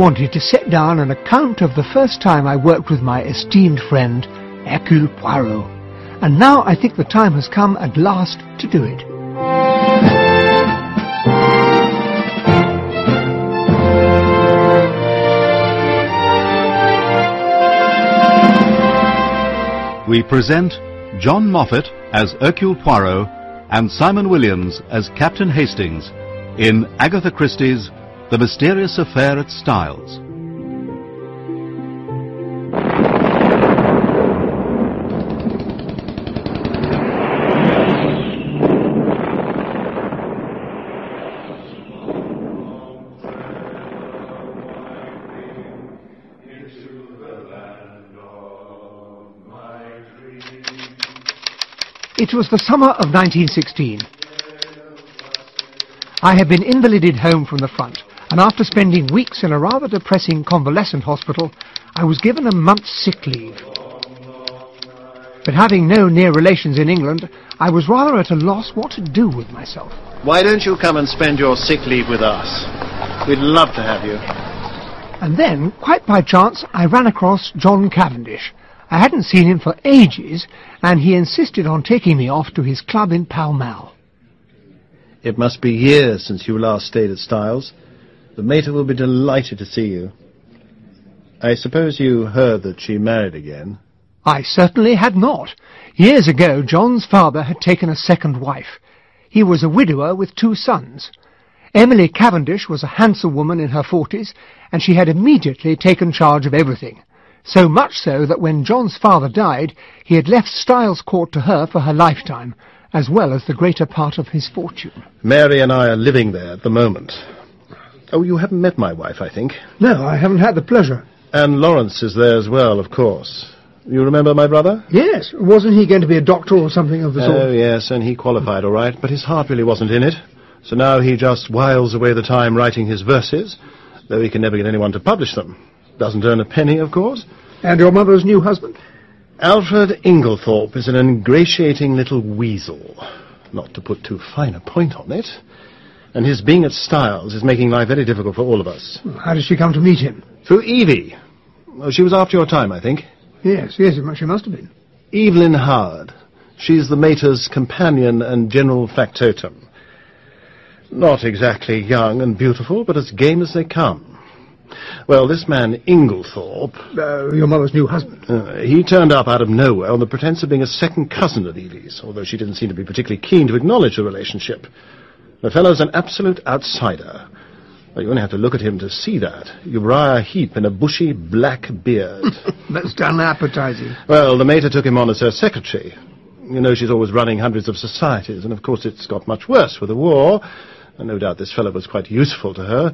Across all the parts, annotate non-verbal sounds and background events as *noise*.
wanted to set down an account of the first time I worked with my esteemed friend, Hercule Poirot. And now I think the time has come at last to do it. We present John Moffat as Hercule Poirot and Simon Williams as Captain Hastings in Agatha Christie's The Mysterious Affair at Styles. It was the summer of 1916. I had been invalided home from the front, and after spending weeks in a rather depressing convalescent hospital, I was given a month's sick leave. But having no near relations in England, I was rather at a loss what to do with myself. Why don't you come and spend your sick leave with us? We'd love to have you. And then, quite by chance, I ran across John Cavendish. I hadn't seen him for ages, and he insisted on taking me off to his club in Pall Mall. It must be years since you last stayed at Styles. The mater will be delighted to see you. I suppose you heard that she married again. I certainly had not. Years ago, John's father had taken a second wife. He was a widower with two sons. Emily Cavendish was a handsome woman in her forties, and she had immediately taken charge of everything. So much so that when John's father died, he had left Styles Court to her for her lifetime, as well as the greater part of his fortune. Mary and I are living there at the moment. Oh, you haven't met my wife, I think. No, I haven't had the pleasure. And Lawrence is there as well, of course. You remember my brother? Yes, wasn't he going to be a doctor or something of the sort? Oh, yes, and he qualified all right, but his heart really wasn't in it. So now he just whiles away the time writing his verses, though he can never get anyone to publish them. Doesn't earn a penny, of course. And your mother's new husband? Alfred Inglethorpe is an ingratiating little weasel, not to put too fine a point on it. And his being at Styles is making life very difficult for all of us. How did she come to meet him? Through Evie. Well, she was after your time, I think. Yes, yes, she must have been. Evelyn Howard. She's the mater's companion and general factotum. Not exactly young and beautiful, but as game as they come. Well, this man Inglethorpe, Uh, your mother's new husband. uh, he turned up out of nowhere on the pretense of being a second cousin of Evie's, although she didn't seem to be particularly keen to acknowledge the relationship. The fellow's an absolute outsider. Well, you only have to look at him to see that. Uriah Heep in a bushy black beard. *laughs* Most unappetizing. Well, the mater took him on as her secretary. You know, she's always running hundreds of societies, and of course it's got much worse with the war. And no doubt this fellow was quite useful to her.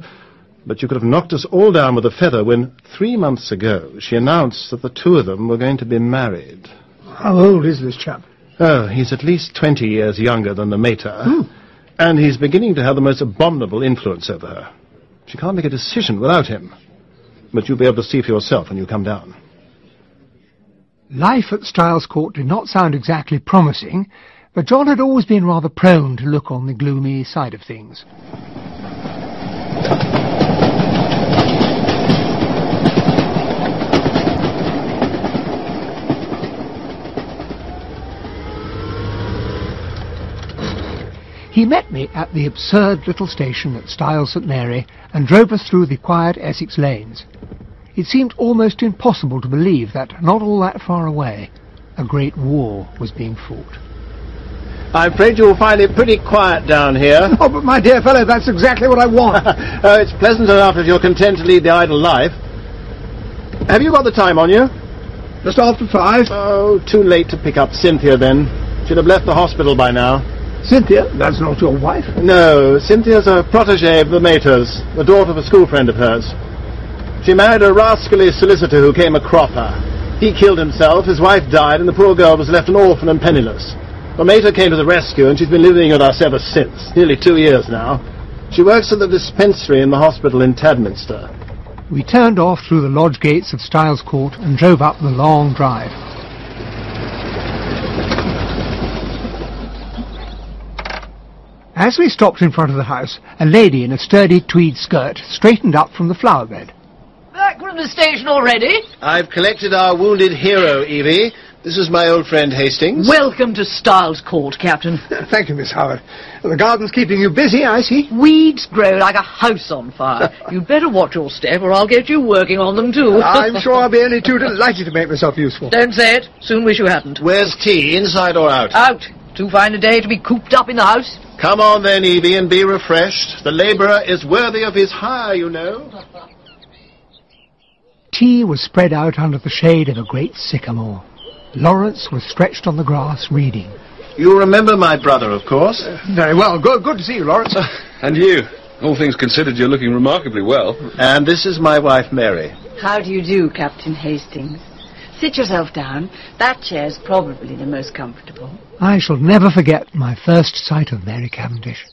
But you could have knocked us all down with a feather when, three months ago, she announced that the two of them were going to be married. How old is this chap? Oh, he's at least 20 years younger than the mater. Hmm. And he's beginning to have the most abominable influence over her. She can't make a decision without him. But you'll be able to see for yourself when you come down. Life at Styles Court did not sound exactly promising, but John had always been rather prone to look on the gloomy side of things. He met me at the absurd little station at Styles St Mary and drove us through the quiet Essex lanes. It seemed almost impossible to believe that not all that far away, a great war was being fought. I'm afraid you'll find it pretty quiet down here. *laughs* Oh, but my dear fellow, that's exactly what I want. *laughs* oh, it's pleasant enough if you're content to lead the idle life. Have you got the time on you? Just after five. Oh, too late to pick up Cynthia then. She'd have left the hospital by now. Cynthia, that's not your wife. No, Cynthia's a protege of the mater's, the daughter of a school friend of hers. She married a rascally solicitor who came a cropper. He killed himself, his wife died, and the poor girl was left an orphan and penniless. The mater came to the rescue, and she's been living with us ever since, nearly two years now. She works at the dispensary in the hospital in Tadminster. We turned off through the lodge gates of Styles Court and drove up the long drive. As we stopped in front of the house, a lady in a sturdy tweed skirt straightened up from the flower bed. Back from the station already? I've collected our wounded hero, Evie. This is my old friend Hastings. Welcome to Styles Court, Captain. *laughs* Thank you, Miss Howard. The garden's keeping you busy, I see. Weeds grow like a house on fire. *laughs* You'd better watch your step or I'll get you working on them too. *laughs* I'm sure I'll be only too delighted to make myself useful. Don't say it. Soon wish you hadn't. Where's tea, inside or out? Out. Too fine a day to be cooped up in the house. Come on then, Evie, and be refreshed. The labourer is worthy of his hire, you know. Tea was spread out under the shade of a great sycamore. Lawrence was stretched on the grass reading. You remember my brother, of course. Uh, very well. Good, good to see you, Lawrence. Uh, and you. All things considered, you're looking remarkably well. And this is my wife, Mary. How do you do, Captain Hastings? Sit yourself down. That chair's probably the most comfortable. I shall never forget my first sight of Mary Cavendish.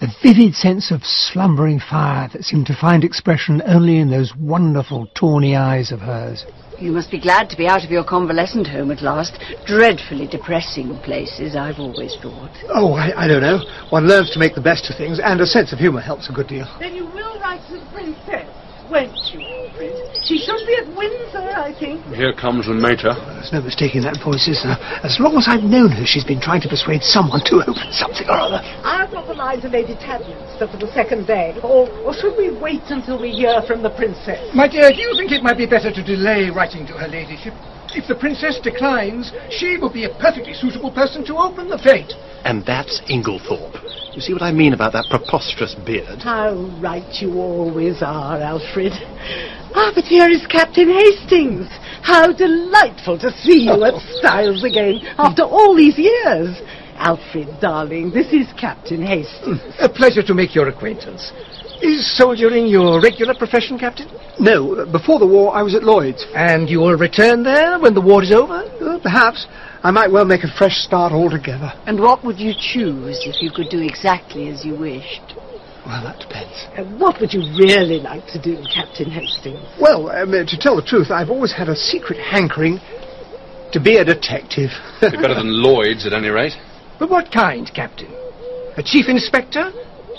The vivid sense of slumbering fire that seemed to find expression only in those wonderful tawny eyes of hers. You must be glad to be out of your convalescent home at last. Dreadfully depressing places, I've always thought. Oh, I, I don't know. One learns to make the best of things, and a sense of humour helps a good deal. Then you will write to the princess, won't you, Alfred? She should be at Windsor, I think. Here comes the mater. There's no mistaking that voice, is there? As long as I've known her, she's been trying to persuade someone to open something or other. I've got the line to Lady Tadminster for the second day. Or, or should we wait until we hear from the princess? My dear, do you think it might be better to delay writing to her ladyship? If the princess declines, she will be a perfectly suitable person to open the fete. And that's Inglethorpe. You see what I mean about that preposterous beard? How right you always are, Alfred. Ah, but here is Captain Hastings. How delightful to see you at Styles again after all these years. Alfred, darling, this is Captain Hastings. A pleasure to make your acquaintance. Is soldiering your regular profession, Captain? No, before the war I was at Lloyd's. And you will return there when the war is over? Uh, perhaps I might well make a fresh start altogether. And what would you choose if you could do exactly as you wished? Well, that depends. And what would you really like to do, Captain Hastings? Well, um, uh, to tell the truth, I've always had a secret hankering to be a detective. Be better than Lloyd's, at any rate. *laughs* But what kind, Captain? A chief inspector?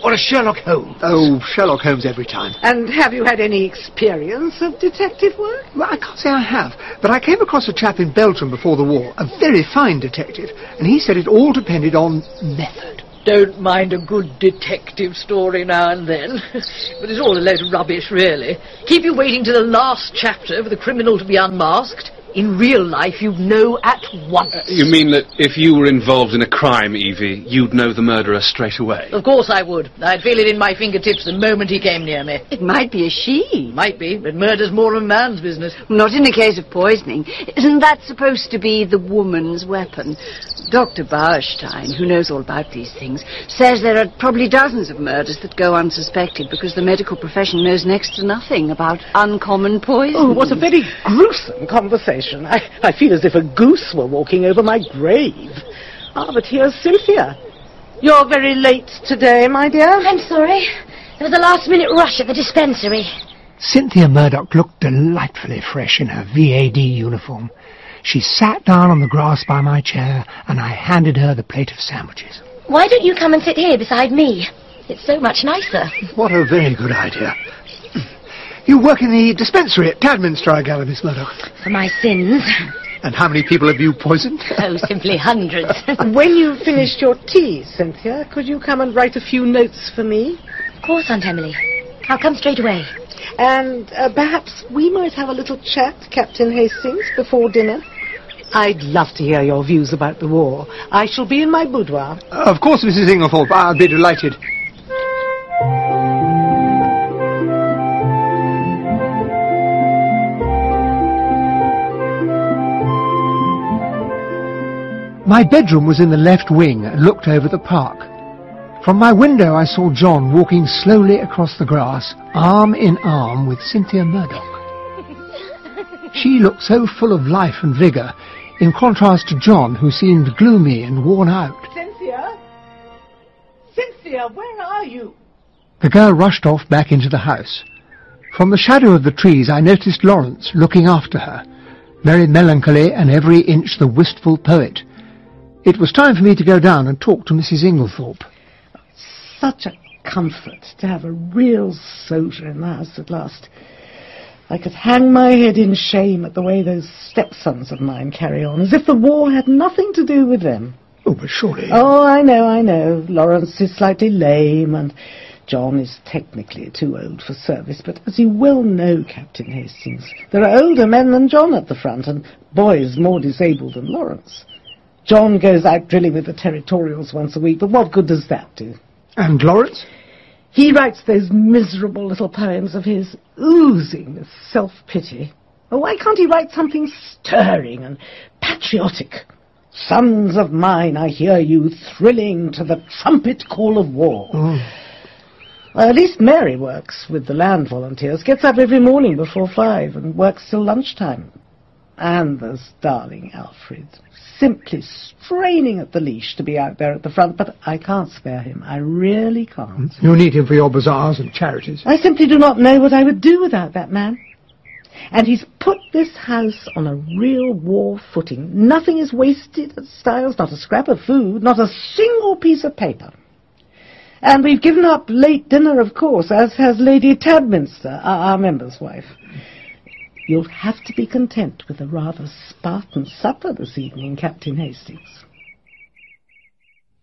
Or a Sherlock Holmes? oh, Sherlock Holmes every time. And have you had any experience of detective work? Well, I can't say I have, but I came across a chap in Belgium before the war, a very fine detective, and he said it all depended on method. Don't mind a good detective story now and then. *laughs* but it's all a load of rubbish, really. Keep you waiting to the last chapter for the criminal to be unmasked. In real life, you'd know at once. Uh, you mean that if you were involved in a crime, Evie, you'd know the murderer straight away? Of course I would. I'd feel it in my fingertips the moment he came near me. It might be a she. Might be, but murder's more a man's business. Not in the case of poisoning. Isn't that supposed to be the woman's weapon? Dr. Bauerstein, who knows all about these things, says there are probably dozens of murders that go unsuspected because the medical profession knows next to nothing about uncommon poison. Oh, what a very gruesome conversation. I, I feel as if a goose were walking over my grave. Ah, but here's Cynthia. You're very late today, my dear. I'm sorry. There was a last minute rush at the dispensary. Cynthia Murdoch looked delightfully fresh in her VAD uniform. She sat down on the grass by my chair, and I handed her the plate of sandwiches. Why don't you come and sit here beside me? It's so much nicer. What a very good idea. You work in the dispensary at Tadminster, I gather, Miss Murdoch. For my sins. And how many people have you poisoned? *laughs* Oh, simply hundreds. *laughs* When you've finished your tea, Cynthia, could you come and write a few notes for me? of course, Aunt Emily. I'll come straight away. And uh, perhaps we might have a little chat, Captain Hastings, before dinner. I'd love to hear your views about the war. I shall be in my boudoir. Of course, Mrs. Inglethorpe. I'll be delighted. My bedroom was in the left wing and looked over the park. From my window I saw John walking slowly across the grass, arm in arm with Cynthia Murdoch. *laughs* She looked so full of life and vigour, in contrast to John, who seemed gloomy and worn out. Cynthia? Cynthia, where are you? The girl rushed off back into the house. From the shadow of the trees I noticed Lawrence looking after her, very melancholy and every inch the wistful poet. It was time for me to go down and talk to Mrs. Inglethorpe. Such a comfort to have a real soldier in the house at last. I could hang my head in shame at the way those stepsons of mine carry on, as if the war had nothing to do with them. Oh, but surely... Oh, I know, I know. Lawrence is slightly lame, and John is technically too old for service, but as you well know, Captain Hastings, there are older men than John at the front, and boys more disabled than Lawrence. John goes out drilling with the territorials once a week, but what good does that do? And Lawrence? He writes those miserable little poems of his, oozing with self-pity. Oh, why can't he write something stirring and patriotic? Sons of mine, I hear you thrilling to the trumpet call of war. Oh. Well, at least Mary works with the land volunteers, gets up every morning before five and works till lunchtime. And there's darling Alfred, simply straining at the leash to be out there at the front, but I can't spare him. I really can't. You need him for your bazaars and charities. I simply do not know what I would do without that man. And he's put this house on a real war footing. Nothing is wasted at Styles, not a scrap of food, not a single piece of paper. And we've given up late dinner, of course, as has Lady Tadminster, our, our member's wife. You'll have to be content with a rather Spartan supper this evening, Captain Hastings.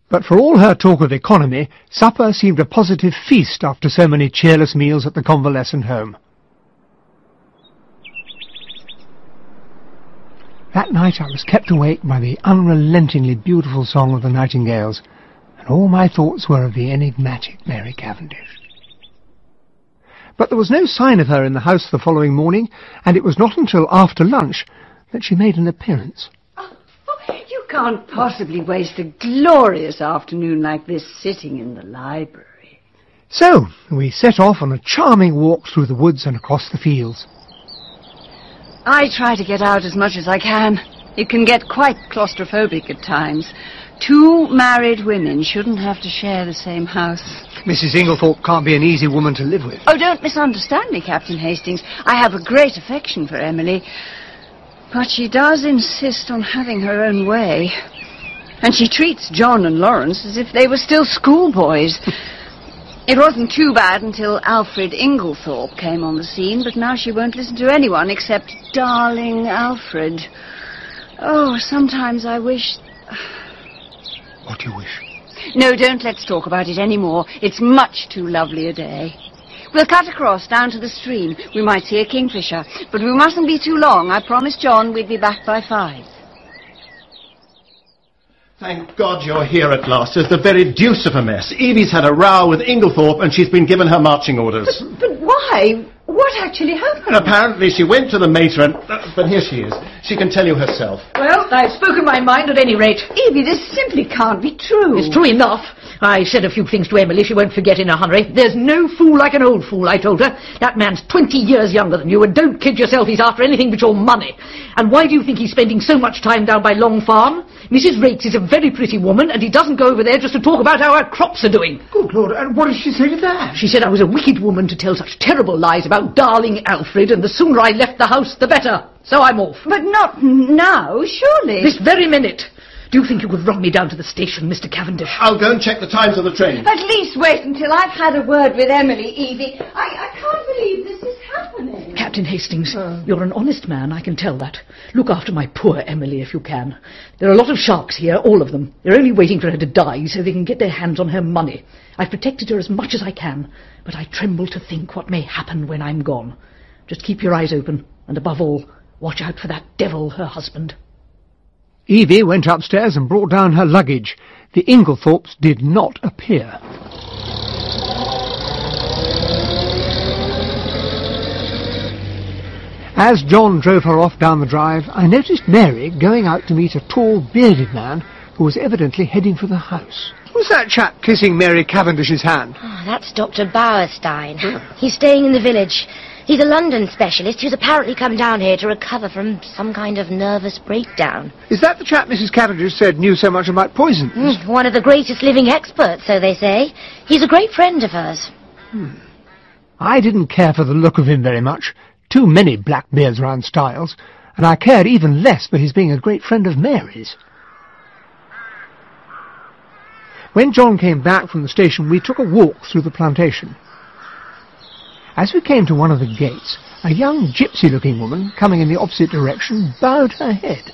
But for all her talk of economy, supper seemed a positive feast after so many cheerless meals at the convalescent home. That night I was kept awake by the unrelentingly beautiful song of the nightingales, and all my thoughts were of the enigmatic Mary Cavendish. But there was no sign of her in the house the following morning, and it was not until after lunch that she made an appearance. Oh, You can't possibly waste a glorious afternoon like this sitting in the library. So, we set off on a charming walk through the woods and across the fields. I try to get out as much as I can. It can get quite claustrophobic at times. Two married women shouldn't have to share the same house. Mrs. Inglethorpe can't be an easy woman to live with. Oh, don't misunderstand me, Captain Hastings. I have a great affection for Emily. But she does insist on having her own way. And she treats John and Lawrence as if they were still schoolboys. *laughs* It wasn't too bad until Alfred Inglethorpe came on the scene, but now she won't listen to anyone except darling Alfred. Oh, sometimes I wish... What do you wish? No, don't let's talk about it any more. It's much too lovely a day. We'll cut across down to the stream. We might see a kingfisher. But we mustn't be too long. I promised John we'd be back by five. Thank God you're here at last. It's the very deuce of a mess. Evie's had a row with Inglethorpe and she's been given her marching orders. But, But why? What actually happened? And apparently she went to the mater and... uh, but here she is. She can tell you herself. Well, I've spoken my mind at any rate. Evie, this simply can't be true. It's true enough. I said a few things to Emily she won't forget in a hurry. There's no fool like an old fool, I told her. That man's 20 years younger than you, and don't kid yourself he's after anything but your money. And why do you think he's spending so much time down by Long Farm? Mrs. Raikes is a very pretty woman, and he doesn't go over there just to talk about how our crops are doing. Good Lord, and what did she say to that? She said I was a wicked woman to tell such terrible lies about darling Alfred, and the sooner I left the house, the better. So I'm off. But not now, surely. This very minute. Do you think you could run me down to the station, Mr. Cavendish? I'll go and check the times of the train. At least wait until I've had a word with Emily, Evie. I, I can't believe this is happening. Captain Hastings, oh. you're an honest man, I can tell that. Look after my poor Emily if you can. There are a lot of sharks here, all of them. They're only waiting for her to die so they can get their hands on her money. I've protected her as much as I can, but I tremble to think what may happen when I'm gone. Just keep your eyes open, and above all, watch out for that devil, her husband. Evie went upstairs and brought down her luggage. The Inglethorpes did not appear. As John drove her off down the drive, I noticed Mary going out to meet a tall, bearded man who was evidently heading for the house. Who's that chap kissing Mary Cavendish's hand? Oh, that's Dr. Bauerstein. He's staying in the village. He's a London specialist who's apparently come down here to recover from some kind of nervous breakdown. Is that the chap Mrs. Cavendish said knew so much about poisons? Mm, one of the greatest living experts, so they say. He's a great friend of hers. I didn't care for the look of him very much. Too many Blackbeards round Styles, and I cared even less for his being a great friend of Mary's. When John came back from the station, we took a walk through the plantation. As we came to one of the gates, a young gypsy-looking woman, coming in the opposite direction, bowed her head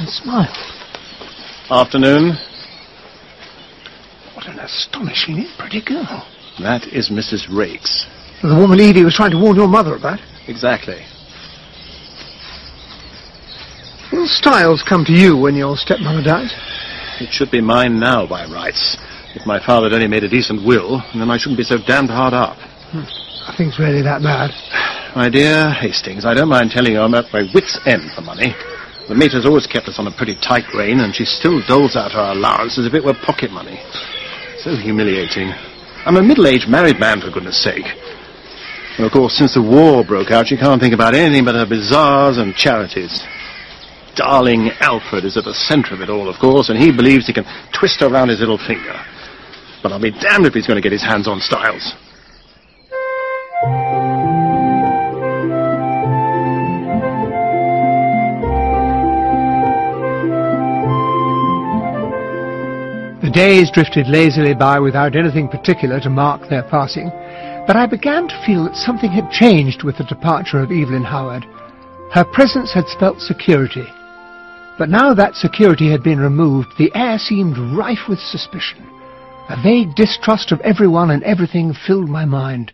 and smiled. Afternoon. What an astonishingly pretty girl. That is Mrs. Raikes. The woman Evie was trying to warn your mother about. Exactly. Will Styles come to you when your stepmother dies? It should be mine now by rights. If my father had only made a decent will, then I shouldn't be so damned hard up. Hmm. I think it's really that bad. My dear Hastings, I don't mind telling you I'm at my wits' end for money. The mater's always kept us on a pretty tight rein, and she still doles out her allowance as if it were pocket money. So humiliating. I'm a middle-aged married man, for goodness sake. And of course, since the war broke out, she can't think about anything but her bazaars and charities. Darling Alfred is at the centre of it all, of course, and he believes he can twist her round his little finger. But I'll be damned if he's going to get his hands on Styles. Days drifted lazily by without anything particular to mark their passing, but I began to feel that something had changed with the departure of Evelyn Howard. Her presence had spelt security, but now that security had been removed, the air seemed rife with suspicion. A vague distrust of everyone and everything filled my mind.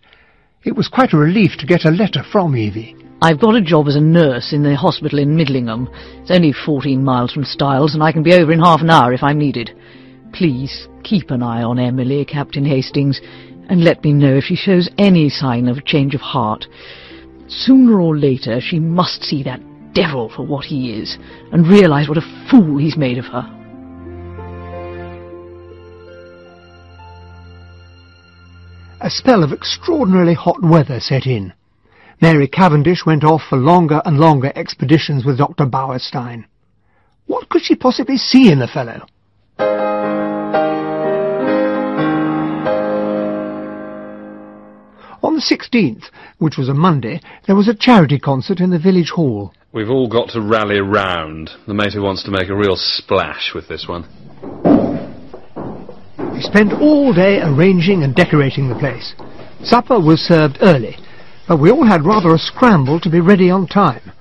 It was quite a relief to get a letter from Evie. I've got a job as a nurse in the hospital in Middlingham. It's only 14 miles from Styles, and I can be over in half an hour if I'm needed. Please keep an eye on Emily, Captain Hastings, and let me know if she shows any sign of a change of heart. Sooner or later, she must see that devil for what he is, and realise what a fool he's made of her. A spell of extraordinarily hot weather set in. Mary Cavendish went off for longer and longer expeditions with Dr. Bauerstein. What could she possibly see in the fellow? The 16th, which was a Monday, there was a charity concert in the village hall. We've all got to rally round. The mater wants to make a real splash with this one. We spent all day arranging and decorating the place. Supper was served early, but we all had rather a scramble to be ready on time.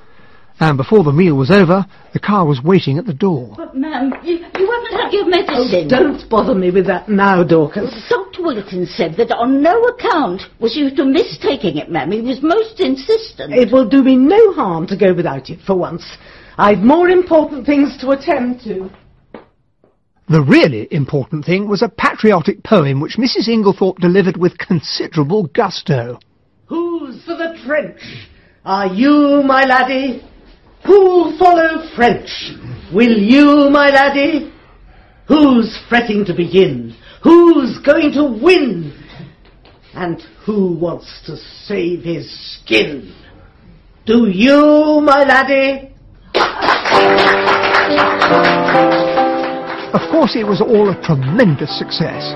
And before the meal was over, the car was waiting at the door. But, ma'am, you, you haven't had your medicine. Oh, don't bother me with that now, Dorcas. Dr. Willerton said that on no account was you to miss taking it, ma'am. He was most insistent. It will do me no harm to go without it for once. I've more important things to attend to. The really important thing was a patriotic poem which Mrs. Inglethorpe delivered with considerable gusto. Who's for the trench? Are you, my laddie? Who'll follow French? Will you, my laddie? Who's fretting to begin? Who's going to win? And who wants to save his skin? Do you, my laddie? Of course, it was all a tremendous success.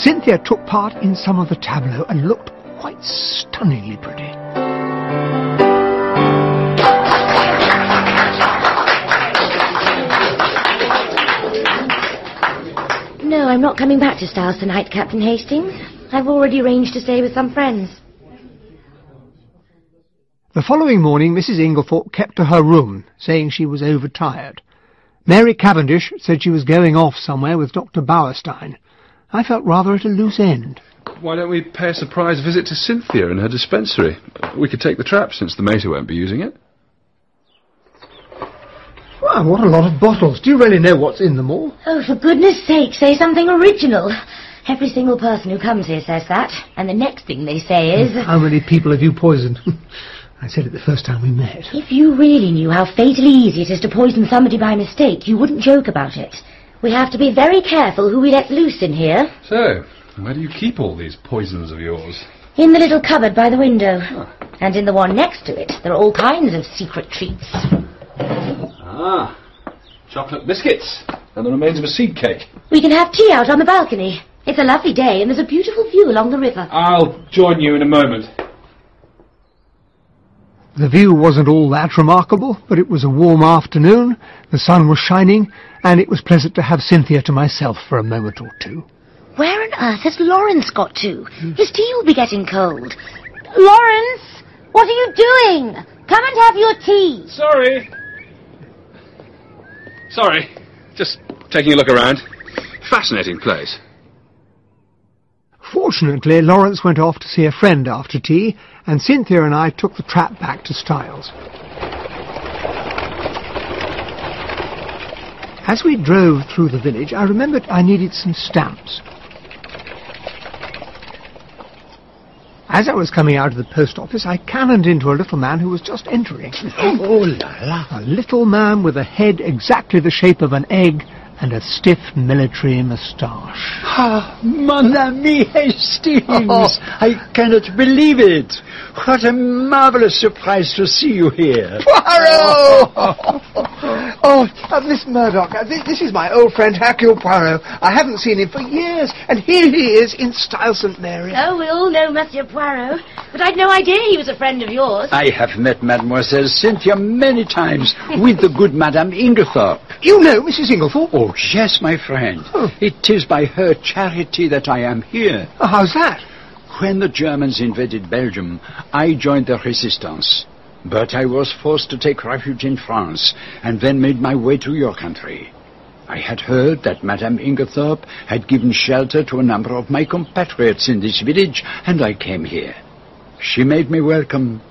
Cynthia took part in some of the tableau and looked quite stunningly pretty. No, I'm not coming back to Styles tonight, Captain Hastings. I've already arranged to stay with some friends. The following morning, Mrs. Inglethorpe kept to her room, saying she was overtired. Mary Cavendish said she was going off somewhere with Dr. Bauerstein. I felt rather at a loose end. Why don't we pay a surprise visit to Cynthia in her dispensary? We could take the trap since the mater won't be using it. Wow, what a lot of bottles. Do you really know what's in them all? Oh, for goodness sake, say something original. Every single person who comes here says that, and the next thing they say is... How many people have you poisoned? *laughs* I said it the first time we met. If you really knew how fatally easy it is to poison somebody by mistake, you wouldn't joke about it. We have to be very careful who we let loose in here. So, where do you keep all these poisons of yours? In the little cupboard by the window. Ah. And in the one next to it, there are all kinds of secret treats. Ah, chocolate biscuits and the remains of a seed cake. We can have tea out on the balcony. It's a lovely day and there's a beautiful view along the river. I'll join you in a moment. The view wasn't all that remarkable, but it was a warm afternoon, the sun was shining, and it was pleasant to have Cynthia to myself for a moment or two. Where on earth has Lawrence got to? His tea will be getting cold. Lawrence, what are you doing? Come and have your tea. Sorry. Sorry. Just taking a look around. Fascinating place. Fortunately, Lawrence went off to see a friend after tea, and Cynthia and I took the trap back to Styles. As we drove through the village, I remembered I needed some stamps. As I was coming out of the post office, I cannoned into a little man who was just entering. Oh, la la. A little man with a head exactly the shape of an egg and a stiff military moustache. Ah, mon ami Hastings! I cannot believe it. What a marvelous surprise to see you here. Poirot! *laughs* oh, uh, Miss Murdoch, uh, this, this is my old friend Hercule Poirot. I haven't seen him for years, and here he is in Style St. Mary. Oh, we all know Monsieur Poirot, but I'd no idea he was a friend of yours. I have met Mademoiselle Cynthia many times with the good Madame Inglethorpe. You know Mrs. Inglethorpe? Oh, Oh, yes, my friend. It is by her charity that I am here. Oh, how's that? When the Germans invaded Belgium, I joined the resistance. But I was forced to take refuge in France, and then made my way to your country. I had heard that Madame Inglethorpe had given shelter to a number of my compatriots in this village, and I came here. She made me welcome,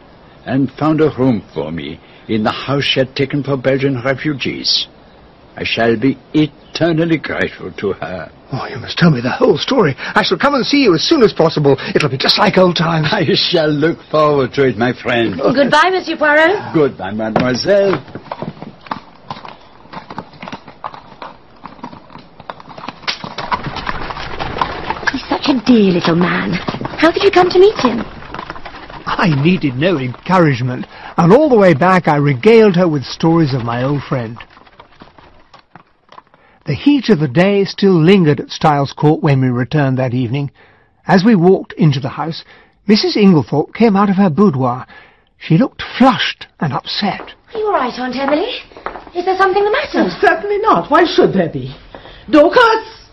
and found a room for me in the house she had taken for Belgian refugees. I shall be eternally grateful to her. Oh, you must tell me the whole story. I shall come and see you as soon as possible. It'll be just like old times. I shall look forward to it, my friend. Goodbye, Monsieur Poirot. Goodbye, mademoiselle. He's such a dear little man. How did you come to meet him? I needed no encouragement, and all the way back I regaled her with stories of my old friend. The heat of the day still lingered at Styles Court when we returned that evening. As we walked into the house, Mrs. Inglethorpe came out of her boudoir. She looked flushed and upset. Are you all right, Aunt Emily? Is there something the matter? Oh, certainly not. Why should there be? Dorcas!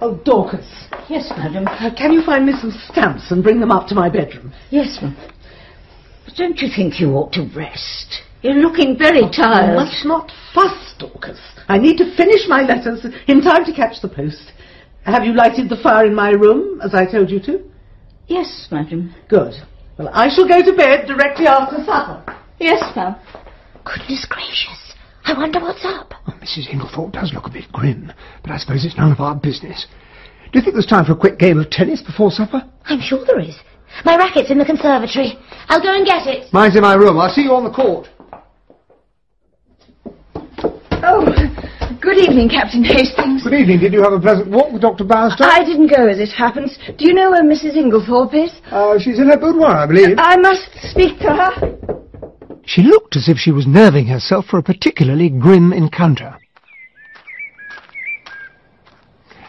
Oh, Dorcas. Yes, madam. Uh, can you find me some stamps and bring them up to my bedroom? Yes, ma'am. But don't you think you ought to rest? You're looking very oh, You tired. must not fuss, Dorcas. I need to finish my letters in time to catch the post. Have you lighted the fire in my room, as I told you to? Yes, madam. Good. Well, I shall go to bed directly after supper. Yes, ma'am. Goodness gracious. I wonder what's up. Oh, Mrs. Inglethorpe does look a bit grim, but I suppose it's none of our business. Do you think there's time for a quick game of tennis before supper? I'm sure there is. My racket's in the conservatory. I'll go and get it. Mine's in my room. I'll see you on the court. Oh, good evening, Captain Hastings. Good evening. Did you have a pleasant walk with Dr. Bauerstein? I didn't go as it happens. Do you know where Mrs. Inglethorpe is? Uh, she's in her boudoir, I believe. I must speak to her. She looked as if she was nerving herself for a particularly grim encounter.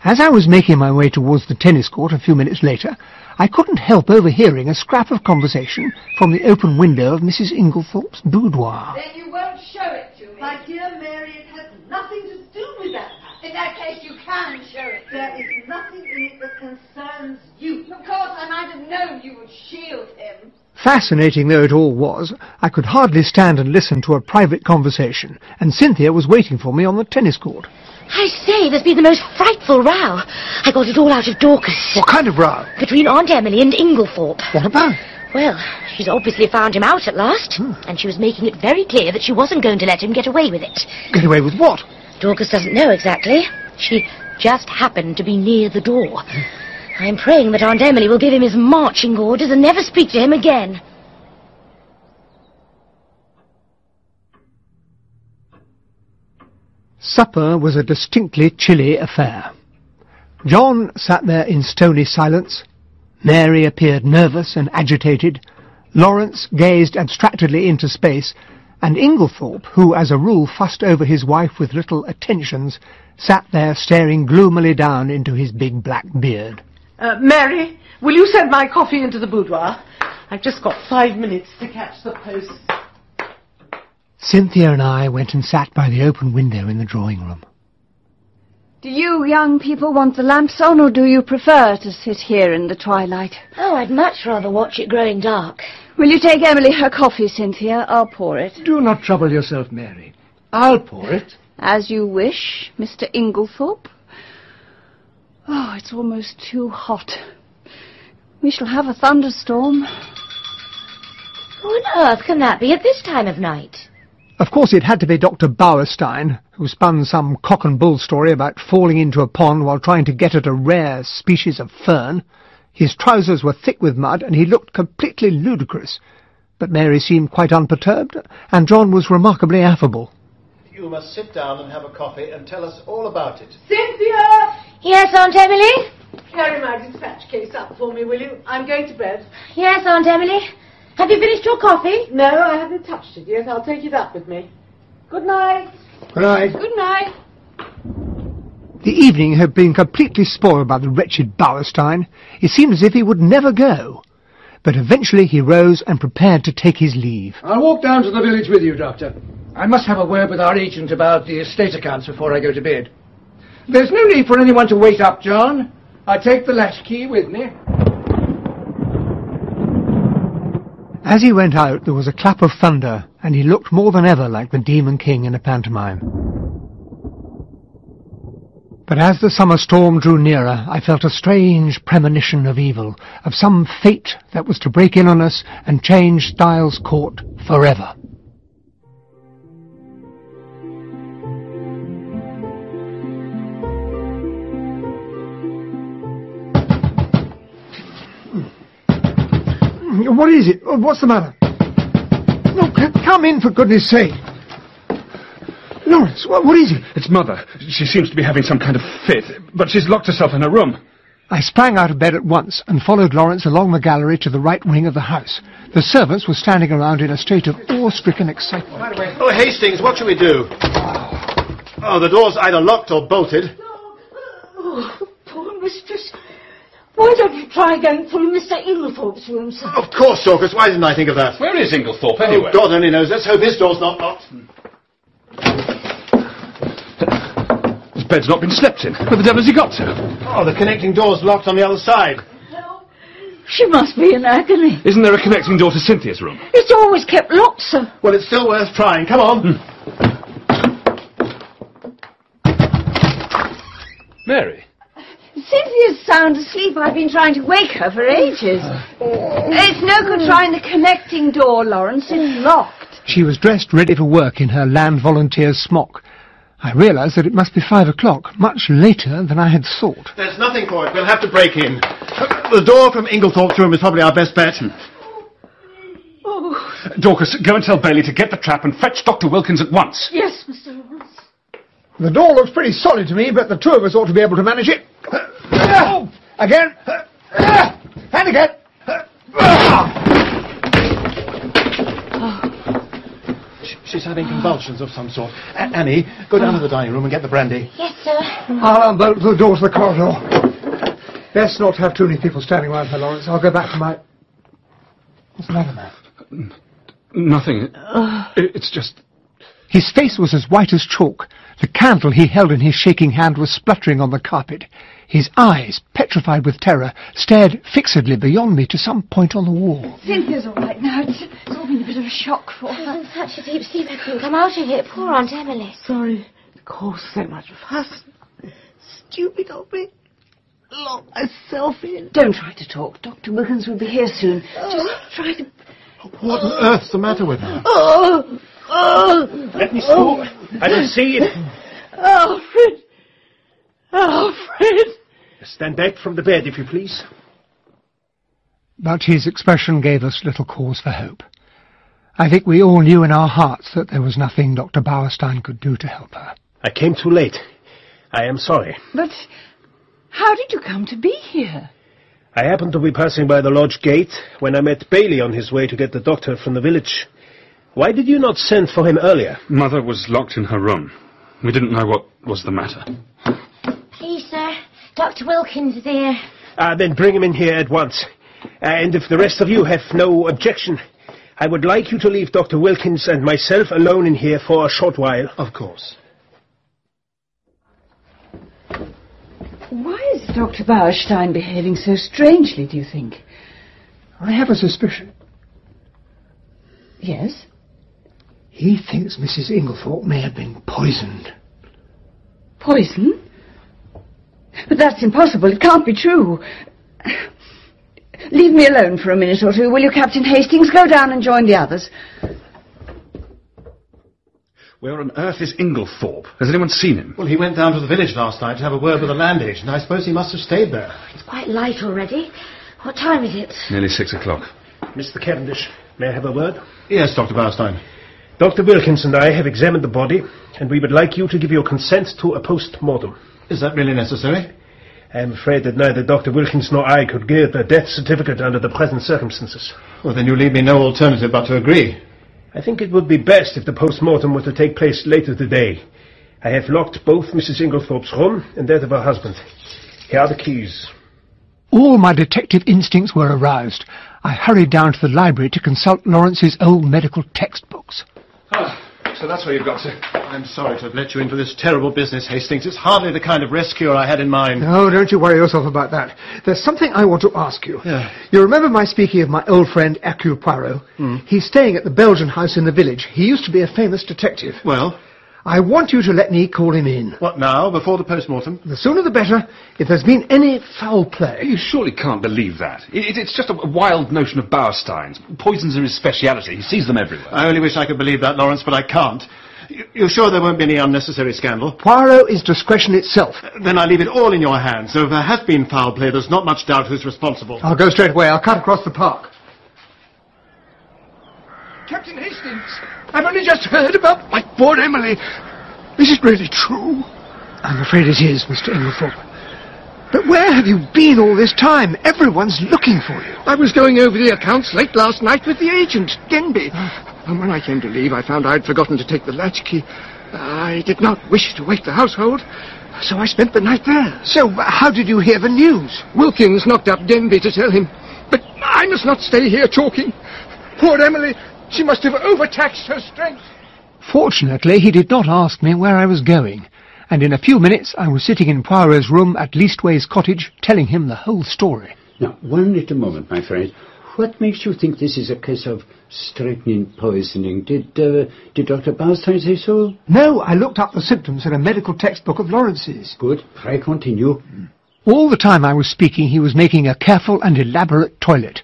As I was making my way towards the tennis court a few minutes later, I couldn't help overhearing a scrap of conversation from the open window of Mrs. Inglethorpe's boudoir. Then you won't show it to. My dear Mary, it has nothing to do with that. In that case, you can show it. There is nothing in it that concerns you. Of course, I might have known you would shield him. Fascinating though it all was, I could hardly stand and listen to a private conversation, and Cynthia was waiting for me on the tennis court. I say, there's been the most frightful row. I got it all out of Dorcas. What kind of row? Between Aunt Emily and Inglethorpe. What about? Well, she's obviously found him out at last, hmm. and she was making it very clear that she wasn't going to let him get away with it. Get away with what? Dorcas doesn't know exactly. She just happened to be near the door. Hmm. I'm praying that Aunt Emily will give him his marching orders and never speak to him again. Supper was a distinctly chilly affair. John sat there in stony silence. Mary appeared nervous and agitated. Lawrence gazed abstractedly into space, and Inglethorpe, who as a rule fussed over his wife with little attentions, sat there staring gloomily down into his big black beard. Uh, Mary, will you send my coffee into the boudoir? I've just got five minutes to catch the post. Cynthia and I went and sat by the open window in the drawing room. Do you young people want the lamps on, or do you prefer to sit here in the twilight? Oh, I'd much rather watch it growing dark. Will you take Emily her coffee, Cynthia? I'll pour it. Do not trouble yourself, Mary. I'll pour it. As you wish, Mr. Inglethorpe. Oh, it's almost too hot. We shall have a thunderstorm. Who on earth can that be at this time of night? Of course, it had to be Dr. Bauerstein, who spun some cock and bull story about falling into a pond while trying to get at a rare species of fern. His trousers were thick with mud, and he looked completely ludicrous. But Mary seemed quite unperturbed, and John was remarkably affable. You must sit down and have a coffee and tell us all about it. Cynthia! Yes, Aunt Emily? Carry my dispatch case up for me, will you? I'm going to bed. Yes, Aunt Emily. Have you finished your coffee? No, I haven't touched it yet. I'll take it up with me. Good night. Good night. Good night. The evening had been completely spoiled by the wretched Bauerstein. It seemed as if he would never go. But eventually he rose and prepared to take his leave. I'll walk down to the village with you, Doctor. I must have a word with our agent about the estate accounts before I go to bed. There's no need for anyone to wait up, John. I take the latchkey with me. As he went out, there was a clap of thunder, and he looked more than ever like the Demon King in a pantomime. But as the summer storm drew nearer, I felt a strange premonition of evil, of some fate that was to break in on us and change Styles Court forever. What is it? What's the matter? No, c- come in for goodness sake. Lawrence, what, what is it? It's Mother. She seems to be having some kind of fit, but she's locked herself in her room. I sprang out of bed at once and followed Lawrence along the gallery to the right wing of the house. The servants were standing around in a state of awe-stricken excitement. Oh, Hastings, what shall we do? Oh, the door's either locked or bolted. Oh, poor mistress. Why don't you try going through Mr. Inglethorpe's room, sir? Of course, Dorcas. Why didn't I think of that? Where is Inglethorpe, Oh, anyway? God only knows. Let's hope his door's not locked. His bed's not been slept in. Where the devil has he got to? Oh, the connecting door's locked on the other side. She must be in agony. Isn't there a connecting door to Cynthia's room? It's always kept locked, sir. Well, it's still worth trying. Come on. Hmm. Mary? Cynthia's sound asleep. I've been trying to wake her for ages. It's no good trying the connecting door, Lawrence. It's locked. She was dressed ready for work in her land volunteer's smock. I realized that it must be five o'clock, much later than I had thought. There's nothing for it. We'll have to break in. The door from Inglethorpe's room is probably our best bet. Hmm. Oh, Dorcas, go and tell Bailey to get the trap and fetch Dr. Wilkins at once. yes, Mr. Lawrence. The door looks pretty solid to me, but the two of us ought to be able to manage it. Uh, Oh, Again. And again. She's having convulsions of some sort. A- Annie, go down to the dining room and get the brandy. Yes, sir. I'll unbolt the door to the corridor. Best not to have too many people standing around her, Lawrence. I'll go back to my... What's the matter, man? Nothing. It- It's just... His face was as white as chalk. The candle he held in his shaking hand was spluttering on the carpet. His eyes, petrified with terror, stared fixedly beyond me to some point on the wall. Cynthia's all right now. It's, it's all been a bit of a shock for She's her. in such a deep sleep I couldn't come out of it. Poor Aunt Emily. Sorry to cause so much fuss. Stupid of me. Lock myself in. Don't try to talk. Dr. Wilkins will be here soon. Just try to... What on earth's the matter with her? Oh! Oh! Let me through. I don't see it. Oh, Alfred! Alfred! Stand back from the bed, if you please. But his expression gave us little cause for hope. I think we all knew in our hearts that there was nothing Dr. Bauerstein could do to help her. I came too late. I am sorry. But how did you come to be here? I happened to be passing by the lodge gate when I met Bailey on his way to get the doctor from the village. Why did you not send for him earlier? Mother was locked in her room. We didn't know what was the matter. Please, sir. Dr. Wilkins is here. Ah, then bring him in here at once. And if the rest of you have no objection, I would like you to leave Dr. Wilkins and myself alone in here for a short while. Of course. Why is Dr. Bauerstein behaving so strangely, do you think? I have a suspicion. Yes? He thinks Mrs. Inglethorpe may have been poisoned. Poison? But that's impossible. It can't be true. Leave me alone for a minute or two, will you, Captain Hastings? Go down and join the others. Where on earth is Inglethorpe? Has anyone seen him? Well, he went down to the village last night to have a word with the land agent. I suppose he must have stayed there. It's quite light already. What time is it? Nearly six o'clock. Mr. Cavendish, may I have a word? Yes, Dr. Bauerstein. Dr. Wilkins and I have examined the body, and we would like you to give your consent to a post-mortem. Is that really necessary? I am afraid that neither Dr. Wilkins nor I could give a death certificate under the present circumstances. Well, then you leave me no alternative but to agree. I think it would be best if the post-mortem were to take place later today. I have locked both Mrs. Inglethorpe's room and that of her husband. Here are the keys. All my detective instincts were aroused. I hurried down to the library to consult Lawrence's old medical textbooks. So that's where you've got to. I'm sorry to have let you into this terrible business, Hastings. It's hardly the kind of rescue I had in mind. No, don't you worry yourself about that. There's something I want to ask you. Yeah. You remember my speaking of my old friend Hercule Poirot? Hmm. He's staying at the Belgian house in the village. He used to be a famous detective. Well, I want you to let me call him in. what now, before the post-mortem? The sooner the better. If there's been any foul play... You surely can't believe that. It, it- it's just a, a wild notion of Bauerstein's. Poisons are his speciality. He sees them everywhere. I only wish I could believe that, Lawrence, but I can't. You- You're sure there won't be any unnecessary scandal? Poirot is discretion itself. Then I leave it all in your hands. So if there has been foul play, there's not much doubt who's responsible. I'll go straight away. I'll cut across the park. Captain Hastings, I've only just heard about my poor Emily. Is it really true? I'm afraid it is, Mr. Inglethorpe. But where have you been all this time? Everyone's looking for you. I was going over the accounts late last night with the agent, Denby. Ah. And when I came to leave, I found I'd forgotten to take the latchkey. I did not wish to wake the household, so I spent the night there. So, how did you hear the news? Wilkins knocked up Denby to tell him. But I must not stay here talking. Poor Emily, she must have overtaxed her strength. Fortunately, he did not ask me where I was going, and in a few minutes I was sitting in Poirot's room at Leastways Cottage, telling him the whole story. Now, one little moment, my friend. What makes you think this is a case of strychnine poisoning? Did uh, did Dr. Bauerstein say so? No, I looked up the symptoms in a medical textbook of Lawrence's. Good. Pray continue. All the time I was speaking, he was making a careful and elaborate toilet.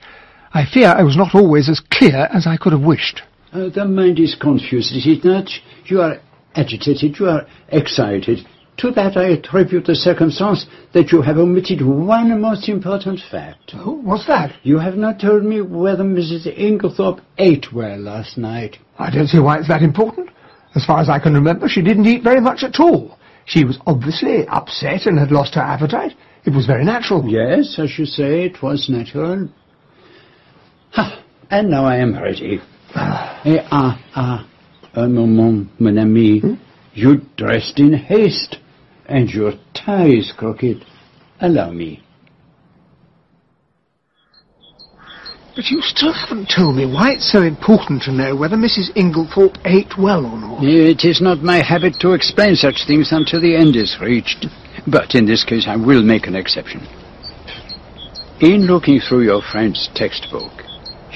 I fear I was not always as clear as I could have wished. Uh, the mind is confused, is it not? You are agitated, you are excited. To that I attribute the circumstance that you have omitted one most important fact. Oh, what's that? You have not told me whether Mrs. Inglethorpe ate well last night. I don't see why it's that important. As far as I can remember, she didn't eat very much at all. She was obviously upset and had lost her appetite. It was very natural. Yes, as you say, it was natural. Ha, and now I am ready. Eh, ah, ah, un moment, mon ami. You dressed in haste, and your tie is crooked. Allow me. But you still haven't told me why it's so important to know whether Mrs. Inglethorpe ate well or not. It is not my habit to explain such things until the end is reached. But in this case, I will make an exception. In looking through your friend's textbook,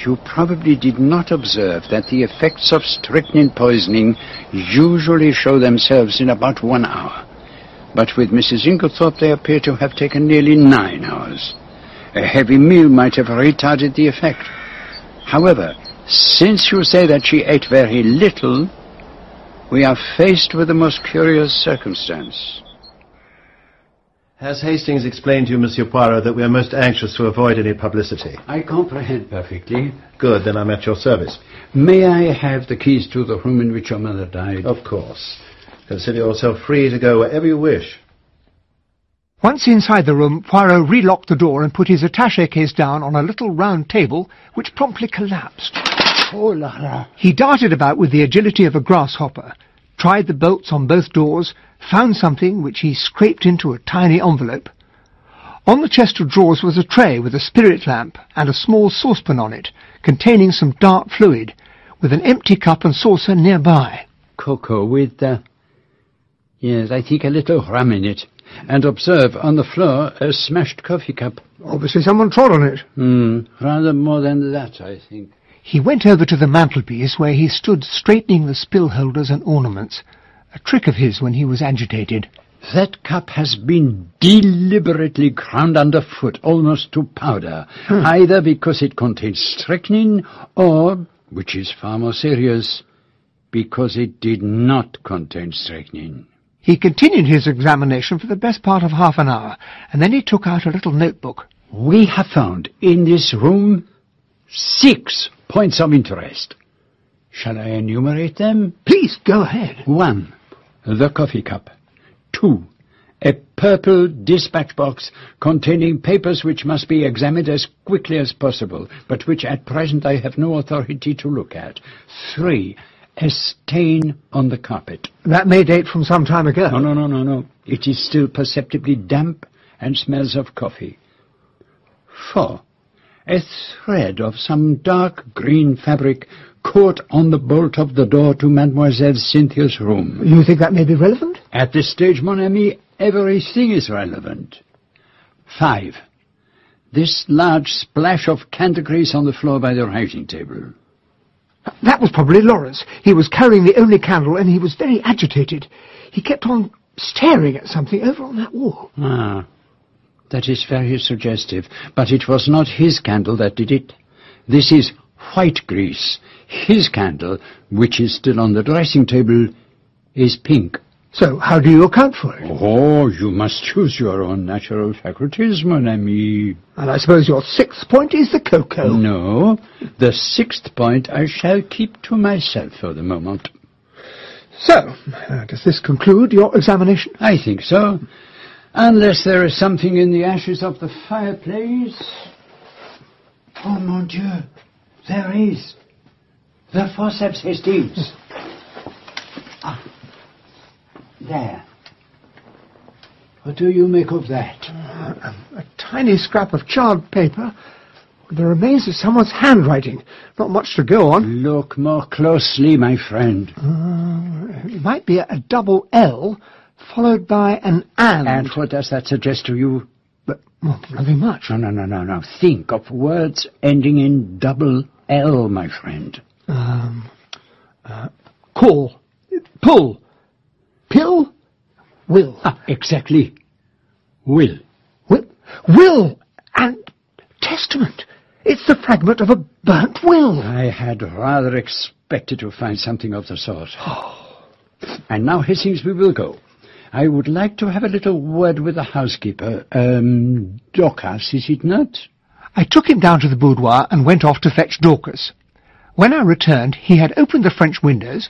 you probably did not observe that the effects of strychnine poisoning usually show themselves in about one hour. But with Mrs. Inglethorpe, they appear to have taken nearly nine hours. A heavy meal might have retarded the effect. However, since you say that she ate very little, we are faced with a most curious circumstance. Has Hastings explained to you, Monsieur Poirot, that we are most anxious to avoid any publicity? I comprehend perfectly. Good, then I'm at your service. May I have the keys to the room in which your mother died? Of course. Consider yourself free to go wherever you wish. Once inside the room, Poirot relocked the door and put his attaché case down on a little round table, which promptly collapsed. Oh, la la. He darted about with the agility of a grasshopper, tried the bolts on both doors, found something which he scraped into a tiny envelope. On the chest of drawers was a tray with a spirit lamp and a small saucepan on it, containing some dark fluid, with an empty cup and saucer nearby. Cocoa with, uh, yes, I think a little rum in it. And observe, on the floor, a smashed coffee cup. Obviously someone trod on it. Hmm, rather more than that, I think. He went over to the mantelpiece where he stood straightening the spill holders and ornaments, a trick of his when he was agitated. That cup has been deliberately ground underfoot, almost to powder, Hmm. either because it contains strychnine or, which is far more serious, because it did not contain strychnine. He continued his examination for the best part of half an hour, and then he took out a little notebook. We have found in this room six points of interest. Shall I enumerate them? Please, go ahead. One, the coffee cup. Two, a purple dispatch box containing papers which must be examined as quickly as possible, but which at present I have no authority to look at. Three, a stain on the carpet. That may date from some time ago. No, no, no, no, no. It is still perceptibly damp and smells of coffee. Four, a thread of some dark green fabric caught on the bolt of the door to Mademoiselle Cynthia's room. You think that may be relevant? At this stage, mon ami, everything is relevant. Five, this large splash of candle grease on the floor by the writing table. That was probably Lawrence. He was carrying the only candle, and he was very agitated. He kept on staring at something over on that wall. Ah, that is very suggestive. But it was not his candle that did it. This is white grease. His candle, which is still on the dressing table, is pink. So, how do you account for it? Oh, you must use your own natural faculties, mon ami. And I suppose your sixth point is the cocoa. No, the sixth point I shall keep to myself for the moment. So, uh, does this conclude your examination? I think so. Unless there is something in the ashes of the fireplace. Oh, mon Dieu, there is. The forceps Hastings. ah, there. What do you make of that? Uh, a tiny scrap of charred paper with the remains of someone's handwriting. Not much to go on. Look more closely, my friend. Uh, it might be a double L followed by an and. And what does that suggest to you? But well, nothing much. No, no, no, no, no. Think of words ending in double L, my friend. Um, uh, call, pull, pill, will. Ah, exactly. Will. Will, will, and testament. It's the fragment of a burnt will. I had rather expected to find something of the sort. and now, Hastings, we will go. I would like to have a little word with the housekeeper. Um, Dorcas, is it not? I took him down to the boudoir and went off to fetch Dorcas. When I returned, he had opened the French windows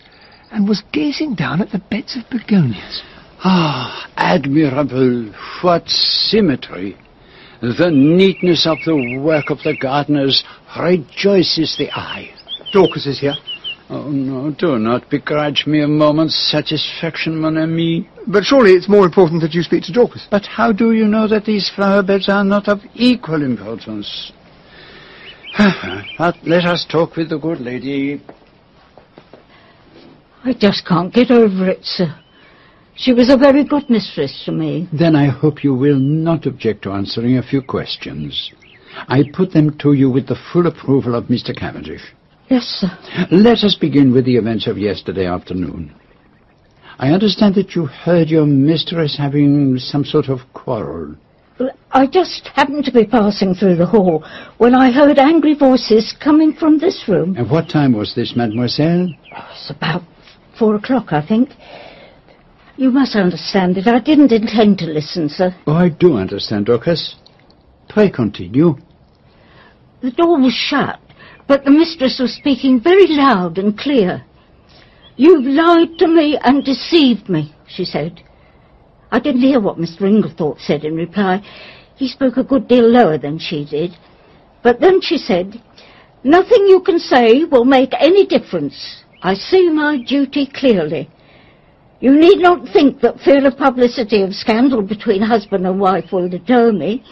and was gazing down at the beds of begonias. Ah, admirable. What symmetry. The neatness of the work of the gardeners rejoices the eye. Dorcas is here. Oh, no, do not begrudge me a moment's satisfaction, mon ami. But surely it's more important that you speak to Dorcas. But how do you know that these flower beds are not of equal importance? *sighs* but let us talk with the good lady. I just can't get over it, sir. She was a very good mistress to me. Then I hope you will not object to answering a few questions. I put them to you with the full approval of Mr. Cavendish. Yes, sir. Let us begin with the events of yesterday afternoon. I understand that you heard your mistress having some sort of quarrel. I just happened to be passing through the hall when I heard angry voices coming from this room. At what time was this, mademoiselle? Oh, it's about four o'clock, I think. You must understand that I didn't intend to listen, sir. Oh, I do understand, Dorcas. Pray continue. The door was shut, but the mistress was speaking very loud and clear. You've lied to me and deceived me, she said. I didn't hear what Mr. Inglethorpe said in reply. He spoke a good deal lower than she did. But then she said, Nothing you can say will make any difference. I see my duty clearly. You need not think that fear of publicity of scandal between husband and wife will deter me.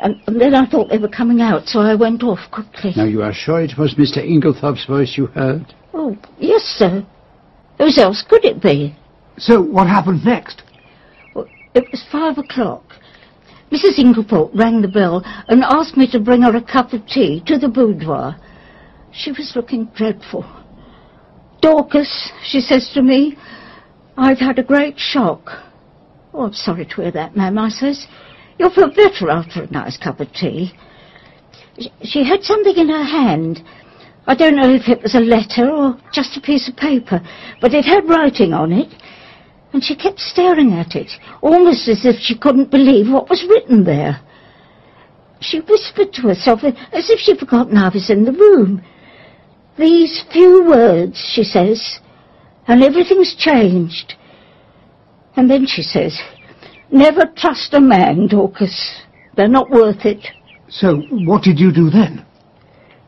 And, and then I thought they were coming out, so I went off quickly. Now, you are sure it was Mr. Inglethorpe's voice you heard? Oh, yes, sir. Whose else could it be? So, what happened next? It was five o'clock. Mrs. Inglethorpe rang the bell and asked me to bring her a cup of tea to the boudoir. She was looking dreadful. Dorcas, she says to me, I've had a great shock. Oh, I'm sorry to hear that, ma'am, I says. You'll feel better after a nice cup of tea. She had something in her hand. I don't know if it was a letter or just a piece of paper, but it had writing on it. And she kept staring at it, almost as if she couldn't believe what was written there. She whispered to herself as if she'd forgotten I was in the room. These few words, she says, and everything's changed. And then she says, Never trust a man, Dorcas. They're not worth it. So, what did you do then?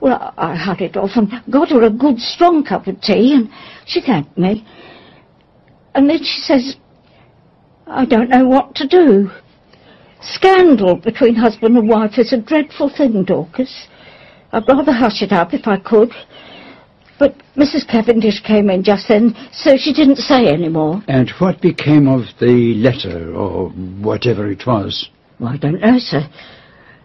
Well, I I hurried off and got her a good strong cup of tea, and she thanked me. And then she says, I don't know what to do. Scandal between husband and wife is a dreadful thing, Dorcas. I'd rather hush it up if I could. But Mrs. Cavendish came in just then, so she didn't say any more. And what became of the letter, or whatever it was? Well, I don't know, sir.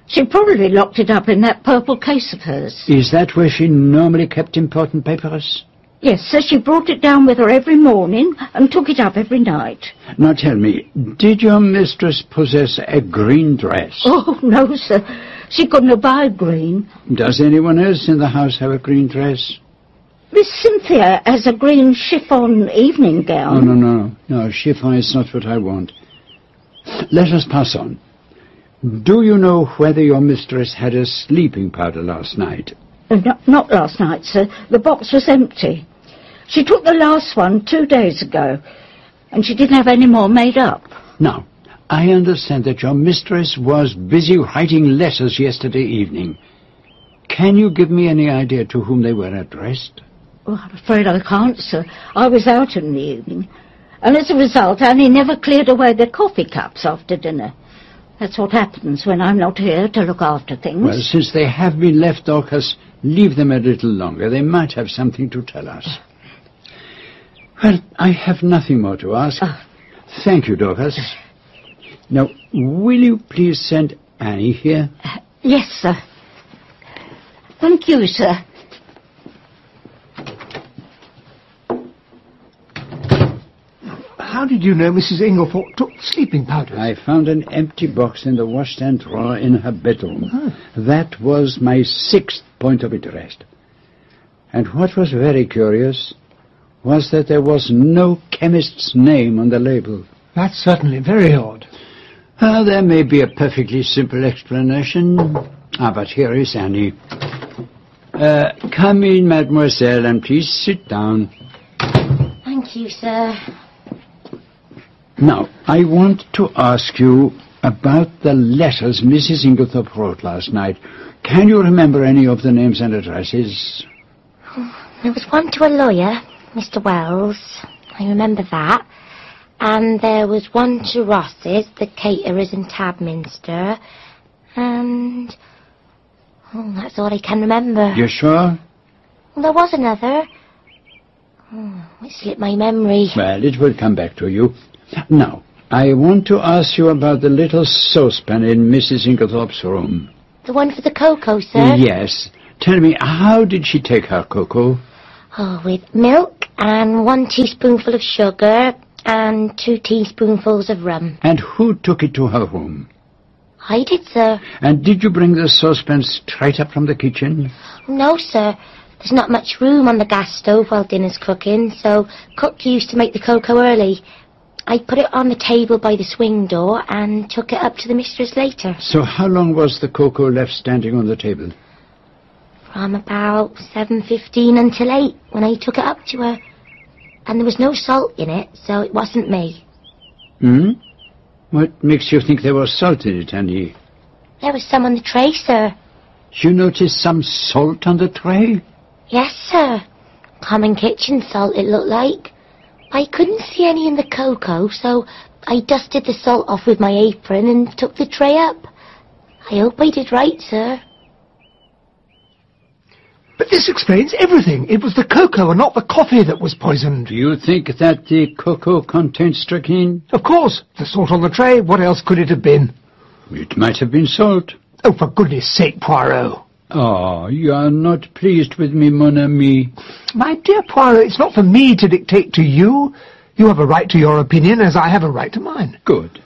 She probably locked it up in that purple case of hers. Is that where she normally kept important papers? Yes, sir, she brought it down with her every morning and took it up every night. Now tell me, did your mistress possess a green dress? Oh, no, sir. She couldn't abide green. Does anyone else in the house have a green dress? Miss Cynthia has a green chiffon evening gown. no, no, no. Chiffon is not what I want. Let us pass on. Do you know whether your mistress had a sleeping powder last night? Uh, not, not last night, sir. The box was empty. She took the last one two days ago, and she didn't have any more made up. Now, I understand that your mistress was busy writing letters yesterday evening. Can you give me any idea to whom they were addressed? Well, I'm afraid I can't, sir. I was out in the evening. And as a result, Annie never cleared away the coffee cups after dinner. That's what happens when I'm not here to look after things. Well, since they have been left, Dorcas, leave them a little longer. They might have something to tell us. Well, I have nothing more to ask. Ah. Thank you, Dorcas. Now, will you please send Annie here? Uh, yes, sir. Thank you, sir. How did you know Mrs. Inglethorpe took sleeping powders? I found an empty box in the washstand drawer in her bedroom. Ah. That was my sixth point of interest. And what was very curious was that there was no chemist's name on the label. That's certainly very odd. Ah, there may be a perfectly simple explanation. Ah, but here is Annie. Uh, come in, mademoiselle, and please sit down. Thank you, sir. Now, I want to ask you about the letters Mrs. Inglethorpe wrote last night. Can you remember any of the names and addresses? There was one to a lawyer, Mr. Wells. I remember that. And there was one to Ross's, the caterers in Tadminster. And... Oh, that's all I can remember. You're sure? Well, there was another. Oh, it slipped my memory. Well, it will come back to you. Now, I want to ask you about the little saucepan in Mrs. Inglethorpe's room. The one for the cocoa, sir? Yes. Tell me, how did she take her cocoa? Oh, with milk and one teaspoonful of sugar and two teaspoonfuls of rum. And who took it to her room? I did, sir. And did you bring the saucepan straight up from the kitchen? No, sir. There's not much room on the gas stove while dinner's cooking, so cook used to make the cocoa early. I put it on the table by the swing door and took it up to the mistress later. So how long was the cocoa left standing on the table? From about 7.15 until 8 when I took it up to her. And there was no salt in it, so it wasn't me. Hmm? What makes you think there was salt in it, Annie? There was some on the tray, sir. You noticed some salt on the tray? Yes, sir. Common kitchen salt, it looked like. I couldn't see any in the cocoa, so I dusted the salt off with my apron and took the tray up. I hope I did right, sir. But this explains everything. It was the cocoa and not the coffee that was poisoned. Do you think that the cocoa contains strychnine? Of course. The salt on the tray. What else could it have been? It might have been salt. Oh, for goodness sake, Poirot. Oh, you are not pleased with me, mon ami. My dear Poirot, it's not for me to dictate to you. You have a right to your opinion, as I have a right to mine. Good.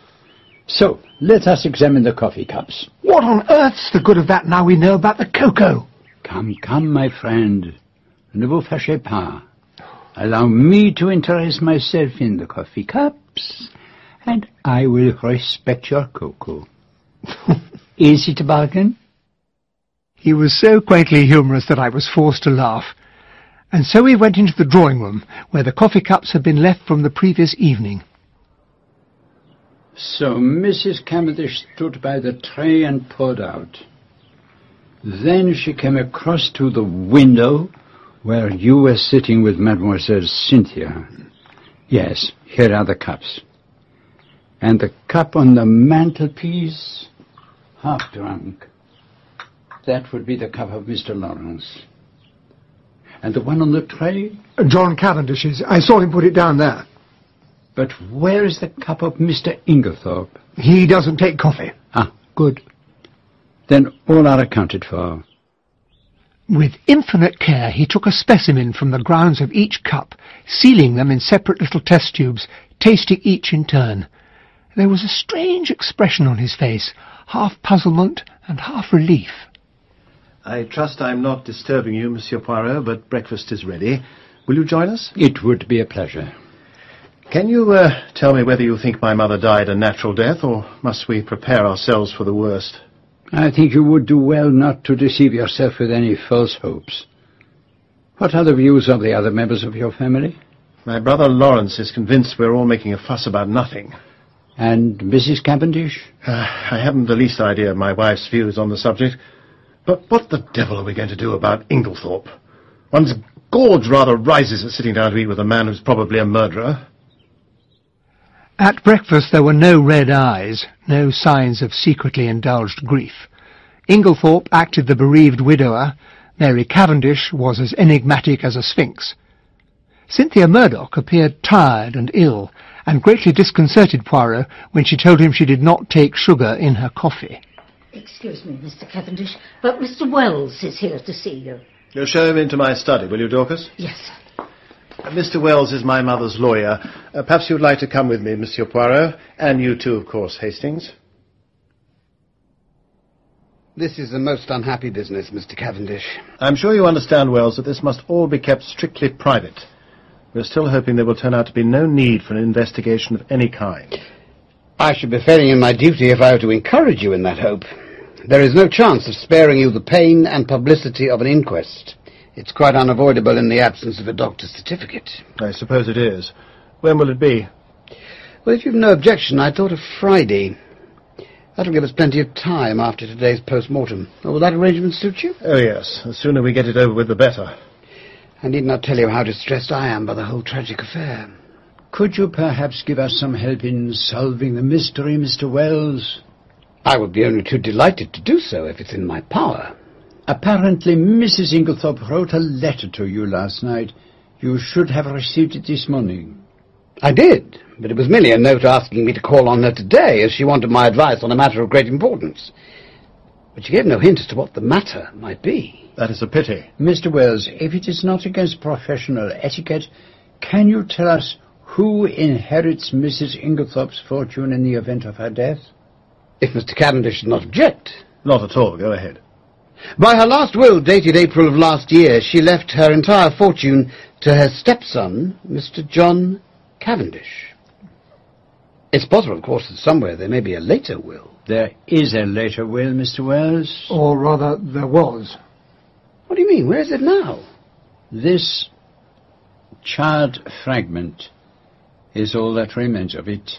So, let us examine the coffee cups. What on earth's the good of that now we know about the cocoa? Come, come, my friend. Ne vous fâchez pas. Allow me to interest myself in the coffee cups, and I will respect your cocoa. *laughs* Is it a bargain? He was so quaintly humorous that I was forced to laugh. And so we went into the drawing room, where the coffee cups had been left from the previous evening. So Mrs. Cavendish stood by the tray and poured out. Then she came across to the window where you were sitting with Mademoiselle Cynthia. Yes, here are the cups. And the cup on the mantelpiece, half drunk. That would be the cup of Mr. Lawrence. And the one on the tray? John Cavendish's. I saw him put it down there. But where is the cup of Mr. Inglethorpe? He doesn't take coffee. Ah, good. Then all are accounted for. With infinite care he took a specimen from the grounds of each cup, sealing them in separate little test tubes, tasting each in turn. There was a strange expression on his face, half puzzlement and half relief. I trust I'm not disturbing you, Monsieur Poirot, but breakfast is ready. Will you join us? It would be a pleasure. Can you uh, tell me whether you think my mother died a natural death, or must we prepare ourselves for the worst? I think you would do well not to deceive yourself with any false hopes. What are the views of the other members of your family? My brother Lawrence is convinced we're all making a fuss about nothing. And Mrs. Cavendish? Uh, I haven't the least idea of my wife's views on the subject. But what the devil are we going to do about Inglethorpe? One's gorge rather rises at sitting down to eat with a man who's probably a murderer. At breakfast there were no red eyes, no signs of secretly indulged grief. Inglethorpe acted the bereaved widower. Mary Cavendish was as enigmatic as a sphinx. Cynthia Murdoch appeared tired and ill, and greatly disconcerted Poirot when she told him she did not take sugar in her coffee. Excuse me, Mr. Cavendish, but Mr. Wells is here to see you. You'll show him into my study, will you, Dorcas? Yes, Uh, Mr. Wells is my mother's lawyer. Uh, perhaps you'd like to come with me, Monsieur Poirot, and you too, of course, Hastings. This is a most unhappy business, Mr. Cavendish. I'm sure you understand, Wells, that this must all be kept strictly private. We're still hoping there will turn out to be no need for an investigation of any kind. I should be failing in my duty if I were to encourage you in that hope. There is no chance of sparing you the pain and publicity of an inquest. It's quite unavoidable in the absence of a doctor's certificate. I suppose it is. When will it be? Well, if you've no objection, I thought of Friday. That'll give us plenty of time after today's post-mortem. Oh, will that arrangement suit you? Oh, yes. The sooner we get it over with, the better. I need not tell you how distressed I am by the whole tragic affair. Could you perhaps give us some help in solving the mystery, Mr. Wells? I would be only too delighted to do so if it's in my power. Apparently, Mrs. Inglethorpe wrote a letter to you last night. You should have received it this morning. I did, but it was merely a note asking me to call on her today, as she wanted my advice on a matter of great importance. But she gave no hint as to what the matter might be. That is a pity. Mr. Wells, if it is not against professional etiquette, can you tell us who inherits Mrs. Inglethorpe's fortune in the event of her death? If Mr. Cavendish does not object. Not at all. Go ahead. By her last will, dated April of last year, she left her entire fortune to her stepson, Mr. John Cavendish. It's possible, of course, that somewhere there may be a later will. There is a later will, Mr. Wells. Or rather, there was. What do you mean? Where is it now? This charred fragment is all that remains of it.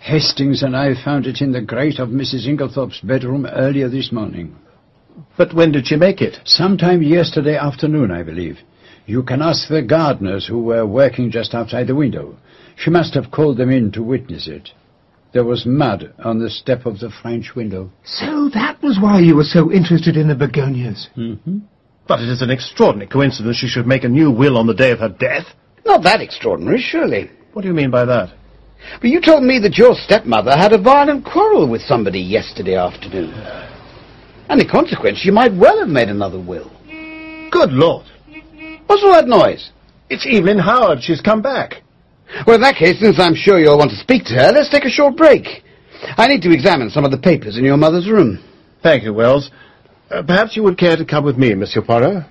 Hastings and I found it in the grate of Mrs. Inglethorpe's bedroom earlier this morning. But when did she make it? Sometime yesterday afternoon, I believe. You can ask the gardeners who were working just outside the window. She must have called them in to witness it. There was mud on the step of the French window. So that was why you were so interested in the begonias. Mm-hmm. But it is an extraordinary coincidence she should make a new will on the day of her death. Not that extraordinary, surely. What do you mean by that? But you told me that your stepmother had a violent quarrel with somebody yesterday afternoon. And in consequence, she might well have made another will. Good Lord. What's all that noise? It's Evelyn Howard. She's come back. Well, in that case, since I'm sure you'll want to speak to her, let's take a short break. I need to examine some of the papers in your mother's room. Thank you, Wells. Uh, perhaps you would care to come with me, Monsieur Poirot?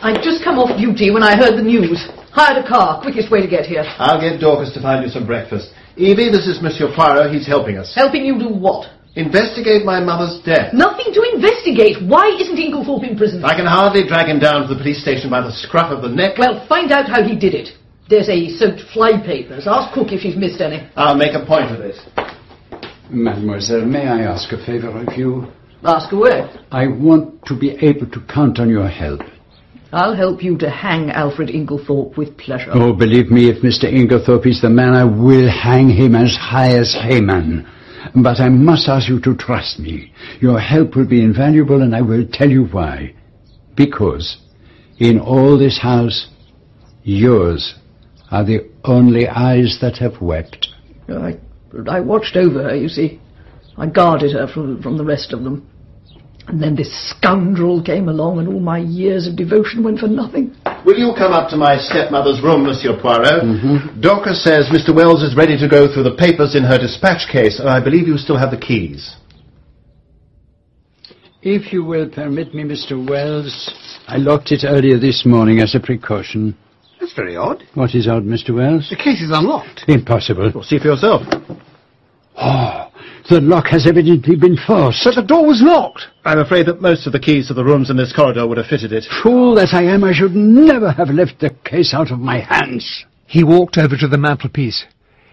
I'd just come off duty when I heard the news. Hired a car. Quickest way to get here. I'll get Dorcas to find you some breakfast. Evie, this is Monsieur Poirot. He's helping us. Helping you do what? Investigate my mother's death. Nothing to investigate. Why isn't Inglethorpe in prison? I can hardly drag him down to the police station by the scruff of the neck. Well, find out how he did it. There's a soaked fly papers. Ask Cook if she's missed any. I'll make a point of it. Mademoiselle, may I ask a favor of you? Ask away. I want to be able to count on your help. I'll help you to hang Alfred Inglethorpe with pleasure. Oh, believe me, if Mr. Inglethorpe is the man, I will hang him as high as Haman. But I must ask you to trust me. Your help will be invaluable, and I will tell you why. Because in all this house, yours are the only eyes that have wept. I, I watched over her, you see. I guarded her from, from the rest of them. And then this scoundrel came along and all my years of devotion went for nothing. Will you come up to my stepmother's room, Monsieur Poirot? Mm-hmm. Dorcas says Mr. Wells is ready to go through the papers in her dispatch case, and I believe you still have the keys. If you will permit me, Mr. Wells, I locked it earlier this morning as a precaution. That's very odd. What is odd, Mr. Wells? The case is unlocked. Impossible. Well, see for yourself. Oh, the lock has evidently been forced. But the door was locked. I'm afraid that most of the keys to the rooms in this corridor would have fitted it. Fool that I am, I should never have left the case out of my hands. He walked over to the mantelpiece.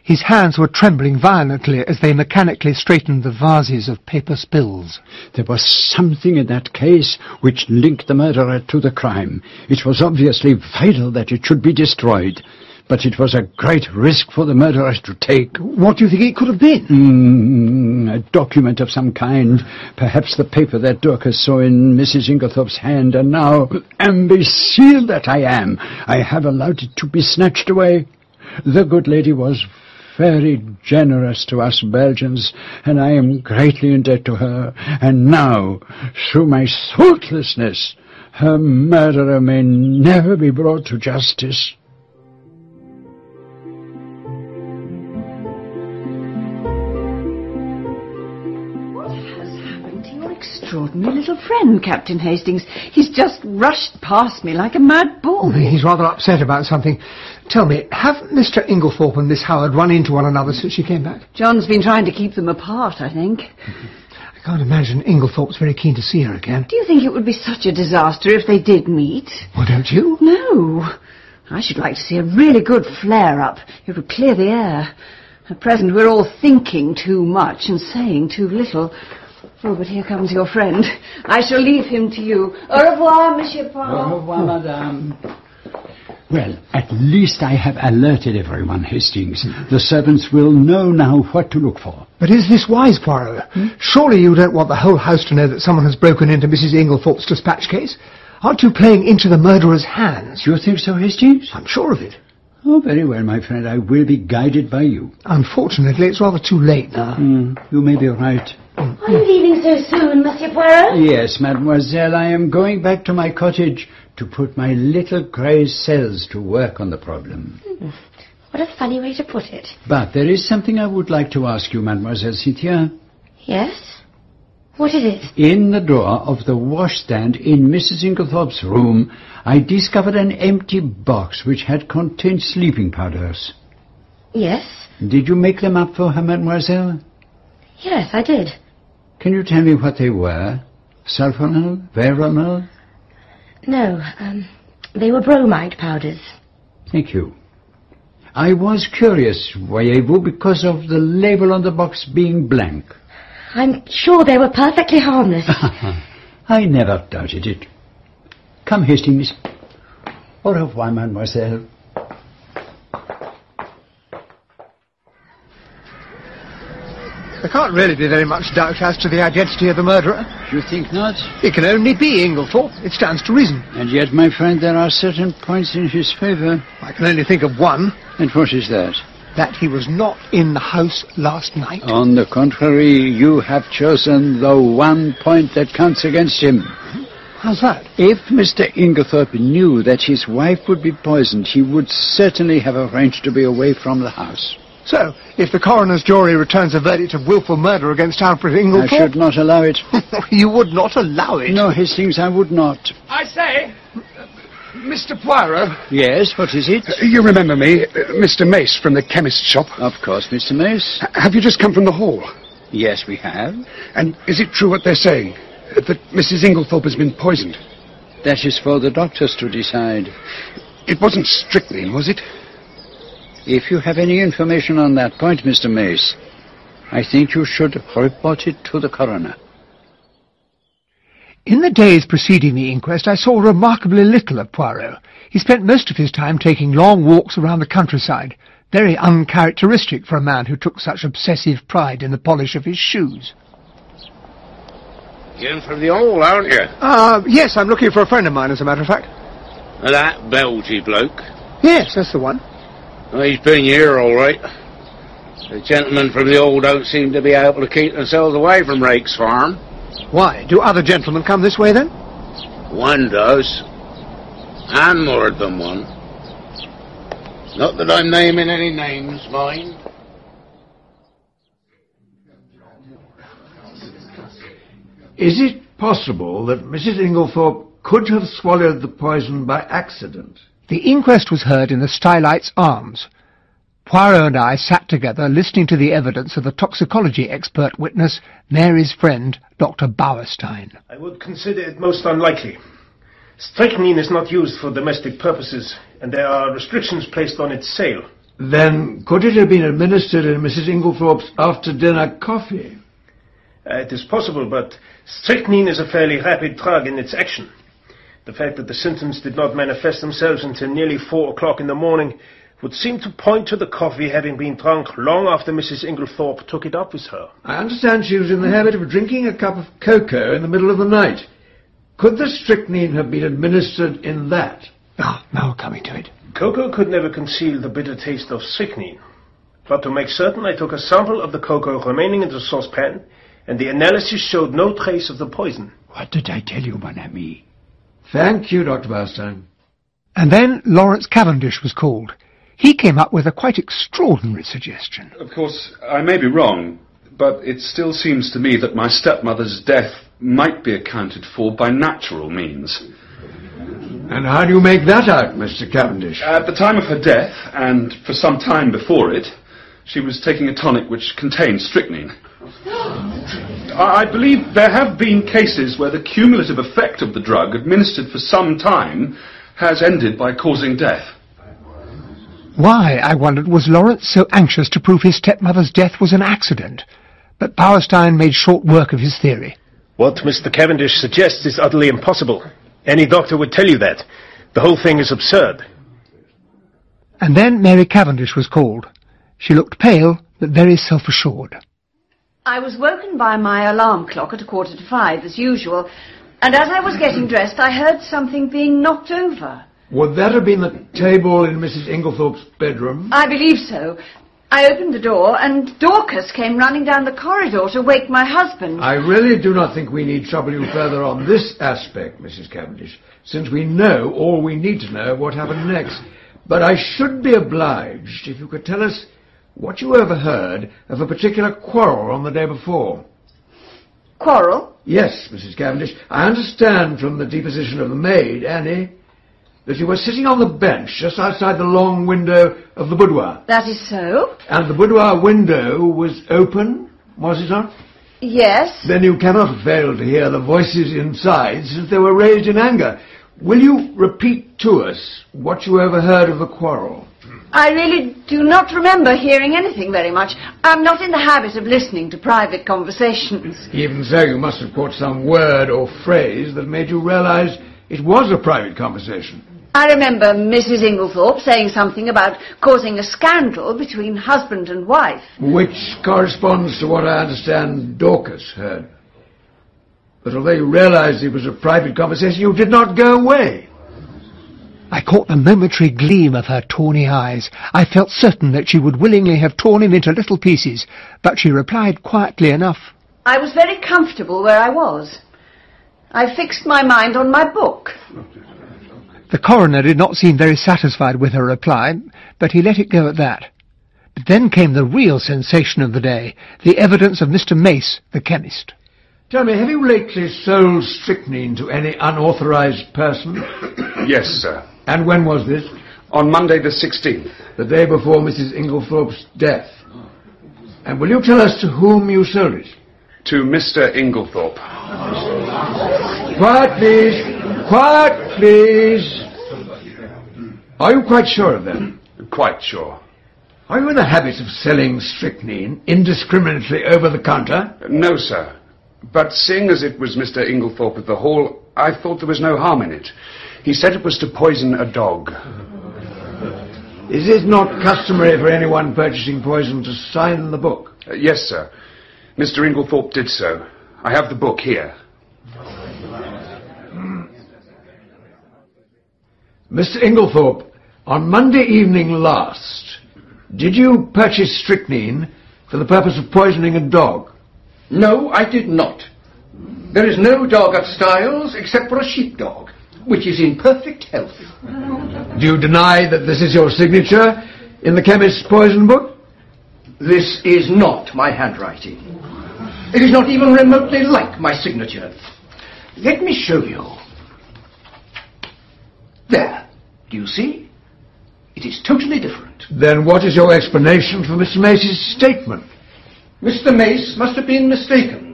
His hands were trembling violently as they mechanically straightened the vases of paper spills. There was something in that case which linked the murderer to the crime. It was obviously vital that it should be destroyed. But it was a great risk for the murderer to take. What do you think it could have been? Mm, a document of some kind. Perhaps the paper that Dorcas saw in Mrs. Inglethorpe's hand, and now, imbecile that I am, I have allowed it to be snatched away. The good lady was very generous to us Belgians, and I am greatly in debt to her. And now, through my thoughtlessness, her murderer may never be brought to justice. Extraordinary little friend, Captain Hastings? He's just rushed past me like a mad bull. He's rather upset about something. Tell me, have Mr. Inglethorpe and Miss Howard run into one another since she came back? John's been trying to keep them apart, I think. I can't imagine Inglethorpe's very keen to see her again. Do you think it would be such a disaster if they did meet? Well, don't you? No. I should like to see a really good flare-up. It would clear the air. At present, we're all thinking too much and saying too little. Oh, but here comes your friend. I shall leave him to you. Au revoir, Monsieur Poirot. Au revoir, madame. Well, at least I have alerted everyone, Hastings. The servants will know now what to look for. But is this wise, Poirot? Surely you don't want the whole house to know that someone has broken into Mrs. Inglethorpe's dispatch case? Aren't you playing into the murderer's hands? You think so, Hastings? I'm sure of it. Oh, very well, my friend. I will be guided by you. Unfortunately, it's rather too late now. Mm, you may be right. Are you leaving so soon, Monsieur Poirot? Yes, mademoiselle, I am going back to my cottage to put my little grey cells to work on the problem. Hmm. What a funny way to put it. But there is something I would like to ask you, mademoiselle Cynthia. Yes? What is it? In the drawer of the washstand in Mrs. Inglethorpe's room, I discovered an empty box which had contained sleeping powders. Yes? Did you make them up for her, mademoiselle? Yes, I did. Can you tell me what they were? Sulfonal? Veronal? No, um, they were bromide powders. Thank you. I was curious, voyez-vous, because of the label on the box being blank. I'm sure they were perfectly harmless. *laughs* I never doubted it. Come, Hastings. Au revoir, mademoiselle. There can't really be very much doubt as to the identity of the murderer. You think not? It can only be Inglethorpe. It stands to reason. And yet, my friend, there are certain points in his favor. I can only think of one. And what is that? That he was not in the house last night. On the contrary, you have chosen the one point that counts against him. How's that? If Mr. Inglethorpe knew that his wife would be poisoned, he would certainly have arranged to be away from the house. So, if the coroner's jury returns a verdict of wilful murder against Alfred Inglethorpe... I should not allow it. *laughs* you would not allow it? No, Hastings, I would not. I say, Mr. Poirot. Yes, what is it? You remember me, uh, Mr. Mace from the chemist's shop? Of course, Mr. Mace. H- have you just come from the hall? Yes, we have. And is it true what they're saying? uh, That Mrs. Inglethorpe has been poisoned? That is for the doctors to decide. It wasn't strychnine, was it? If you have any information on that point, Mr. Mace, I think you should report it to the coroner. In the days preceding the inquest, I saw remarkably little of Poirot. He spent most of his time taking long walks around the countryside, very uncharacteristic for a man who took such obsessive pride in the polish of his shoes. You're in from the hall, aren't you? Uh, yes, I'm looking for a friend of mine, as a matter of fact. That Belgy bloke. Yes, that's the one. Well, he's been here, all right. The gentlemen from the old don't seem to be able to keep themselves away from Raikes' farm. Why? Do other gentlemen come this way, then? One does. And more than one. Not that I'm naming any names, mind. Is it possible that Mrs. Inglethorpe could have swallowed the poison by accident? The inquest was heard in the Stylites Arms. Poirot and I sat together listening to the evidence of the toxicology expert witness, Mary's friend, Dr. Bauerstein. I would consider it most unlikely. Strychnine is not used for domestic purposes, and there are restrictions placed on its sale. Then could it have been administered in Mrs. Inglethorpe's after-dinner coffee? Uh, it is possible, but strychnine is a fairly rapid drug in its action. The fact that the symptoms did not manifest themselves until nearly four o'clock in the morning would seem to point to the coffee having been drunk long after Mrs. Inglethorpe took it up with her. I understand she was in the habit of drinking a cup of cocoa in the middle of the night. Could the strychnine have been administered in that? Ah, now we're coming to it. Cocoa could never conceal the bitter taste of strychnine. But to make certain, I took a sample of the cocoa remaining in the saucepan, and the analysis showed no trace of the poison. What did I tell you, mon ami? Thank you, Dr. Bauerstein. And then Lawrence Cavendish was called. He came up with a quite extraordinary suggestion. Of course, I may be wrong, but it still seems to me that my stepmother's death might be accounted for by natural means. And how do you make that out, Mr. Cavendish? At the time of her death, and for some time before it, she was taking a tonic which contained strychnine. *laughs* I I believe there have been cases where the cumulative effect of the drug administered for some time has ended by causing death. Why, I wondered, was Lawrence so anxious to prove his stepmother's death was an accident? But Bauerstein made short work of his theory. What Mr. Cavendish suggests is utterly impossible. Any doctor would tell you that. The whole thing is absurd. And then Mary Cavendish was called. She looked pale, but very self-assured. I was woken by my alarm clock at a quarter to five, as usual, and as I was getting dressed, I heard something being knocked over. Would that have been the table in Mrs. Inglethorpe's bedroom? I believe so. I opened the door, and Dorcas came running down the corridor to wake my husband. I really do not think we need trouble you further on this aspect, Mrs. Cavendish, since we know all we need to know of what happened next. But I should be obliged if you could tell us what you overheard of a particular quarrel on the day before. Quarrel? Yes, Mrs. Cavendish. I understand from the deposition of the maid, Annie, that you were sitting on the bench just outside the long window of the boudoir. That is so. And the boudoir window was open, was it not? Yes. Then you cannot fail to hear the voices inside, since they were raised in anger. Will you repeat to us what you overheard of the quarrel? I really do not remember hearing anything very much. I'm not in the habit of listening to private conversations. Even so, you must have caught some word or phrase that made you realize it was a private conversation. I remember Mrs. Inglethorpe saying something about causing a scandal between husband and wife. Which corresponds to what I understand Dorcas heard. But although you realized it was a private conversation, you did not go away. I caught the momentary gleam of her tawny eyes. I felt certain that she would willingly have torn him into little pieces, but she replied quietly enough. I was very comfortable where I was. I fixed my mind on my book. The coroner did not seem very satisfied with her reply, but he let it go at that. But then came the real sensation of the day, the evidence of Mr. Mace, the chemist. Tell me, have you lately sold strychnine to any unauthorized person? *coughs* Yes, sir. And when was this? On Monday the 16th. The day before Mrs. Inglethorpe's death. And will you tell us to whom you sold it? To Mr. Inglethorpe. Quiet, please. Quiet, please. Are you quite sure of that? Quite sure. Are you in the habit of selling strychnine indiscriminately over the counter? No, sir. But seeing as it was Mr. Inglethorpe at the Hall, I thought there was no harm in it. He said it was to poison a dog. Is it not customary for anyone purchasing poison to sign the book? Uh, yes, sir. Mr. Inglethorpe did so. I have the book here. Mr. Inglethorpe, on Monday evening last, did you purchase strychnine for the purpose of poisoning a dog? No, I did not. There is no dog at Styles except for a sheepdog, which is in perfect health. *laughs* Do you deny that this is your signature in the chemist's poison book? This is not my handwriting. It is not even remotely like my signature. Let me show you. There. Do you see? It is totally different. Then what is your explanation for Mr. Mace's statement? Mr. Mace must have been mistaken.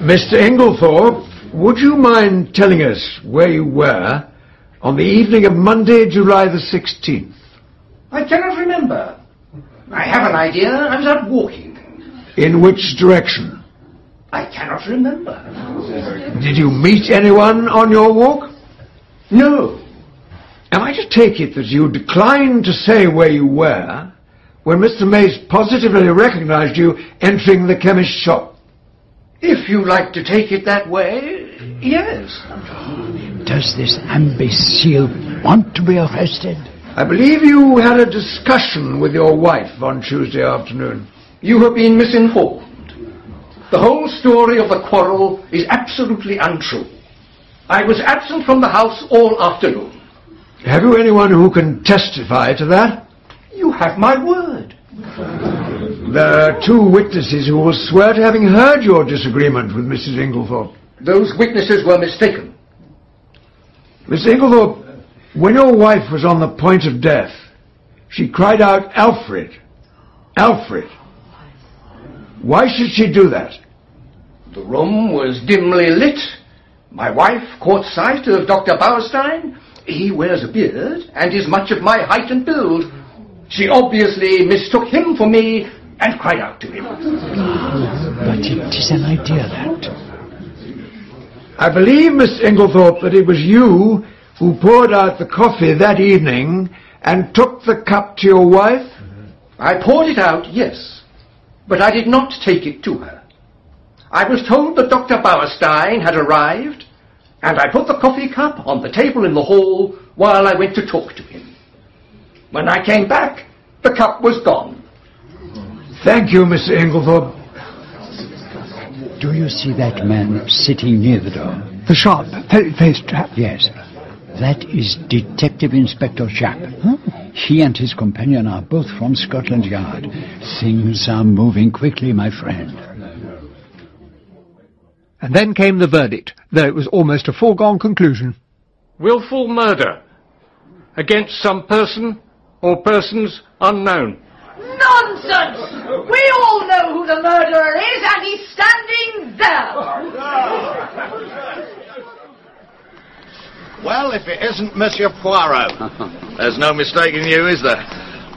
Mr. Inglethorpe, would you mind telling us where you were on the evening of Monday, July the 16th? I cannot remember. I have an idea. I was out walking. In which direction? I cannot remember. Did you meet anyone on your walk? No. Am I to take it that you declined to say where you were when Mr. Mace positively recognized you entering the chemist's shop? If you like to take it that way, yes. Does this imbecile want to be arrested? I believe you had a discussion with your wife on Tuesday afternoon. You have been misinformed. The whole story of the quarrel is absolutely untrue. I was absent from the house all afternoon. Have you anyone who can testify to that? You have my word. There are two witnesses who will swear to having heard your disagreement with Mrs. Inglethorpe. Those witnesses were mistaken. Miss Inglethorpe, when your wife was on the point of death, she cried out, Alfred! Alfred! Why should she do that? The room was dimly lit. My wife caught sight of Dr. Bauerstein. He wears a beard and is much of my height and build. She obviously mistook him for me and cried out to him. But it is an idea that. I believe, Miss Inglethorpe, that it was you who poured out the coffee that evening and took the cup to your wife? I poured it out, yes, but I did not take it to her. I was told that Dr. Bauerstein had arrived, and I put the coffee cup on the table in the hall while I went to talk to him. When I came back, the cup was gone. Thank you, Mr. Inglethorpe. Do you see that man sitting near the door? The sharp, ferret-faced chap? Yes. That is Detective Inspector Japp. He and his companion are both from Scotland Yard. Things are moving quickly, my friend. And then came the verdict, though it was almost a foregone conclusion. Willful murder against some person or persons unknown. Nonsense! We all know who the murderer is, and he's standing there. Well, if it isn't Monsieur Poirot. *laughs* There's no mistaking you, is there?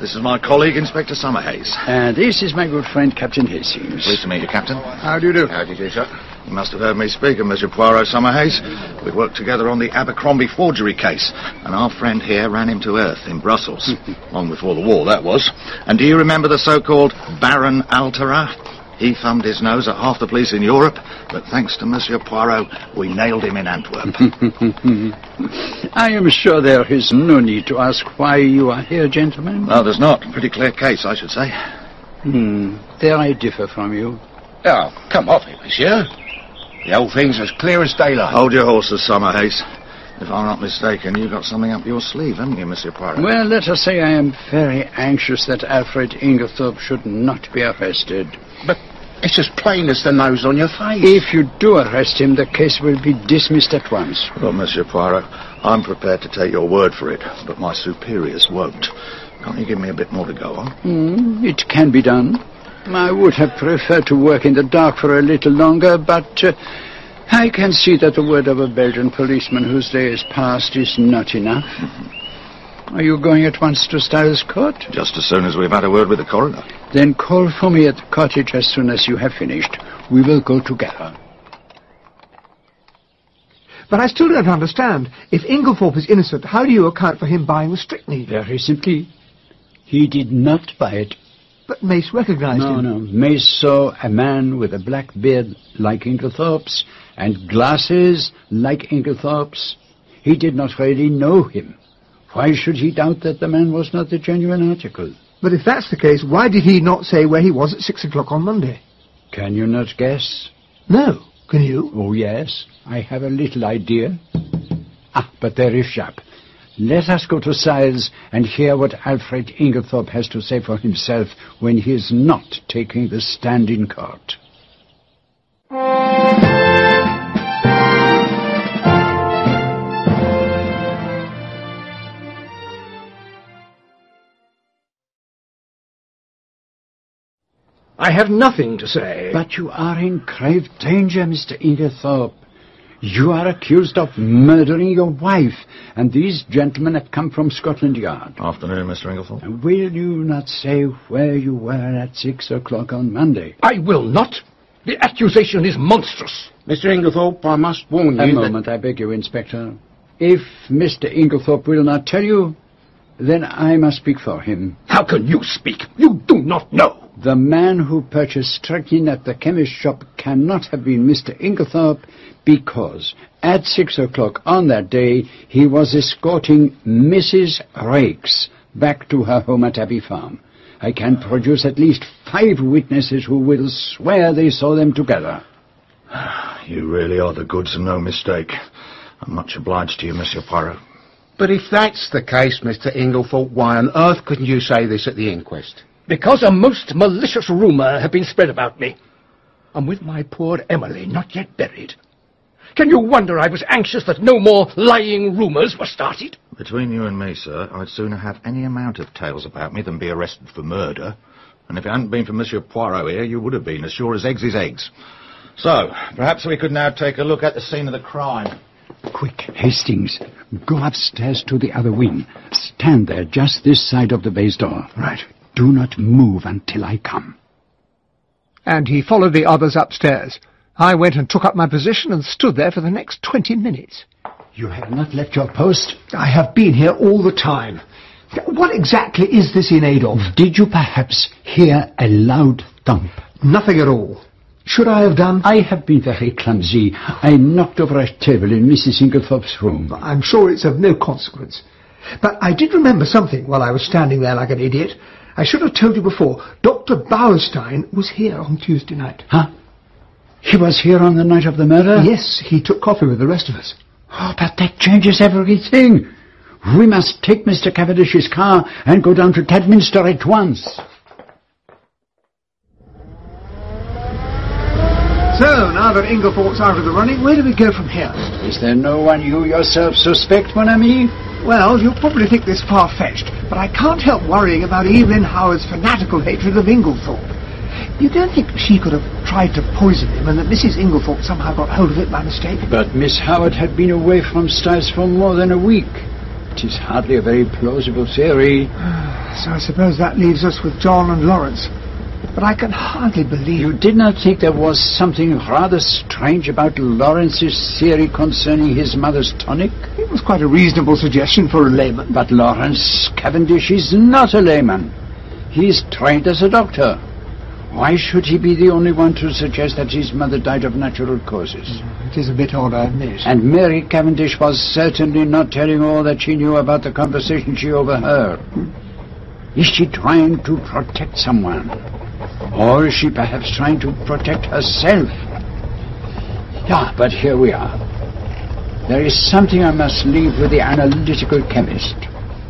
This is my colleague, Inspector Summerhays. And this is my good friend, Captain Hastings. Pleased to meet you, Captain. How do you do? How do you do, sir? You must have heard me speak of Monsieur Poirot Summerhays. We worked together on the Abercrombie forgery case, and our friend here ran him to earth in Brussels. *laughs* Long before the war, that was. And do you remember the so-called Baron Altara? He thumbed his nose at half the police in Europe, but thanks to Monsieur Poirot, we nailed him in Antwerp. *laughs* I am sure there is no need to ask why you are here, gentlemen. no, there's not. Pretty clear case, I should say. Hmm, there I differ from you. Oh, come off it, monsieur. The whole thing's as clear as daylight. Hold your horses, Summerhays. If I'm not mistaken, you've got something up your sleeve, haven't you, Monsieur Poirot? Well, let us say I am very anxious that Alfred Inglethorpe should not be arrested. But it's as plain as the nose on your face. If you do arrest him, the case will be dismissed at once. Well, Monsieur Poirot, I'm prepared to take your word for it, but my superiors won't. Can't you give me a bit more to go on? Hmm, it can be done. I would have preferred to work in the dark for a little longer, but uh, I can see that the word of a Belgian policeman whose day is past is not enough. Are you going at once to Styles Court? Just as soon as we've had a word with the coroner. Then call for me at the cottage as soon as you have finished. We will go together. But I still don't understand. If Inglethorpe is innocent, how do you account for him buying the strychnine? Very simply. He did not buy it. But Mace recognized no, him. No, no. Mace saw a man with a black beard like Inglethorpe's and glasses like Inglethorpe's. He did not really know him. Why should he doubt that the man was not the genuine article? But if that's the case, why did he not say where he was at six o'clock on Monday? Can you not guess? No. Can you? Oh, yes. I have a little idea. Ah, but there is sharp. Let us go to Styles and hear what Alfred Inglethorpe has to say for himself when he is not taking the stand in court. I have nothing to say. But you are in grave danger, Mr. Inglethorpe. You are accused of murdering your wife, and these gentlemen have come from Scotland Yard. Afternoon, Mr. Inglethorpe. Will you not say where you were at six o'clock on Monday? I will not. The accusation is monstrous. Mr. Inglethorpe, I must warn A you that... moment, I beg you, Inspector. If Mr. Inglethorpe will not tell you, then I must speak for him. How can you speak? You do not know. The man who purchased strychnine at the chemist shop cannot have been Mr. Inglethorpe because at six o'clock on that day he was escorting Mrs. Raikes back to her home at Abbey Farm. I can produce at least five witnesses who will swear they saw them together. *sighs* You really are the goods and no mistake. I'm much obliged to you, Monsieur Poirot. But if that's the case, Mr. Inglethorpe, why on earth couldn't you say this at the inquest? Because a most malicious rumour had been spread about me. And with my poor Emily not yet buried. Can you wonder I was anxious that no more lying rumours were started? Between you and me, sir, I'd sooner have any amount of tales about me than be arrested for murder. And if it hadn't been for Monsieur Poirot here, you would have been, as sure as eggs is eggs. So, perhaps we could now take a look at the scene of the crime. Quick, Hastings, go upstairs to the other wing. Stand there just this side of the baize door. Right. Do not move until I come. And he followed the others upstairs. I went and took up my position and stood there for the next twenty minutes. You have not left your post? I have been here all the time. What exactly is this in aid of? Did you perhaps hear a loud thump? Nothing at all. Should I have done? I have been very clumsy. I knocked over a table in Mrs. Inglethorpe's room. I'm sure it's of no consequence. But I did remember something while I was standing there like an idiot. I should have told you before. Dr. Bauerstein was here on Tuesday night. Huh? He was here on the night of the murder? Yes, he took coffee with the rest of us. Oh, but that changes everything. We must take Mr. Cavendish's car and go down to Tadminster at once. So, now that Inglethorpe's out of the running, where do we go from here? Is there no one you yourself suspect, mon ami? Well, you'll probably think this far-fetched, but I can't help worrying about Evelyn Howard's fanatical hatred of Inglethorpe. You don't think she could have tried to poison him and that Mrs. Inglethorpe somehow got hold of it by mistake? But Miss Howard had been away from Styles for more than a week. It is hardly a very plausible theory. *sighs* So I suppose that leaves us with John and Lawrence. But I can hardly believe... You did not think there was something rather strange about Lawrence's theory concerning his mother's tonic? It was quite a reasonable suggestion for a layman. But Lawrence Cavendish is not a layman. He is trained as a doctor. Why should he be the only one to suggest that his mother died of natural causes? It is a bit odd, I admit. And Mary Cavendish was certainly not telling all that she knew about the conversation she overheard. Is she trying to protect someone? Or is she perhaps trying to protect herself? Yeah, but here we are. There is something I must leave with the analytical chemist.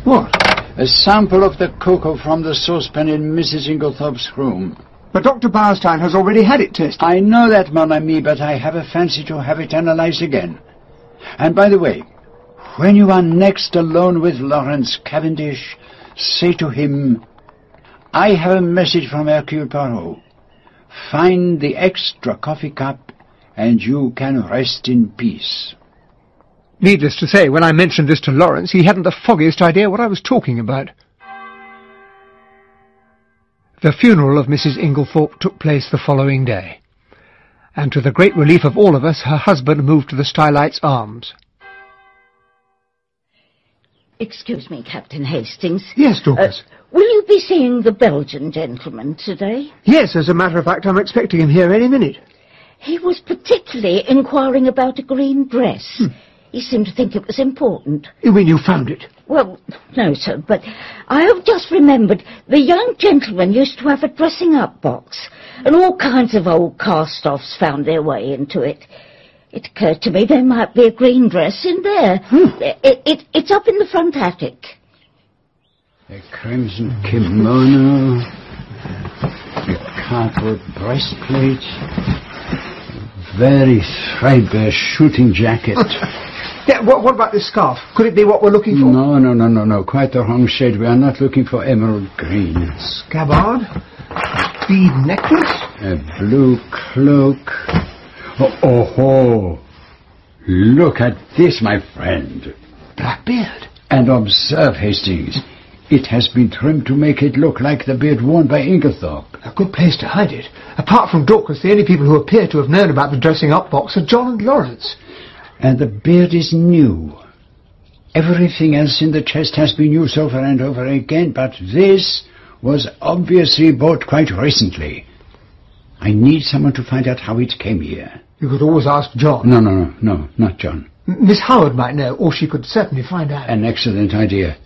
What? A sample of the cocoa from the saucepan in Mrs. Inglethorpe's room. But Dr. Bauerstein has already had it tested. I know that, mon ami, but I have a fancy to have it analyzed again. And by the way, when you are next alone with Lawrence Cavendish, say to him, I have a message from Hercule Poirot. Find the extra coffee cup, and you can rest in peace. Needless to say, when I mentioned this to Lawrence, he hadn't the foggiest idea what I was talking about. The funeral of Mrs. Inglethorpe took place the following day, and to the great relief of all of us, her husband moved to the Stylites Arms. Excuse me, Captain Hastings. Yes, Dorcas. Uh, will you be seeing the Belgian gentleman today? Yes, as a matter of fact, I'm expecting him here any minute. He was particularly inquiring about a green dress. Hmm. He seemed to think it was important. You mean you found it? Well, no, sir, but I have just remembered the young gentleman used to have a dressing-up box, and all kinds of old cast-offs found their way into it. It occurred to me there might be a green dress in there. It, it, it's up in the front attic. A crimson kimono, a cardboard breastplate, a very threadbare shooting jacket. Yeah, what, what about this scarf? Could it be what we're looking for? No, no, no, no, no. Quite the wrong shade. We are not looking for emerald green. Scabbard? Bead necklace? A blue cloak. Oh, oh, oh. Look at this, my friend. Black beard. And observe, Hastings. It has been trimmed to make it look like the beard worn by Inglethorpe. A good place to hide it. Apart from Dorcas, the only people who appear to have known about the dressing-up box are John and Lawrence. And the beard is new. Everything else in the chest has been used over and over again, but this was obviously bought quite recently. I need someone to find out how it came here. You could always ask John. No, no, no, no, not John. M- Miss Howard might know, or she could certainly find out. An excellent idea.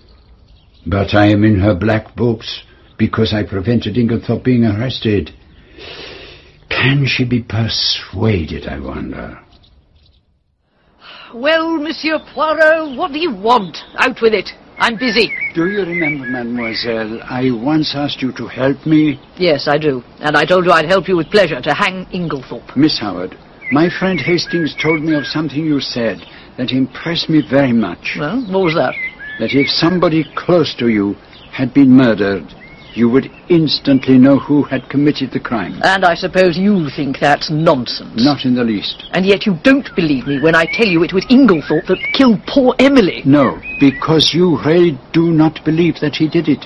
But I am in her black books because I prevented Inglethorpe being arrested. Can she be persuaded, I wonder? Well, Monsieur Poirot, what do you want? Out with it. I'm busy. Do you remember, mademoiselle, I once asked you to help me? Yes, I do. And I told you I'd help you with pleasure to hang Inglethorpe. Miss Howard, my friend Hastings told me of something you said that impressed me very much. Well, what was that? That if somebody close to you had been murdered, you would instantly know who had committed the crime. And I suppose you think that's nonsense. Not in the least. And yet you don't believe me when I tell you it was Inglethorpe that killed poor Emily. No, because you really do not believe that he did it.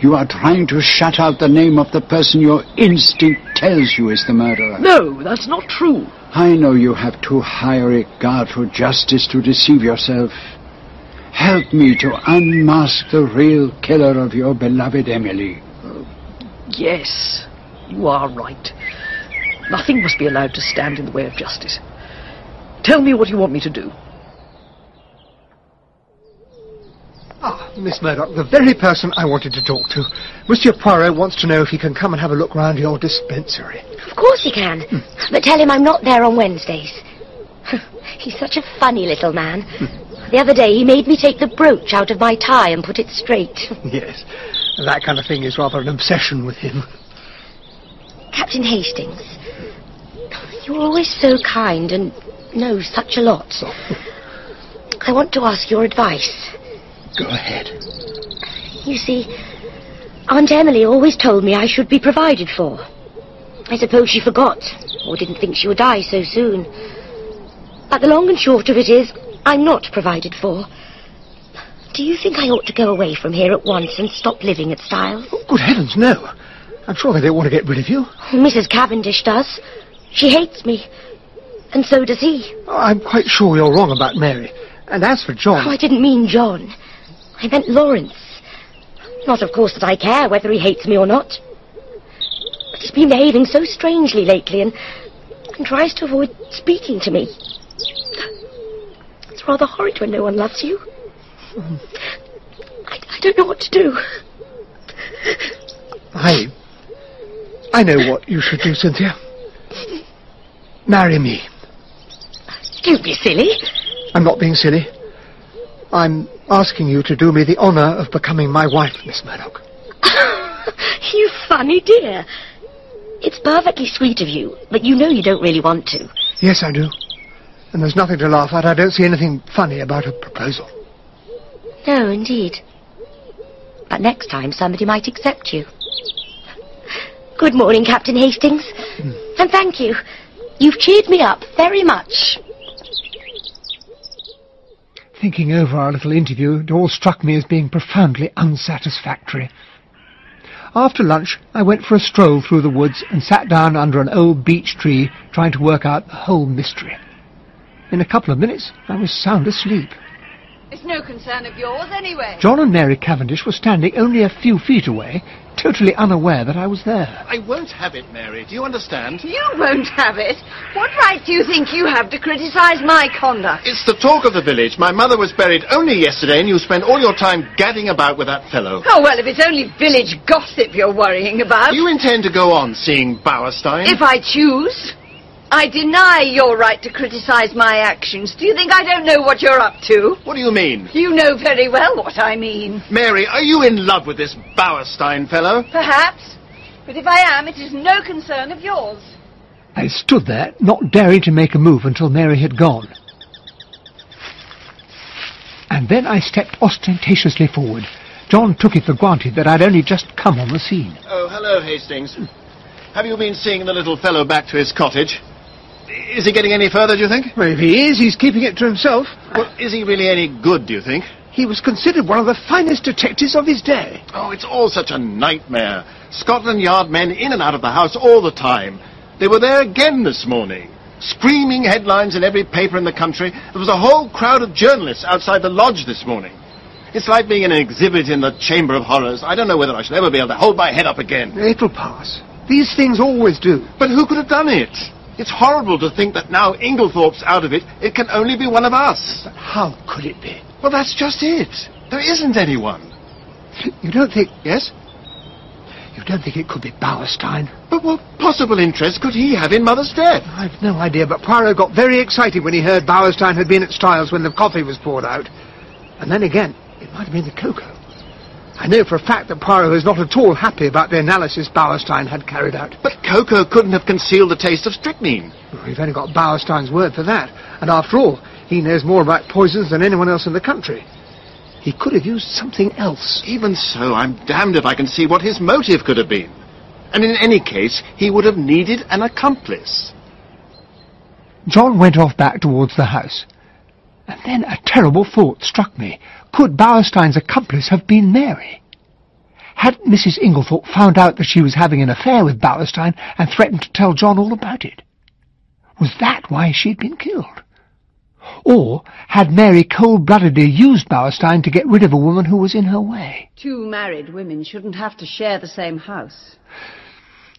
You are trying to shut out the name of the person your instinct tells you is the murderer. No, that's not true. I know you have too high a regard for justice to deceive yourself. Help me to unmask the real killer of your beloved Emily. Yes, you are right. Nothing must be allowed to stand in the way of justice. Tell me what you want me to do. Ah, Miss Murdoch, the very person I wanted to talk to. Monsieur Poirot wants to know if he can come and have a look round your dispensary. Of course he can. But tell him I'm not there on Wednesdays. *laughs* He's such a funny little man. The other day he made me take the brooch out of my tie and put it straight. *laughs* yes, that kind of thing is rather an obsession with him. Captain Hastings, you're always so kind and know such a lot. I want to ask your advice. Go ahead. You see, Aunt Emily always told me I should be provided for. I suppose she forgot, or didn't think she would die so soon. But the long and short of it is, I'm not provided for. Do you think I ought to go away from here at once and stop living at Styles? Oh, good heavens, no. I'm sure they don't want to get rid of you. Mrs. Cavendish does. She hates me. And so does he. Oh, I'm quite sure you're wrong about Mary. And as for John... Oh, I didn't mean John. I meant Lawrence. Not, of course, that I care whether he hates me or not. But he's been behaving so strangely lately and, and tries to avoid speaking to me. Rather horrid when no one loves you. I, I don't know what to do. I... I know what you should do, Cynthia. Marry me. Don't be silly. I'm not being silly. I'm asking you to do me the honour of becoming my wife, Miss Murdoch. *laughs* you funny dear. It's perfectly sweet of you, but you know you don't really want to. Yes, I do. And there's nothing to laugh at. I don't see anything funny about a proposal. No, indeed. But next time somebody might accept you. Good morning, Captain Hastings. Hmm. And thank you. You've cheered me up very much. Thinking over our little interview, it all struck me as being profoundly unsatisfactory. After lunch, I went for a stroll through the woods and sat down under an old beech tree trying to work out the whole mystery. In a couple of minutes, I was sound asleep. It's no concern of yours, anyway. John and Mary Cavendish were standing only a few feet away, totally unaware that I was there. I won't have it, Mary. Do you understand? You won't have it. What right do you think you have to criticise my conduct? It's the talk of the village. My mother was buried only yesterday, and you spend all your time gadding about with that fellow. Oh, well, if it's only village gossip you're worrying about. Do you intend to go on seeing Bauerstein? If I choose. I deny your right to criticise my actions. Do you think I don't know what you're up to? What do you mean? You know very well what I mean. Mary, are you in love with this Bauerstein fellow? Perhaps. But if I am, it is no concern of yours. I stood there, not daring to make a move until Mary had gone. And then I stepped ostentatiously forward. John took it for granted that I'd only just come on the scene. Oh, hello, Hastings. Have you been seeing the little fellow back to his cottage? Is he getting any further, do you think? Well, if he is, he's keeping it to himself. Well, is he really any good, do you think? He was considered one of the finest detectives of his day. Oh, it's all such a nightmare. Scotland Yard men in and out of the house all the time. They were there again this morning. Screaming headlines in every paper in the country. There was a whole crowd of journalists outside the lodge this morning. It's like being in an exhibit in the Chamber of Horrors. I don't know whether I shall ever be able to hold my head up again. It'll pass. These things always do. But who could have done it? It's horrible to think that now Inglethorpe's out of it, it can only be one of us. But how could it be? Well, that's just it. There isn't anyone. You don't think... Yes? You don't think it could be Bauerstein? But what possible interest could he have in Mother's death? I've no idea, but Poirot got very excited when he heard Bauerstein had been at Styles when the coffee was poured out. And then again, it might have been the cocoa. I know for a fact that Poirot is not at all happy about the analysis Bauerstein had carried out. But cocoa couldn't have concealed the taste of strychnine. We've only got Bauerstein's word for that. And after all, he knows more about poisons than anyone else in the country. He could have used something else. Even so, I'm damned if I can see what his motive could have been. And in any case, he would have needed an accomplice. John went off back towards the house. And then a terrible thought struck me. Could Bauerstein's accomplice have been Mary? Had Mrs. Inglethorpe found out that she was having an affair with Bauerstein and threatened to tell John all about it? Was that why she'd been killed? Or had Mary cold-bloodedly used Bauerstein to get rid of a woman who was in her way? Two married women shouldn't have to share the same house.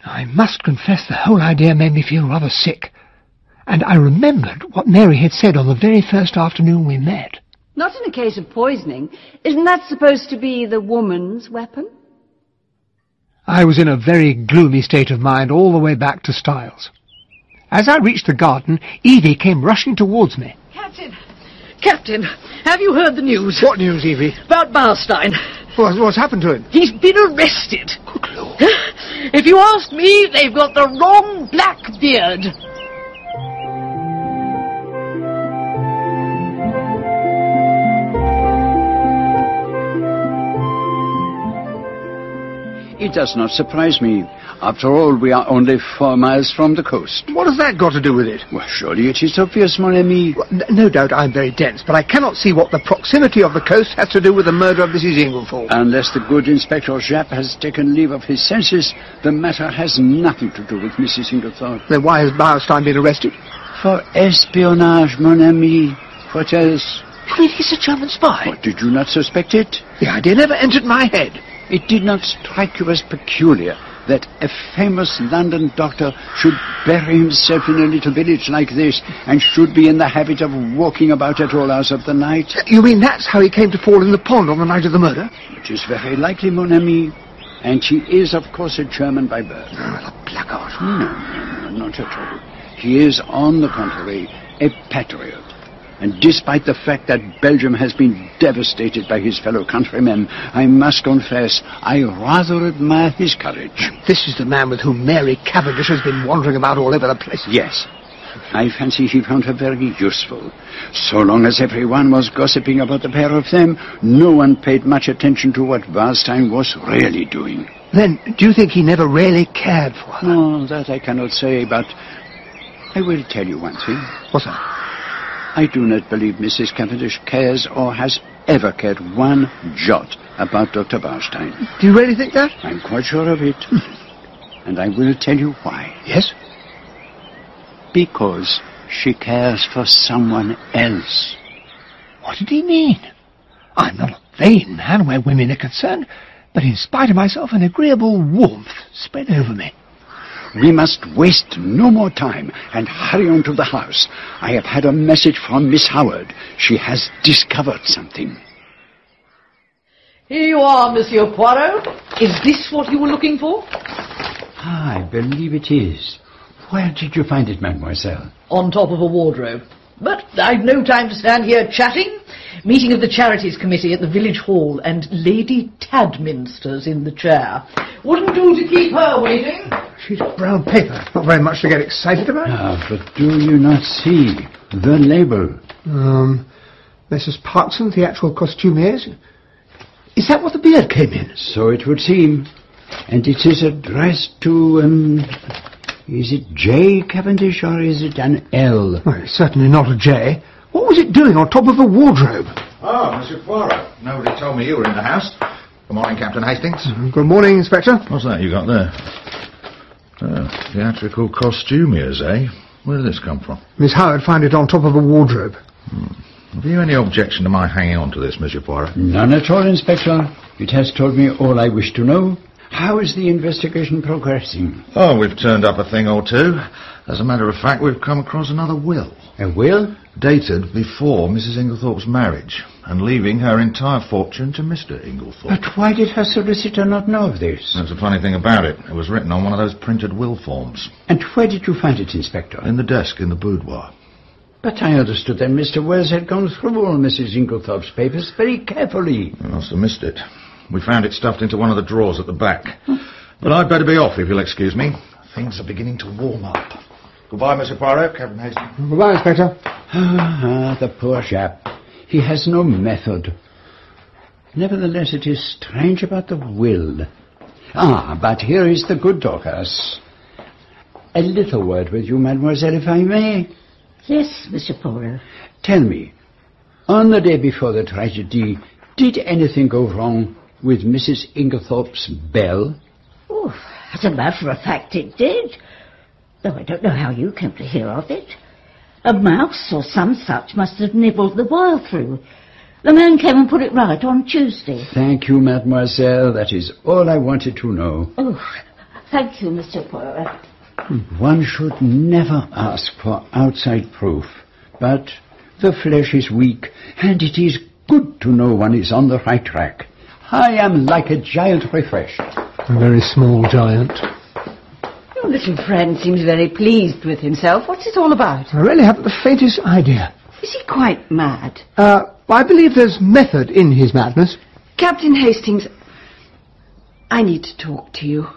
I must confess the whole idea made me feel rather sick. And I remembered what Mary had said on the very first afternoon we met. Not in a case of poisoning. Isn't that supposed to be the woman's weapon? I was in a very gloomy state of mind all the way back to Styles. As I reached the garden, Evie came rushing towards me. Captain, Captain, have you heard the news? What news, Evie? About Bauerstein. What, what's happened to him? He's been arrested. Good Lord. If you ask me, they've got the wrong black beard. It does not surprise me. After all, we are only four miles from the coast. What has that got to do with it? Well, surely it is obvious, mon ami. Well, no doubt I'm very dense, but I cannot see what the proximity of the coast has to do with the murder of Mrs. Inglethorpe. Unless the good Inspector Japp has taken leave of his senses, the matter has nothing to do with Mrs. Inglethorpe. Then why has Bauerstein been arrested? For espionage, mon ami. What else? You mean he's a German spy? What, did you not suspect it? The idea never entered my head. It did not strike you as peculiar that a famous London doctor should bury himself in a little village like this and should be in the habit of walking about at all hours of the night? You mean that's how he came to fall in the pond on the night of the murder? It is very likely, mon ami. And she is, of course, a German by birth. Oh, the blackguard. No, no, no, not at all. He is, on the contrary, a patriot. And despite the fact that Belgium has been devastated by his fellow countrymen, I must confess I rather admire his courage. This is the man with whom Mary Cavendish has been wandering about all over the place. Yes. I fancy he found her very useful. So long as everyone was gossiping about the pair of them, no one paid much attention to what Bauerstein was really doing. Then, do you think he never really cared for her? No, that I cannot say, but I will tell you one thing. What's that? I do not believe Mrs. Cavendish cares or has ever cared one jot about Dr. Bauerstein. Do you really think that? I'm quite sure of it. *laughs* and I will tell you why. Yes? Because she cares for someone else. What did he mean? I'm not a vain man where women are concerned, but in spite of myself, an agreeable warmth spread over me. We must waste no more time and hurry on to the house. I have had a message from Miss Howard. She has discovered something. Here you are, Monsieur Poirot. Is this what you were looking for? I believe it is. Where did you find it, mademoiselle? On top of a wardrobe. But I've no time to stand here chatting. Meeting of the Charities Committee at the village hall, and Lady Tadminster's in the chair. Wouldn't do to keep her waiting. She's brown paper. Not very much to get excited about. Ah, but do you not see the label? Um, Mrs. Parkson, theatrical costumiers. Is Is that what the beard came in? So it would seem. And it is addressed to, um, is it J. Cavendish or is it an L? Well, it's certainly not a J. What was it doing on top of a wardrobe? Oh, Monsieur Poirot. Nobody told me you were in the house. Good morning, Captain Hastings. Mm-hmm. Good morning, Inspector. What's that you got there? Oh, theatrical costumiers, eh? Where did this come from? Miss Howard found it on top of a wardrobe. Hmm. Have you any objection to my hanging on to this, Monsieur Poirot? None at all, Inspector. It has told me all I wish to know. How is the investigation progressing? Oh, we've turned up a thing or two. As a matter of fact, we've come across another will. A will? Dated before Mrs. Inglethorpe's marriage, and leaving her entire fortune to Mr. Inglethorpe. But why did her solicitor not know of this? That's the funny thing about it. It was written on one of those printed will forms. And where did you find it, Inspector? In the desk in the boudoir. But I understood that Mr. Wells had gone through all Mrs. Inglethorpe's papers very carefully. I must have missed it. We found it stuffed into one of the drawers at the back. But I'd better be off, if you'll excuse me. Things are beginning to warm up. Goodbye, Mr. Poirot, Captain Hastings. Goodbye, Inspector. Ah, the poor chap. He has no method. Nevertheless, it is strange about the will. Ah, but here is the good Dorcas. A little word with you, mademoiselle, if I may. Yes, Mr. Poirot. Tell me, on the day before the tragedy, did anything go wrong with Mrs. Inglethorpe's bell? Oh, as a matter of fact, it did. Though I don't know how you came to hear of it. A mouse or some such must have nibbled the wire through. The man came and put it right on Tuesday. Thank you, mademoiselle. That is all I wanted to know. Oh, thank you, Mr. Poirot. Hmm, one should never ask for outside proof. But the flesh is weak, and it is good to know one is on the right track. I am like a giant refreshed. A very small giant. Your little friend seems very pleased with himself. What's it all about? I really haven't the faintest idea. Is he quite mad? Uh, I believe there's method in his madness. Captain Hastings, I need to talk to you.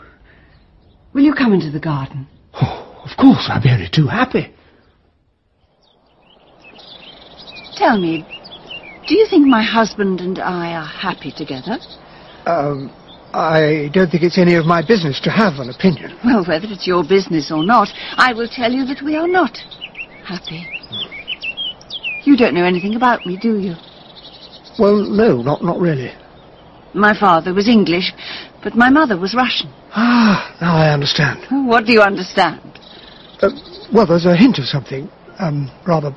Will you come into the garden? Oh, of course, I'm be only too happy. Tell me, do you think my husband and I are happy together? Um, I don't think it's any of my business to have an opinion. Well, whether it's your business or not, I will tell you that we are not happy. You don't know anything about me, do you? Well, no, not, not really. My father was English, but my mother was Russian. Ah, now I understand. What do you understand? Uh, well, there's a hint of something, um, rather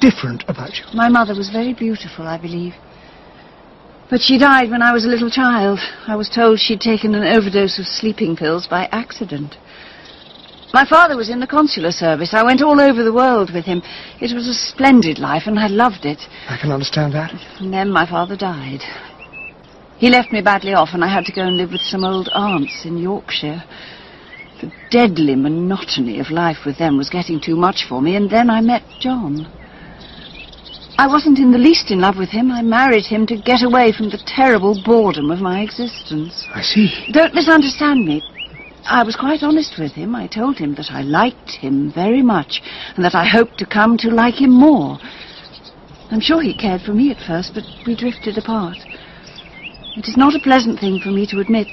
different about you. My mother was very beautiful, I believe. But she died when I was a little child. I was told she'd taken an overdose of sleeping pills by accident. My father was in the consular service. I went all over the world with him. It was a splendid life, and I loved it. I can understand that. And then my father died. He left me badly off, and I had to go and live with some old aunts in Yorkshire. The deadly monotony of life with them was getting too much for me, and then I met John. I wasn't in the least in love with him. I married him to get away from the terrible boredom of my existence. I see. Don't misunderstand me. I was quite honest with him. I told him that I liked him very much, and that I hoped to come to like him more. I'm sure he cared for me at first, but we drifted apart. It is not a pleasant thing for me to admit,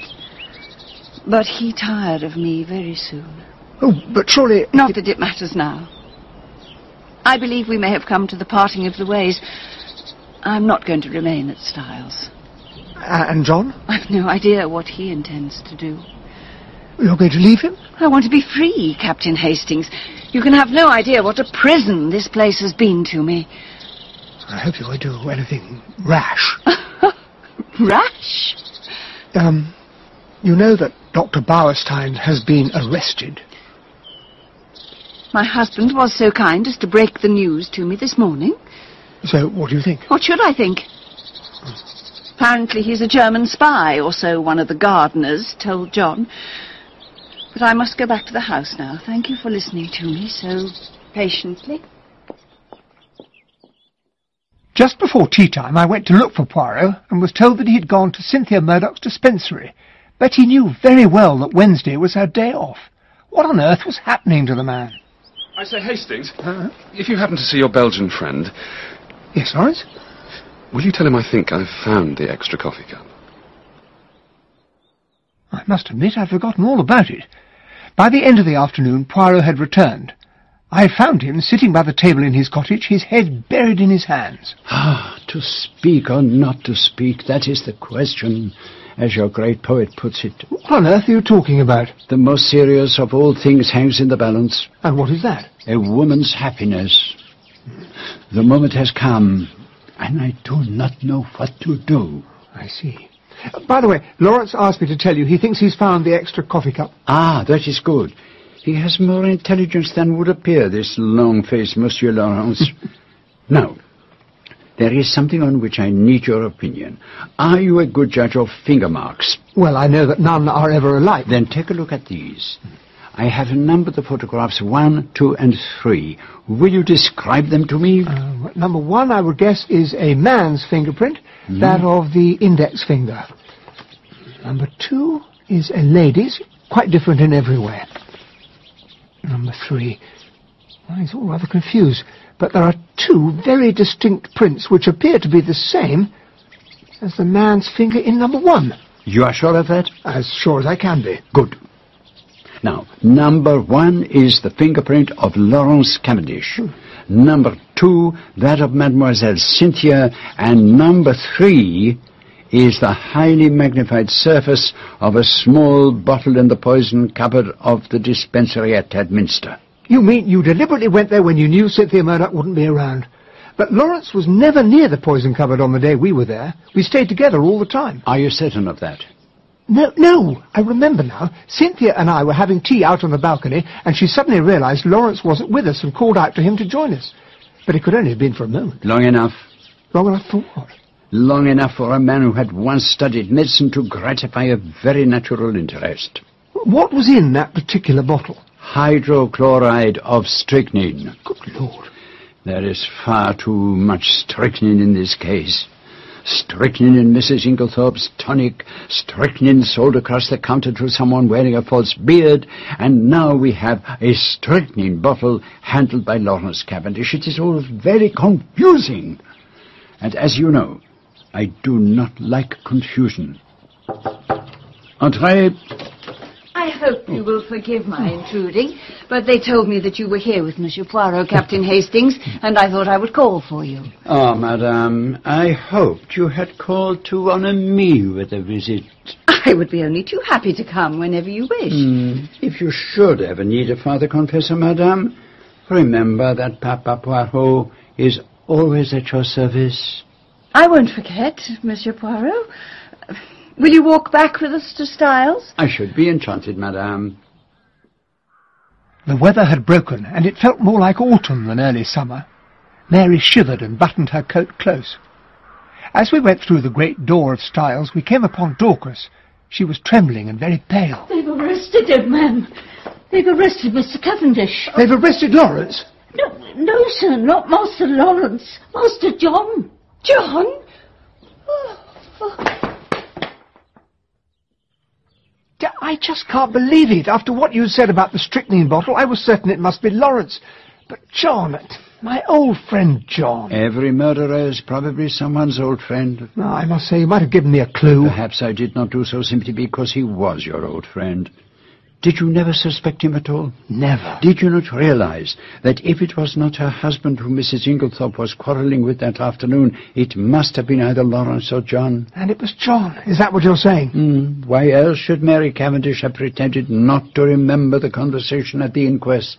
but he tired of me very soon. Oh, but surely... Not that it matters now. I believe we may have come to the parting of the ways. I'm not going to remain at Styles. Uh, and John? *laughs* I've no idea what he intends to do. You're going to leave him? I want to be free, Captain Hastings. You can have no idea what a prison this place has been to me. I hope you won't do anything rash. *laughs* rash? Um, you know that Dr. Bauerstein has been arrested. My husband was so kind as to break the news to me this morning. So, what do you think? What should I think? Apparently he's a German spy, or so one of the gardeners told John. But I must go back to the house now. Thank you for listening to me so patiently. Just before tea time, I went to look for Poirot and was told that he had gone to Cynthia Murdoch's dispensary. Betty knew very well that Wednesday was her day off. What on earth was happening to the man? I say, Hastings, uh, if you happen to see your Belgian friend... Yes, Lawrence? Will you tell him I think I've found the extra coffee cup? I must admit I'd forgotten all about it. By the end of the afternoon, Poirot had returned. I found him sitting by the table in his cottage, his head buried in his hands. Ah, to speak or not to speak, that is the question, as your great poet puts it. What on earth are you talking about? The most serious of all things hangs in the balance. And what is that? A woman's happiness. The moment has come, and I do not know what to do. I see. By the way, Lawrence asked me to tell you he thinks he's found the extra coffee cup. Ah, that is good. He has more intelligence than would appear, this long-faced Monsieur Lawrence. *laughs* now, there is something on which I need your opinion. Are you a good judge of finger marks? Well, I know that none are ever alike. Then take a look at these. I have numbered the photographs one, two, and three. Will you describe them to me? Uh, number one, I would guess, is a man's fingerprint, mm. that of the index finger. Number two is a lady's, quite different in every way. Number three, well, he's all rather confused, but there are two very distinct prints which appear to be the same as the man's finger in number one. You are sure of that? As sure as I can be. Good. Now, number one is the fingerprint of Lawrence Cavendish. Hmm. Number two, that of Mademoiselle Cynthia. And number three is the highly magnified surface of a small bottle in the poison cupboard of the dispensary at Tadminster. You mean you deliberately went there when you knew Cynthia Murdoch wouldn't be around? But Lawrence was never near the poison cupboard on the day we were there. We stayed together all the time. Are you certain of that? No, no, I remember now. Cynthia and I were having tea out on the balcony, and she suddenly realized Lawrence wasn't with us and called out to him to join us. But it could only have been for a moment. Long enough. Long enough for what? Long enough for a man who had once studied medicine to gratify a very natural interest. What was in that particular bottle? Hydrochloride of strychnine. Good Lord. There is far too much strychnine in this case. Strychnine in Mrs. Inglethorpe's tonic, strychnine sold across the counter to someone wearing a false beard, and now we have a strychnine bottle handled by Lawrence Cavendish. It is all very confusing. And as you know, I do not like confusion. Entrez. I hope you will forgive my intruding, but they told me that you were here with Monsieur Poirot, Captain Hastings, and I thought I would call for you. Oh, madame, I hoped you had called to honour me with a visit. I would be only too happy to come whenever you wish. Hmm, If you should ever need a father confessor, madame, remember that Papa Poirot is always at your service. I won't forget, Monsieur Poirot. Will you walk back with us to Styles? I should be enchanted, madame. The weather had broken, and it felt more like autumn than early summer. Mary shivered and buttoned her coat close. As we went through the great door of Styles, we came upon Dorcas. She was trembling and very pale. They've arrested him, ma'am. They've arrested Mr. Cavendish. They've arrested Lawrence? No, no, sir, not Master Lawrence. Master John. John? D- I just can't believe it. After what you said about the strychnine bottle, I was certain it must be Lawrence. But John, my old friend John. Every murderer is probably someone's old friend. No, I must say, you might have given me a clue. Perhaps I did not do so simply because he was your old friend. Did you never suspect him at all? Never. Did you not realize that if it was not her husband whom Mrs. Inglethorpe was quarrelling with that afternoon, it must have been either Lawrence or John? And it was John. Is that what you're saying? Hmm. Why else should Mary Cavendish have pretended not to remember the conversation at the inquest?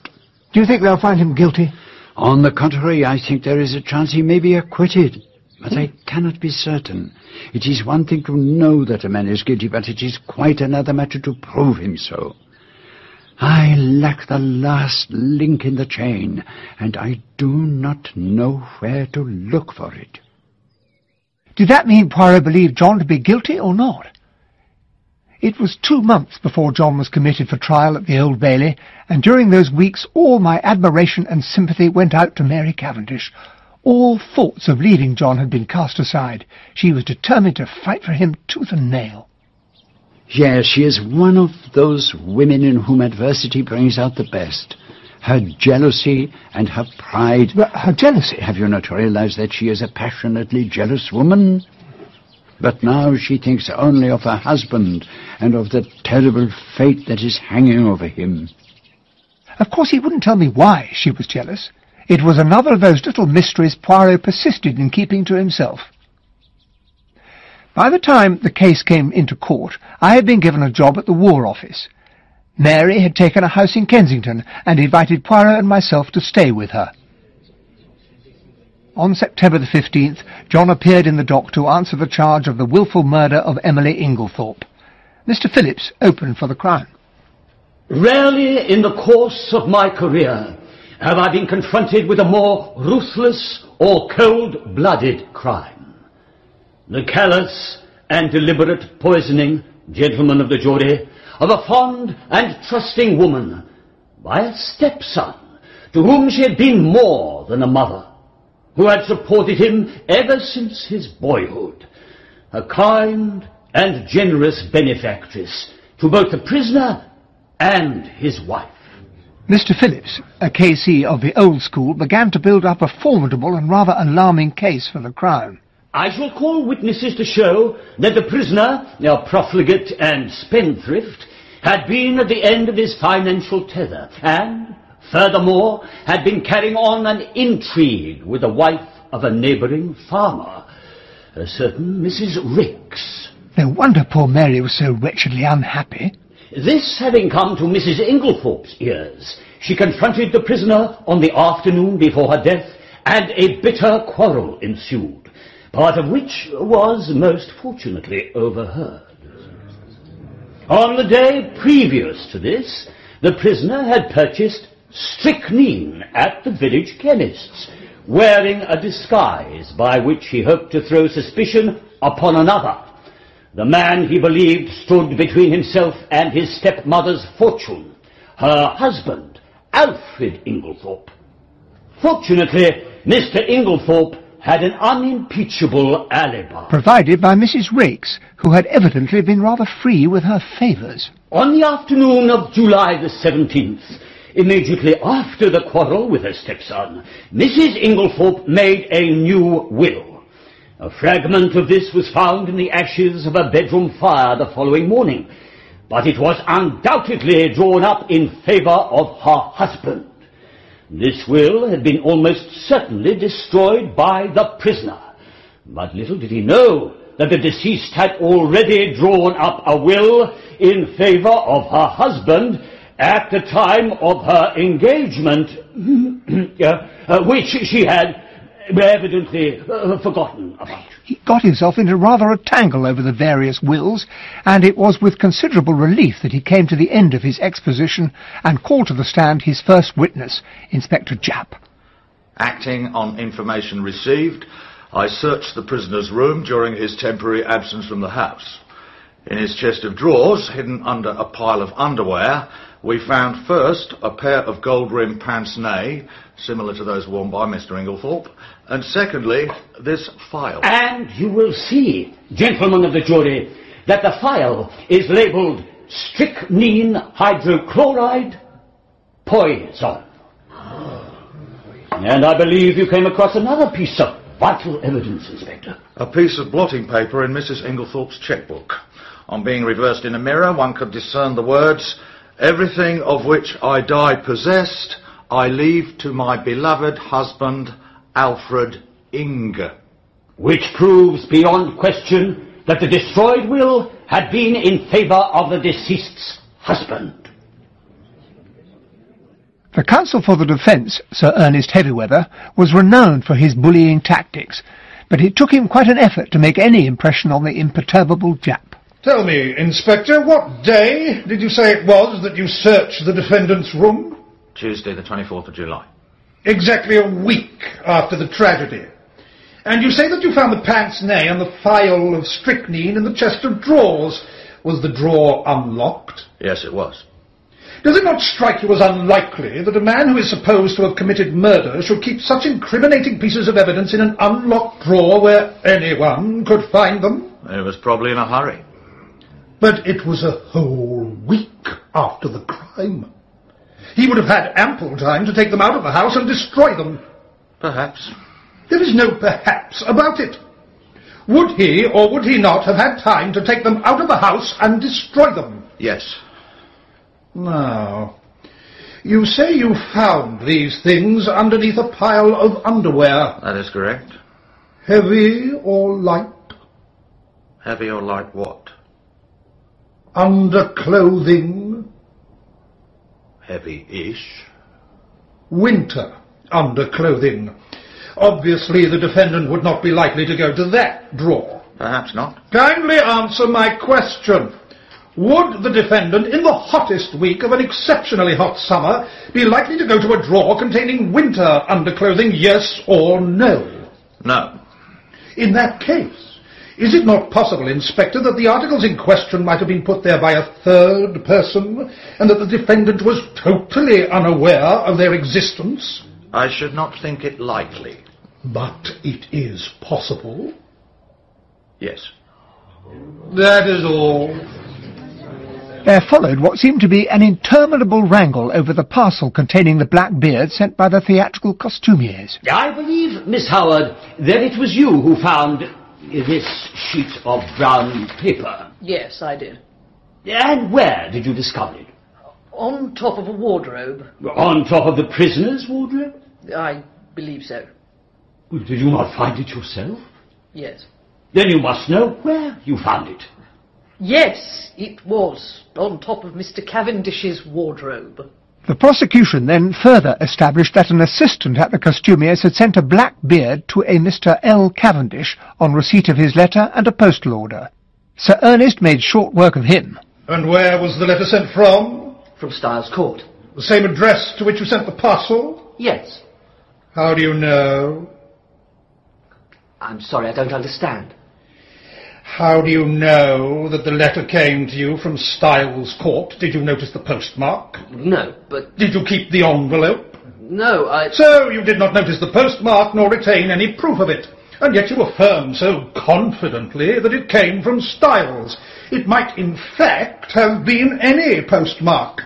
Do you think they'll find him guilty? On the contrary, I think there is a chance he may be acquitted. But I cannot be certain. It is one thing to know that a man is guilty, but it is quite another matter to prove him so. I lack the last link in the chain, and I do not know where to look for it. Did that mean Poirot believed John to be guilty or not? It was two months before John was committed for trial at the Old Bailey, and during those weeks all my admiration and sympathy went out to Mary Cavendish. All thoughts of leaving John had been cast aside. She was determined to fight for him tooth and nail. Yes, she is one of those women in whom adversity brings out the best. Her jealousy and her pride. her jealousy? Have you not realized that she is a passionately jealous woman? But now she thinks only of her husband and of the terrible fate that is hanging over him. Of course he wouldn't tell me why she was jealous. It was another of those little mysteries Poirot persisted in keeping to himself. By the time the case came into court, I had been given a job at the War Office. Mary had taken a house in Kensington and invited Poirot and myself to stay with her. On September the 15th, John appeared in the dock to answer the charge of the wilful murder of Emily Inglethorpe. Mr. Phillips opened for the Crown. Rarely in the course of my career have I been confronted with a more ruthless or cold-blooded crime. The callous and deliberate poisoning, gentlemen of the jury, of a fond and trusting woman by a stepson to whom she had been more than a mother, who had supported him ever since his boyhood, a kind and generous benefactress to both the prisoner and his wife. Mr. Phillips, a KC of the old school, began to build up a formidable and rather alarming case for the Crown. I shall call witnesses to show that the prisoner, a profligate and spendthrift, had been at the end of his financial tether, and, furthermore, had been carrying on an intrigue with the wife of a neighbouring farmer, a certain Mrs. Raikes. No wonder poor Mary was so wretchedly unhappy. This having come to Mrs. Inglethorpe's ears, she confronted the prisoner on the afternoon before her death, and a bitter quarrel ensued, part of which was most fortunately overheard. On the day previous to this, the prisoner had purchased strychnine at the village chemist's, wearing a disguise by which he hoped to throw suspicion upon another. The man he believed stood between himself and his stepmother's fortune, her husband, Alfred Inglethorpe. Fortunately, Mr. Inglethorpe had an unimpeachable alibi. Provided by Mrs. Raikes, who had evidently been rather free with her favours. On the afternoon of July the 17th, immediately after the quarrel with her stepson, Mrs. Inglethorpe made a new will. A fragment of this was found in the ashes of a bedroom fire the following morning, but it was undoubtedly drawn up in favour of her husband. This will had been almost certainly destroyed by the prisoner, but little did he know that the deceased had already drawn up a will in favour of her husband at the time of her engagement, *clears throat* uh, which she had evidently uh, forgotten about. He got himself into rather a tangle over the various wills, and it was with considerable relief that he came to the end of his exposition and called to the stand his first witness, Inspector Japp. Acting on information received, I searched the prisoner's room during his temporary absence from the house. In his chest of drawers, hidden under a pile of underwear, we found first a pair of gold-rimmed pince-nez, similar to those worn by Mr. Inglethorpe, and secondly, this phial. And you will see, gentlemen of the jury, that the phial is labelled strychnine hydrochloride poison. And I believe you came across another piece of vital evidence, Inspector. A piece of blotting paper in Mrs. Inglethorpe's checkbook. On being reversed in a mirror, one could discern the words, Everything of which I die possessed, I leave to my beloved husband, Alfred Inge. Which proves beyond question that the destroyed will had been in favour of the deceased's husband. The counsel for the defence, Sir Ernest Heavyweather, was renowned for his bullying tactics, but it took him quite an effort to make any impression on the imperturbable Japp. Tell me, Inspector, what day did you say it was that you searched the defendant's room? Tuesday, the 24th of July. Exactly a week after the tragedy. And you say that you found the pince-nez and the phial of strychnine in the chest of drawers. Was the drawer unlocked? Yes, it was. Does it not strike you as unlikely that a man who is supposed to have committed murder should keep such incriminating pieces of evidence in an unlocked drawer where anyone could find them? He was probably in a hurry. But it was a whole week after the crime. He would have had ample time to take them out of the house and destroy them. Perhaps. There is no perhaps about it. Would he or would he not have had time to take them out of the house and destroy them? Yes. Now, you say you found these things underneath a pile of underwear. That is correct. Heavy or light? Heavy or light what? Underclothing? Heavy-ish. Winter underclothing. Obviously, the defendant would not be likely to go to that drawer. Perhaps not. Kindly answer my question. Would the defendant, in the hottest week of an exceptionally hot summer, be likely to go to a drawer containing winter underclothing, yes or no? No. In that case, is it not possible, Inspector, that the articles in question might have been put there by a third person, and that the defendant was totally unaware of their existence? I should not think it likely. But it is possible. Yes. That is all. There followed what seemed to be an interminable wrangle over the parcel containing the black beard sent by the theatrical costumiers. I believe, Miss Howard, that it was you who found this sheet of brown paper. Yes, I did. And where did you discover it? On top of a wardrobe. On top of the prisoner's wardrobe? I believe so. Well, did you not find it yourself? Yes. Then you must know where you found it. Yes, it was on top of Mr. Cavendish's wardrobe. The prosecution then further established that an assistant at the costumiers had sent a black beard to a Mr. L. Cavendish on receipt of his letter and a postal order. Sir Ernest made short work of him. And where was the letter sent from? From Styles Court. The same address to which you sent the parcel? Yes. How do you know? I'm sorry, I don't understand. How do you know that the letter came to you from Styles Court? Did you notice the postmark? No, but... Did you keep the envelope? No, I... So you did not notice the postmark nor retain any proof of it. And yet you affirm so confidently that it came from Styles. It might in fact have been any postmark.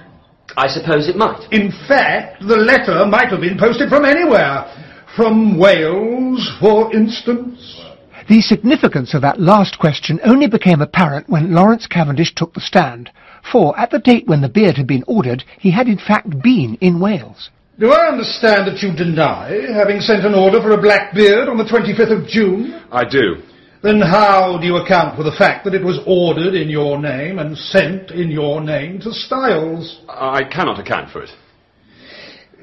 I suppose it might. In fact, the letter might have been posted from anywhere. From Wales, for instance. The significance of that last question only became apparent when Lawrence Cavendish took the stand, for at the date when the beard had been ordered, he had in fact been in Wales. Do I understand that you deny having sent an order for a black beard on the 25th of June? I do. Then how do you account for the fact that it was ordered in your name and sent in your name to Styles? I cannot account for it.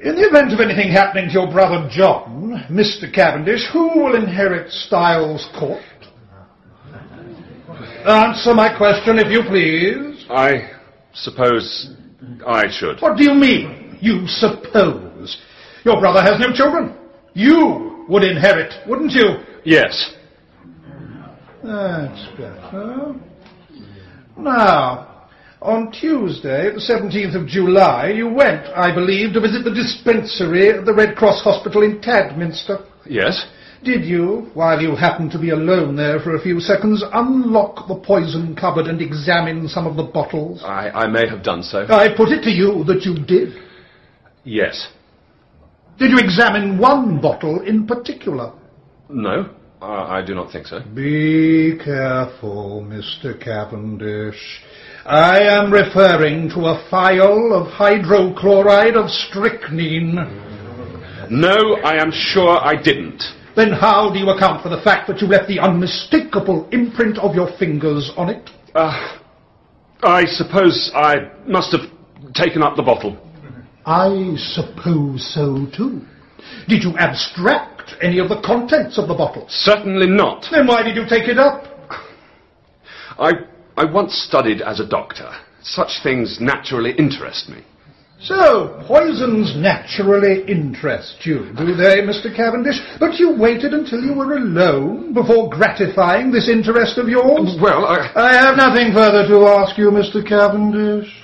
In the event of anything happening to your brother John, Mr. Cavendish, who will inherit Styles Court? Answer my question, if you please. I suppose I should. What do you mean, you suppose? Your brother has no children. You would inherit, wouldn't you? Yes. That's better. Now, on Tuesday, the 17th of July, you went, I believe, to visit the dispensary at the Red Cross Hospital in Tadminster. Yes. Did you, while you happened to be alone there for a few seconds, unlock the poison cupboard and examine some of the bottles? I, I may have done so. I put it to you that you did. Yes. Did you examine one bottle in particular? No, I, I do not think so. Be careful, Mr. Cavendish. I am referring to a phial of hydrochloride of strychnine. No, I am sure I didn't. Then how do you account for the fact that you left the unmistakable imprint of your fingers on it? Uh, I suppose I must have taken up the bottle. I suppose so too. Did you abstract any of the contents of the bottle? Certainly not. Then why did you take it up? I, I once studied as a doctor. Such things naturally interest me. So, poisons naturally interest you, do they, Mr. Cavendish? But you waited until you were alone before gratifying this interest of yours? Well, I... I have nothing further to ask you, Mr. Cavendish.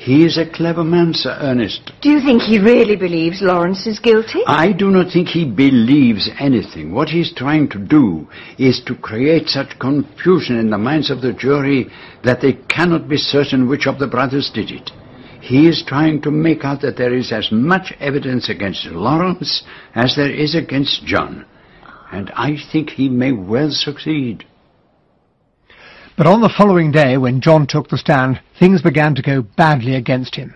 He is a clever man, Sir Ernest. Do you think he really believes Lawrence is guilty? I do not think he believes anything. What he is trying to do is to create such confusion in the minds of the jury that they cannot be certain which of the brothers did it. He is trying to make out that there is as much evidence against Lawrence as there is against John. And I think he may well succeed. But on the following day, when John took the stand, things began to go badly against him,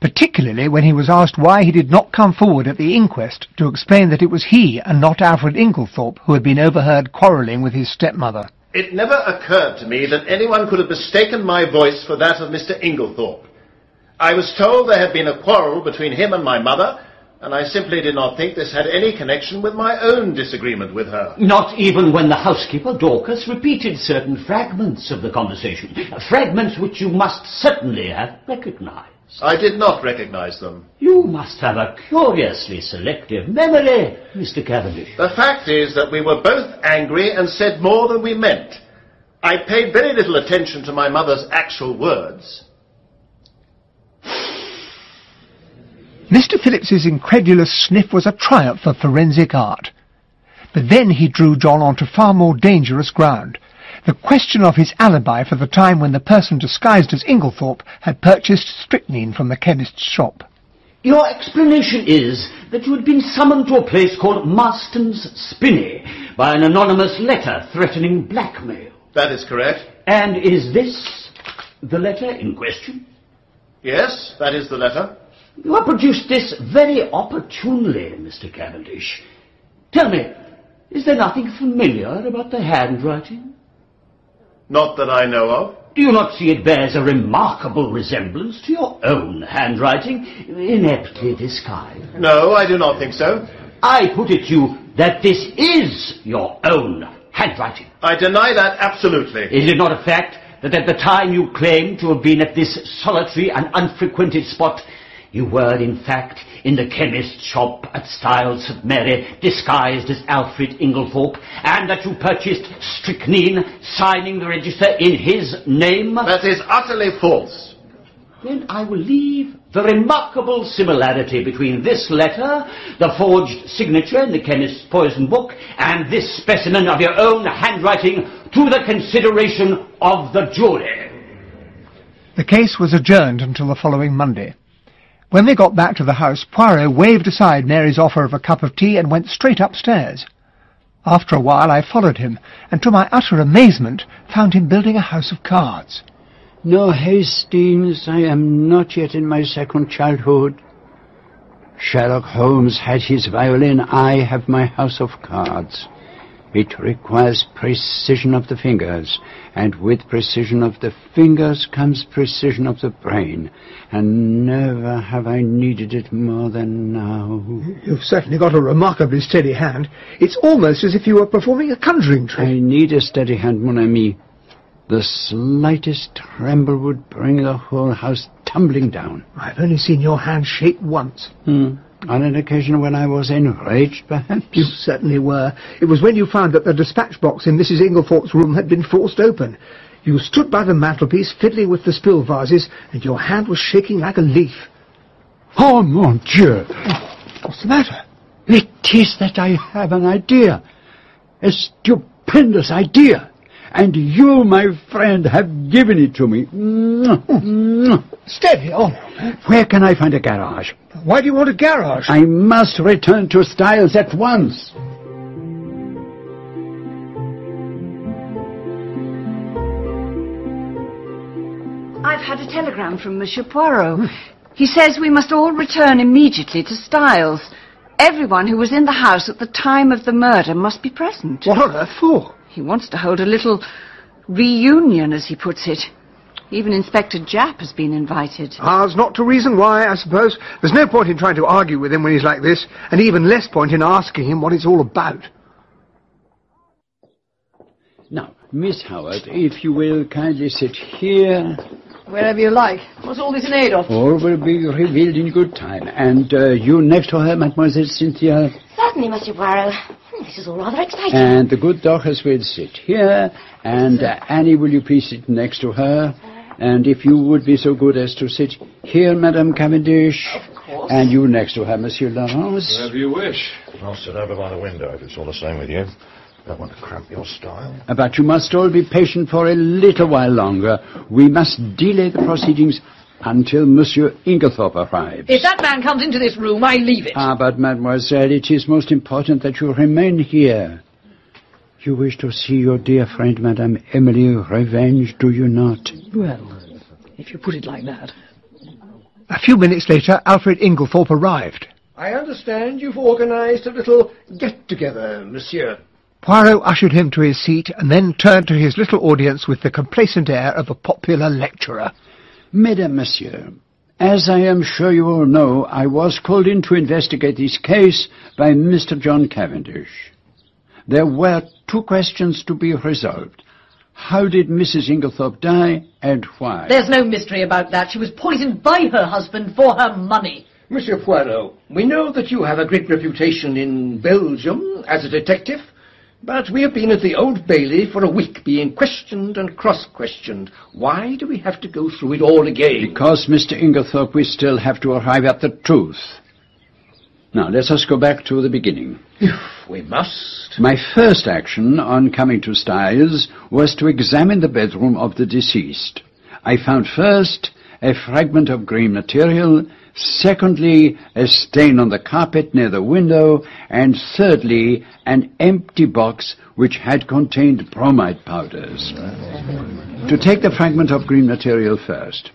particularly when he was asked why he did not come forward at the inquest to explain that it was he and not Alfred Inglethorpe who had been overheard quarrelling with his stepmother. It never occurred to me that anyone could have mistaken my voice for that of Mr. Inglethorpe. I was told there had been a quarrel between him and my mother, and I simply did not think this had any connection with my own disagreement with her. Not even when the housekeeper, Dorcas, repeated certain fragments of the conversation. Fragments which you must certainly have recognized. I did not recognize them. You must have a curiously selective memory, Mr. Cavendish. The fact is that we were both angry and said more than we meant. I paid very little attention to my mother's actual words. Mr. Phillips's incredulous sniff was a triumph of forensic art. But then he drew John onto far more dangerous ground. The question of his alibi for the time when the person disguised as Inglethorpe had purchased strychnine from the chemist's shop. Your explanation is that you had been summoned to a place called Marston's Spinney by an anonymous letter threatening blackmail. That is correct. And is this the letter in question? Yes, that is the letter. You have produced this very opportunely, Mr. Cavendish. Tell me, is there nothing familiar about the handwriting? Not that I know of. Do you not see it bears a remarkable resemblance to your own handwriting, ineptly disguised? No, I do not think so. I put it to you that this is your own handwriting. I deny that absolutely. Is it not a fact that at the time you claim to have been at this solitary and unfrequented spot, you were, in fact, in the chemist's shop at Styles St. Mary, disguised as Alfred Inglethorpe, and that you purchased strychnine, signing the register in his name? That is utterly false. Then I will leave the remarkable similarity between this letter, the forged signature in the chemist's poison book, and this specimen of your own handwriting to the consideration of the jury. The case was adjourned until the following Monday. When they got back to the house, Poirot waved aside Mary's offer of a cup of tea and went straight upstairs. After a while I followed him, and to my utter amazement found him building a house of cards. No, Hastings, I am not yet in my second childhood. Sherlock Holmes had his violin, I have my house of cards. It requires precision of the fingers, and with precision of the fingers comes precision of the brain, and never have I needed it more than now. You've certainly got a remarkably steady hand. It's almost as if you were performing a conjuring trick. I need a steady hand, mon ami. The slightest tremble would bring the whole house tumbling down. I've only seen your hand shake once. Hmm. On an occasion when I was enraged, perhaps? You certainly were. It was when you found that the dispatch box in Mrs. Inglethorpe's room had been forced open. You stood by the mantelpiece fiddling with the spill vases, and your hand was shaking like a leaf. Oh, mon Dieu! What's the matter? It is that I have an idea. A stupendous idea. And you, my friend, have given it to me. Steady on. Where can I find a garage? Why do you want a garage? I must return to Styles at once. I've had a telegram from Monsieur Poirot. He says we must all return immediately to Styles. Everyone who was in the house at the time of the murder must be present. What on earth for? He wants to hold a little reunion, as he puts it. Even Inspector Japp has been invited. Ours not to reason why, I suppose. There's no point in trying to argue with him when he's like this, and even less point in asking him what it's all about. Now, Miss Howard, if you will kindly sit here. Wherever you like. What's all this in aid of? All will be revealed in good time. And uh, you next to her, Mademoiselle Cynthia. Certainly, Monsieur Poirot. Hmm, This is all rather exciting. And the good Dorcas will sit here. And uh, Annie, will you please sit next to her? And if you would be so good as to sit here, Madame Cavendish. Of course. And you next to her, Monsieur Lawrence. Wherever you wish. I'll sit over by the window if it's all the same with you. Don't want to cramp your style. But you must all be patient for a little while longer. We must delay the proceedings until Monsieur Inglethorpe arrives. If that man comes into this room, I leave it. Ah, but mademoiselle, it is most important that you remain here. You wish to see your dear friend, Madame Emily Revenge, do you not? Well, if you put it like that. A few minutes later, Alfred Inglethorpe arrived. I understand you've organized a little get-together, monsieur. Poirot ushered him to his seat and then turned to his little audience with the complacent air of a popular lecturer. Mesdames, Monsieur, as I am sure you all know, I was called in to investigate this case by Mr. John Cavendish. There were two questions to be resolved. How did Mrs. Inglethorpe die, and why? There's no mystery about that. She was poisoned by her husband for her money. Monsieur Poirot, we know that you have a great reputation in Belgium as a detective, but we have been at the Old Bailey for a week being questioned and cross-questioned. Why do we have to go through it all again? Because, Mr. Inglethorpe, we still have to arrive at the truth. Now, let us go back to the beginning. If we must. My first action on coming to Styles was to examine the bedroom of the deceased. I found first a fragment of green material, secondly a stain on the carpet near the window, and thirdly an empty box which had contained bromide powders. To take the fragment of green material first.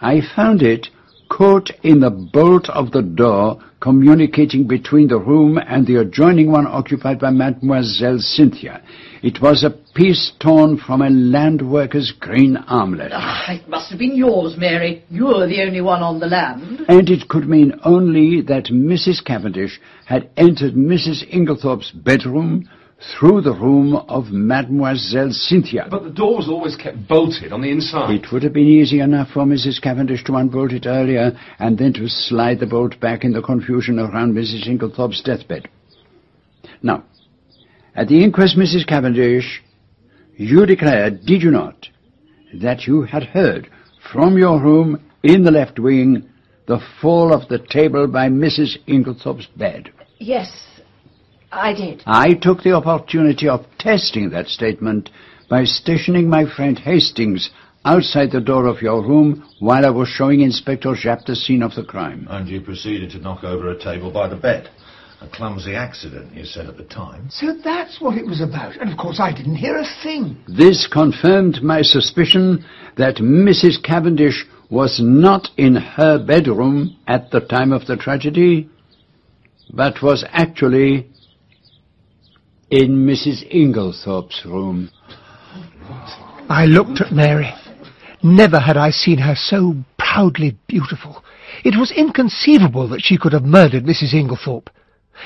I found it caught in the bolt of the door communicating between the room and the adjoining one occupied by Mademoiselle Cynthia. It was a piece torn from a land worker's green armlet. Ah, it must have been yours, Mary. You're the only one on the land. And it could mean only that Mrs. Cavendish had entered Mrs. Inglethorpe's bedroom through the room of Mademoiselle Cynthia. But the door was always kept bolted on the inside. It would have been easy enough for Mrs. Cavendish to unbolt it earlier and then to slide the bolt back in the confusion around Mrs. Inglethorpe's deathbed. Now, at the inquest, Mrs. Cavendish, you declared, did you not, that you had heard from your room in the left wing the fall of the table by Mrs. Inglethorpe's bed. Yes, I did. I took the opportunity of testing that statement by stationing my friend Hastings outside the door of your room while I was showing Inspector Japp the scene of the crime. And you proceeded to knock over a table by the bed. A clumsy accident, you said at the time. So that's what it was about. And of course I didn't hear a thing. This confirmed my suspicion that Mrs. Cavendish was not in her bedroom at the time of the tragedy, but was actually in Mrs. Inglethorpe's room. I looked at Mary. Never had I seen her so proudly beautiful. It was inconceivable that she could have murdered Mrs. Inglethorpe.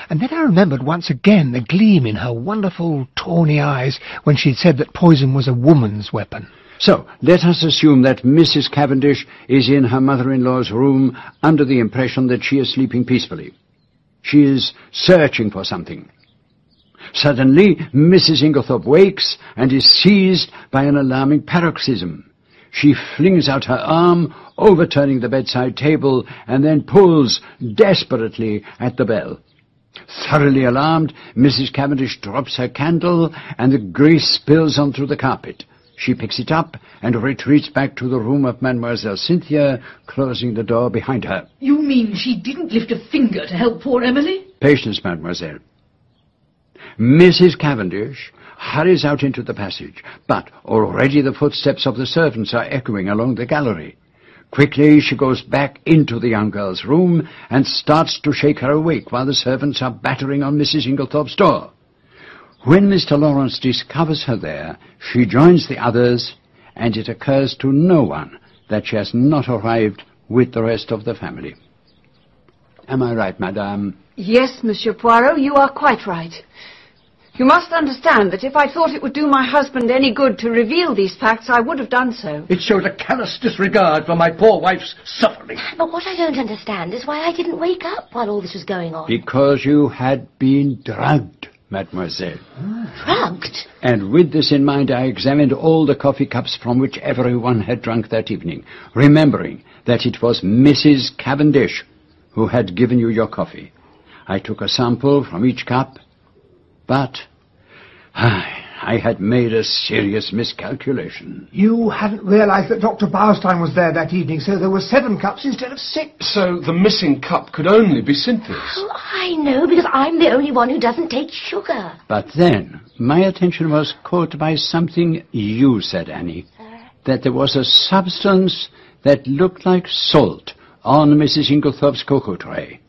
And then I remembered once again the gleam in her wonderful tawny eyes when she had said that poison was a woman's weapon. So, let us assume that Mrs. Cavendish is in her mother-in-law's room under the impression that she is sleeping peacefully. She is searching for something. Suddenly, Mrs. Inglethorpe wakes and is seized by an alarming paroxysm. She flings out her arm, overturning the bedside table, and then pulls desperately at the bell. Thoroughly alarmed, Mrs. Cavendish drops her candle, and the grease spills onto the carpet. She picks it up and retreats back to the room of Mademoiselle Cynthia, closing the door behind her. You mean she didn't lift a finger to help poor Emily? Patience, mademoiselle. Mrs. Cavendish hurries out into the passage, but already the footsteps of the servants are echoing along the gallery. Quickly she goes back into the young girl's room and starts to shake her awake while the servants are battering on Mrs. Inglethorpe's door. When Mr. Lawrence discovers her there, she joins the others, and it occurs to no one that she has not arrived with the rest of the family. Am I right, madame? Yes, Monsieur Poirot, you are quite right. You must understand that if I thought it would do my husband any good to reveal these facts, I would have done so. It shows a callous disregard for my poor wife's suffering. But what I don't understand is why I didn't wake up while all this was going on. Because you had been drugged, mademoiselle. Drugged? And with this in mind, I examined all the coffee cups from which everyone had drunk that evening, remembering that it was Mrs. Cavendish who had given you your coffee. I took a sample from each cup, but I had made a serious miscalculation. You hadn't realized that Dr. Bauerstein was there that evening, so there were seven cups instead of six. So the missing cup could only be Cynthia's. Oh, I know, because I'm the only one who doesn't take sugar. But then, my attention was caught by something you said, Annie. That there was a substance that looked like salt on Mrs. Inglethorpe's cocoa tray.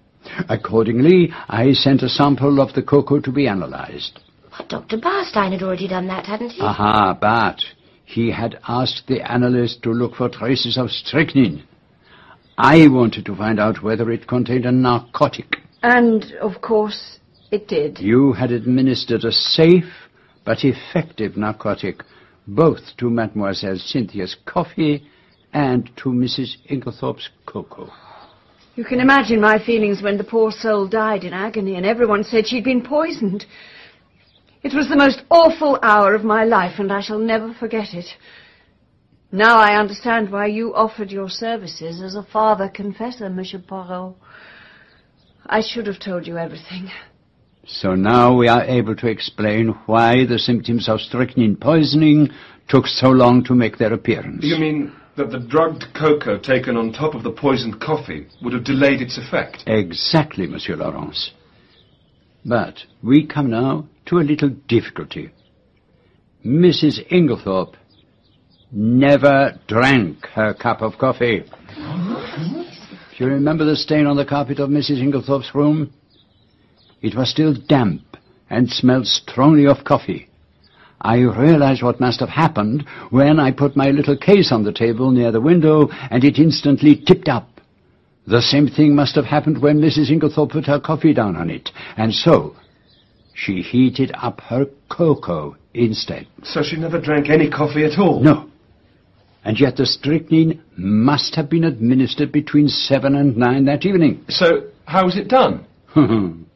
Accordingly, I sent a sample of the cocoa to be analyzed. But Dr. Bauerstein had already done that, hadn't he? Aha, but he had asked the analyst to look for traces of strychnine. I wanted to find out whether it contained a narcotic. And, of course, it did. You had administered a safe but effective narcotic both to Mademoiselle Cynthia's coffee and to Mrs. Inglethorpe's cocoa. You can imagine my feelings when the poor soul died in agony and everyone said she'd been poisoned. It was the most awful hour of my life and I shall never forget it. Now I understand why you offered your services as a father confessor, Monsieur Poirot. I should have told you everything. So now we are able to explain why the symptoms of strychnine poisoning took so long to make their appearance. You mean that the drugged cocoa taken on top of the poisoned coffee would have delayed its effect? Exactly, Monsieur Lawrence. But we come now to a little difficulty. Mrs. Inglethorpe never drank her cup of coffee. Do you remember the stain on the carpet of Mrs. Inglethorpe's room? It was still damp and smelled strongly of coffee. I realized what must have happened when I put my little case on the table near the window and it instantly tipped up. The same thing must have happened when Mrs. Inglethorpe put her coffee down on it. And so, she heated up her cocoa instead. So she never drank any coffee at all? No. And yet the strychnine must have been administered between seven and nine that evening. So, how was it done? *laughs*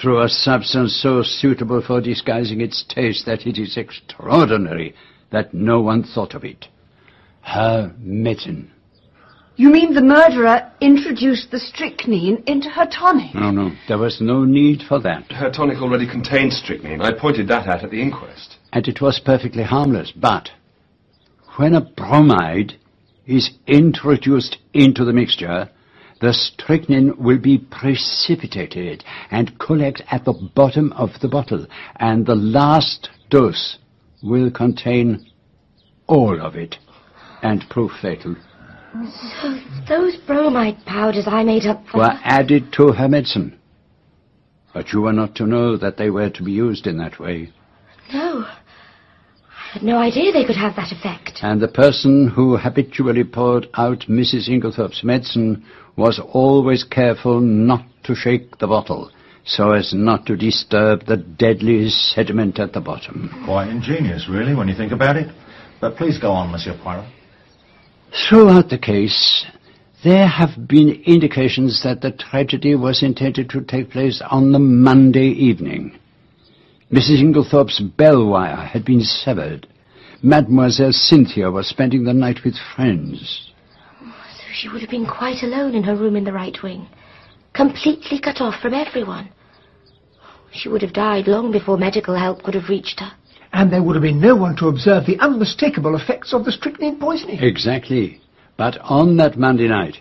Through a substance so suitable for disguising its taste that it is extraordinary that no one thought of it. Her mitten. You mean the murderer introduced the strychnine into her tonic? No, no, there was no need for that. Her tonic already contained strychnine. I pointed that out at the inquest. And it was perfectly harmless. But when a bromide is introduced into the mixture, the strychnine will be precipitated and collect at the bottom of the bottle, and the last dose will contain all of it and prove fatal. So those bromide powders I made up for... Were added to her medicine. But you were not to know that they were to be used in that way. No. I had no idea they could have that effect. And the person who habitually poured out Mrs. Inglethorpe's medicine was always careful not to shake the bottle, so as not to disturb the deadly sediment at the bottom. Quite ingenious, really, when you think about it. But please go on, Monsieur Poirot. Throughout the case, there have been indications that the tragedy was intended to take place on the Monday evening. Mrs. Inglethorpe's bell wire had been severed. Mademoiselle Cynthia was spending the night with friends. So she would have been quite alone in her room in the right wing, completely cut off from everyone. She would have died long before medical help could have reached her. And there would have been no one to observe the unmistakable effects of the strychnine poisoning. Exactly. But on that Monday night,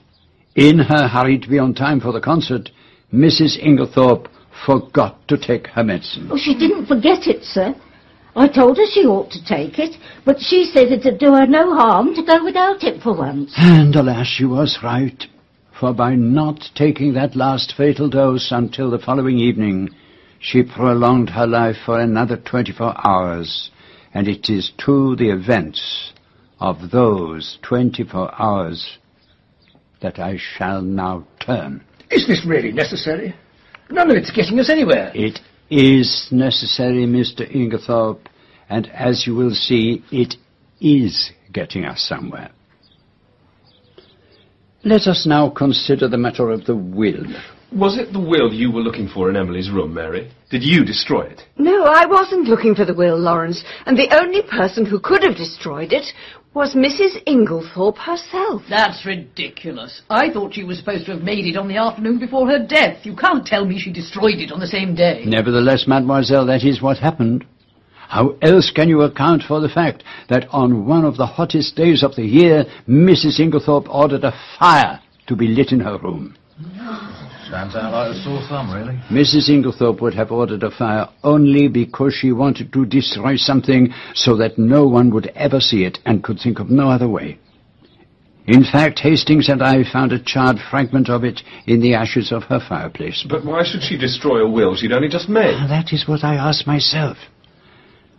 in her hurry to be on time for the concert, Mrs. Inglethorpe forgot to take her medicine. Oh, she didn't forget it, sir. I told her she ought to take it, but she said it'd do her no harm to go without it for once. And alas, she was right. For by not taking that last fatal dose until the following evening, she prolonged her life for another 24 hours. And it is to the events of those 24 hours that I shall now turn. Is this really necessary? None of it's getting us anywhere. It is necessary, Mr. Inglethorpe, and as you will see, it is getting us somewhere. Let us now consider the matter of the will. Was it the will you were looking for in Emily's room, Mary? Did you destroy it? No, I wasn't looking for the will, Lawrence, and the only person who could have destroyed it was Mrs. Inglethorpe herself. That's ridiculous. I thought she was supposed to have made it on the afternoon before her death. You can't tell me she destroyed it on the same day. Nevertheless, mademoiselle, that is what happened. How else can you account for the fact that on one of the hottest days of the year, Mrs. Inglethorpe ordered a fire to be lit in her room? *gasps* *gasps* *gasps* Sounds like a sore thumb, really. Mrs. Inglethorpe would have ordered a fire only because she wanted to destroy something so that no one would ever see it and could think of no other way. In fact, Hastings and I found a charred fragment of it in the ashes of her fireplace. But why should she destroy a will she'd only just made? Ah, that is what I asked myself.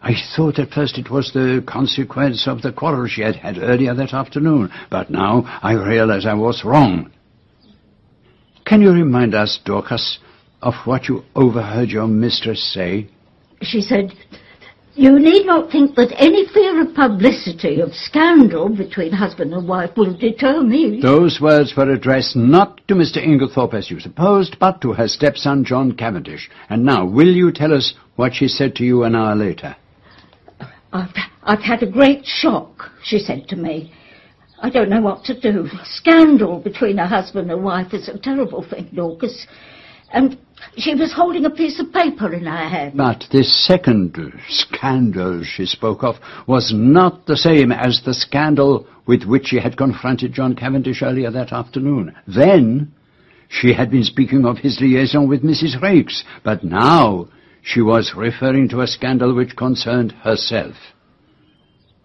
I thought at first it was the consequence of the quarrel she had had earlier that afternoon, but now I realize I was wrong. Can you remind us, Dorcas, of what you overheard your mistress say? She said, You need not think that any fear of publicity, of scandal between husband and wife will deter me. Those words were addressed not to Mr. Inglethorpe as you supposed, but to her stepson John Cavendish. And now, will you tell us what she said to you an hour later? I've, I've had a great shock, she said to me. I don't know what to do. Scandal between a husband and wife is a terrible thing, Dorcas. And she was holding a piece of paper in her hand. But this second scandal she spoke of was not the same as the scandal with which she had confronted John Cavendish earlier that afternoon. Then she had been speaking of his liaison with Mrs. Raikes, but now she was referring to a scandal which concerned herself.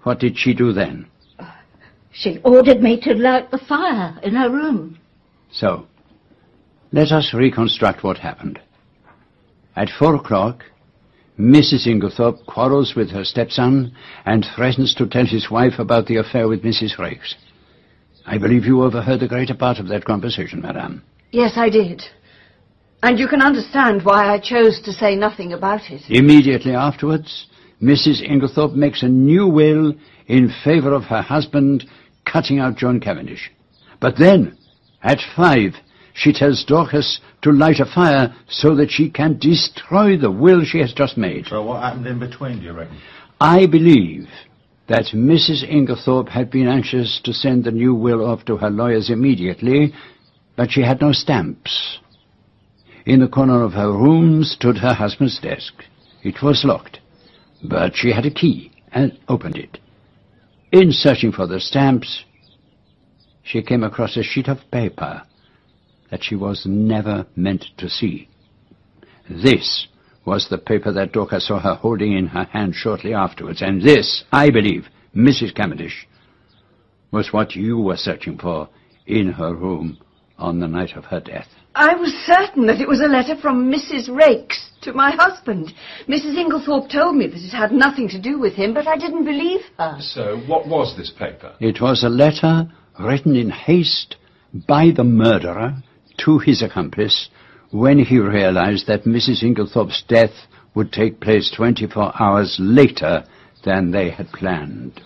What did she do then? She ordered me to light the fire in her room. So, let us reconstruct what happened. At four o'clock, Mrs. Inglethorpe quarrels with her stepson and threatens to tell his wife about the affair with Mrs. Raikes. I believe you overheard the greater part of that conversation, madame. Yes, I did. And you can understand why I chose to say nothing about it. Immediately afterwards, Mrs. Inglethorpe makes a new will in favor of her husband, cutting out John Cavendish. But then, at five, she tells Dorcas to light a fire so that she can destroy the will she has just made. So what happened in between, do you reckon? I believe that Mrs. Inglethorpe had been anxious to send the new will off to her lawyers immediately, but she had no stamps. In the corner of her room stood her husband's desk. It was locked, but she had a key and opened it. In searching for the stamps, she came across a sheet of paper that she was never meant to see. This was the paper that Dorcas saw her holding in her hand shortly afterwards, and this, I believe, Mrs. Cavendish, was what you were searching for in her room on the night of her death. I was certain that it was a letter from Mrs. Raikes to my husband. Mrs. Inglethorpe told me that it had nothing to do with him, but I didn't believe her. So, what was this paper? It was a letter written in haste by the murderer to his accomplice when he realized that Mrs. Inglethorpe's death would take place 24 hours later than they had planned.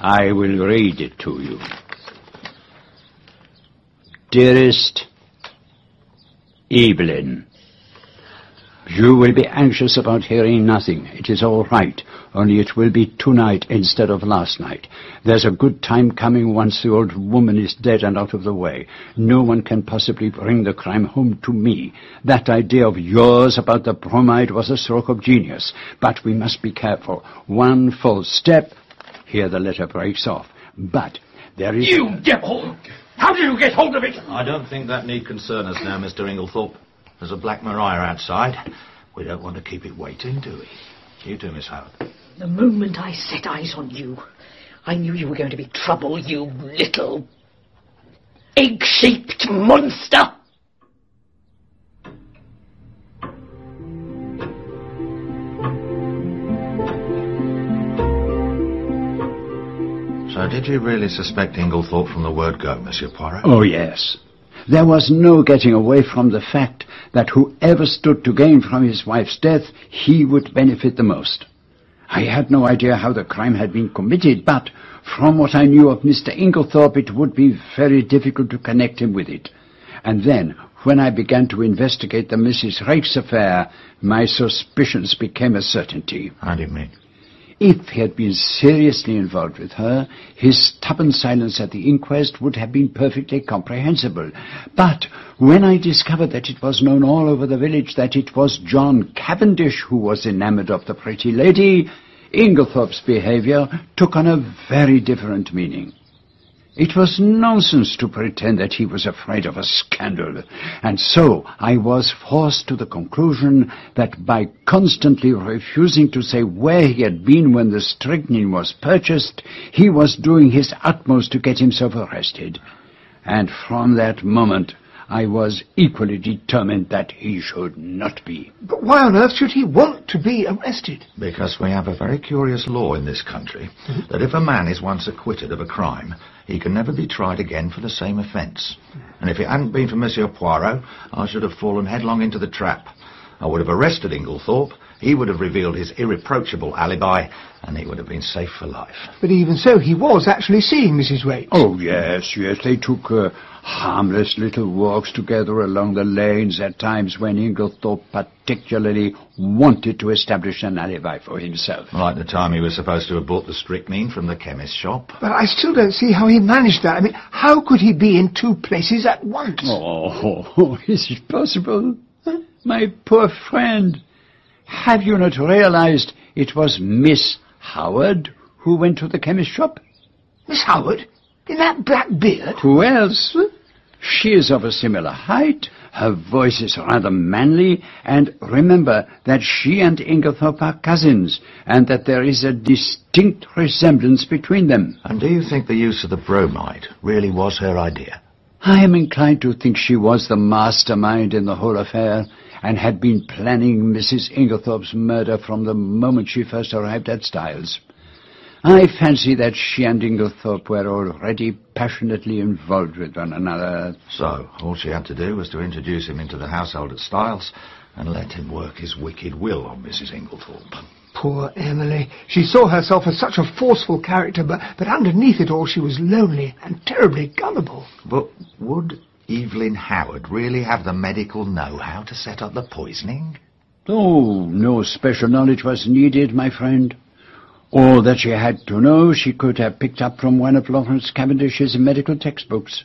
I will read it to you. Dearest Evelyn, you will be anxious about hearing nothing. It is all right, only it will be tonight instead of last night. There's a good time coming once the old woman is dead and out of the way. No one can possibly bring the crime home to me. That idea of yours about the bromide was a stroke of genius. But we must be careful. One false step, here the letter breaks off. But there is... You devil! How did you get hold of it? I don't think that need concern us now, Mr. Inglethorpe. There's a Black Maria outside. We don't want to keep it waiting, do we? You too, Miss Howard. The moment I set eyes on you, I knew you were going to be trouble, you little egg-shaped monster. Did you really suspect Inglethorpe from the word go, Monsieur Poirot? Oh, yes. There was no getting away from the fact that whoever stood to gain from his wife's death, he would benefit the most. I had no idea how the crime had been committed, but from what I knew of Mr. Inglethorpe, it would be very difficult to connect him with it. And then, when I began to investigate the Mrs. Raikes affair, my suspicions became a certainty. How do you mean? If he had been seriously involved with her, his stubborn silence at the inquest would have been perfectly comprehensible. But when I discovered that it was known all over the village that it was John Cavendish who was enamored of the pretty lady, Inglethorpe's behavior took on a very different meaning. It was nonsense to pretend that he was afraid of a scandal, and so I was forced to the conclusion that by constantly refusing to say where he had been when the strychnine was purchased, he was doing his utmost to get himself arrested. And from that moment, I was equally determined that he should not be. But why on earth should he want to be arrested? Because we have a very curious law in this country that if a man is once acquitted of a crime, he can never be tried again for the same offence. And if it hadn't been for Monsieur Poirot, I should have fallen headlong into the trap. I would have arrested Inglethorpe, he would have revealed his irreproachable alibi, and he would have been safe for life. But even so, he was actually seeing Mrs. Raikes. Oh, yes, yes, they took uh, harmless little walks together along the lanes at times when Inglethorpe particularly wanted to establish an alibi for himself. Like the time he was supposed to have bought the strychnine from the chemist's shop. But I still don't see how he managed that. I mean, how could he be in two places at once? Oh, *laughs* is it possible? My poor friend, have you not realized it was Miss Howard who went to the chemist's shop? Miss Howard? In that black beard? Who else? She is of a similar height, her voice is rather manly, and remember that she and Inglethorpe are cousins, and that there is a distinct resemblance between them. And do you think the use of the bromide really was her idea? I am inclined to think she was the mastermind in the whole affair, and had been planning Mrs. Inglethorpe's murder from the moment she first arrived at Styles. I fancy that she and Inglethorpe were already passionately involved with one another. So, all she had to do was to introduce him into the household at Styles and let him work his wicked will on Mrs. Inglethorpe. Poor Emily. She saw herself as such a forceful character, but, but underneath it all she was lonely and terribly gullible. But would Evelyn Howard really have the medical know-how to set up the poisoning? Oh, no special knowledge was needed, my friend. All that she had to know she could have picked up from one of Lawrence Cavendish's medical textbooks.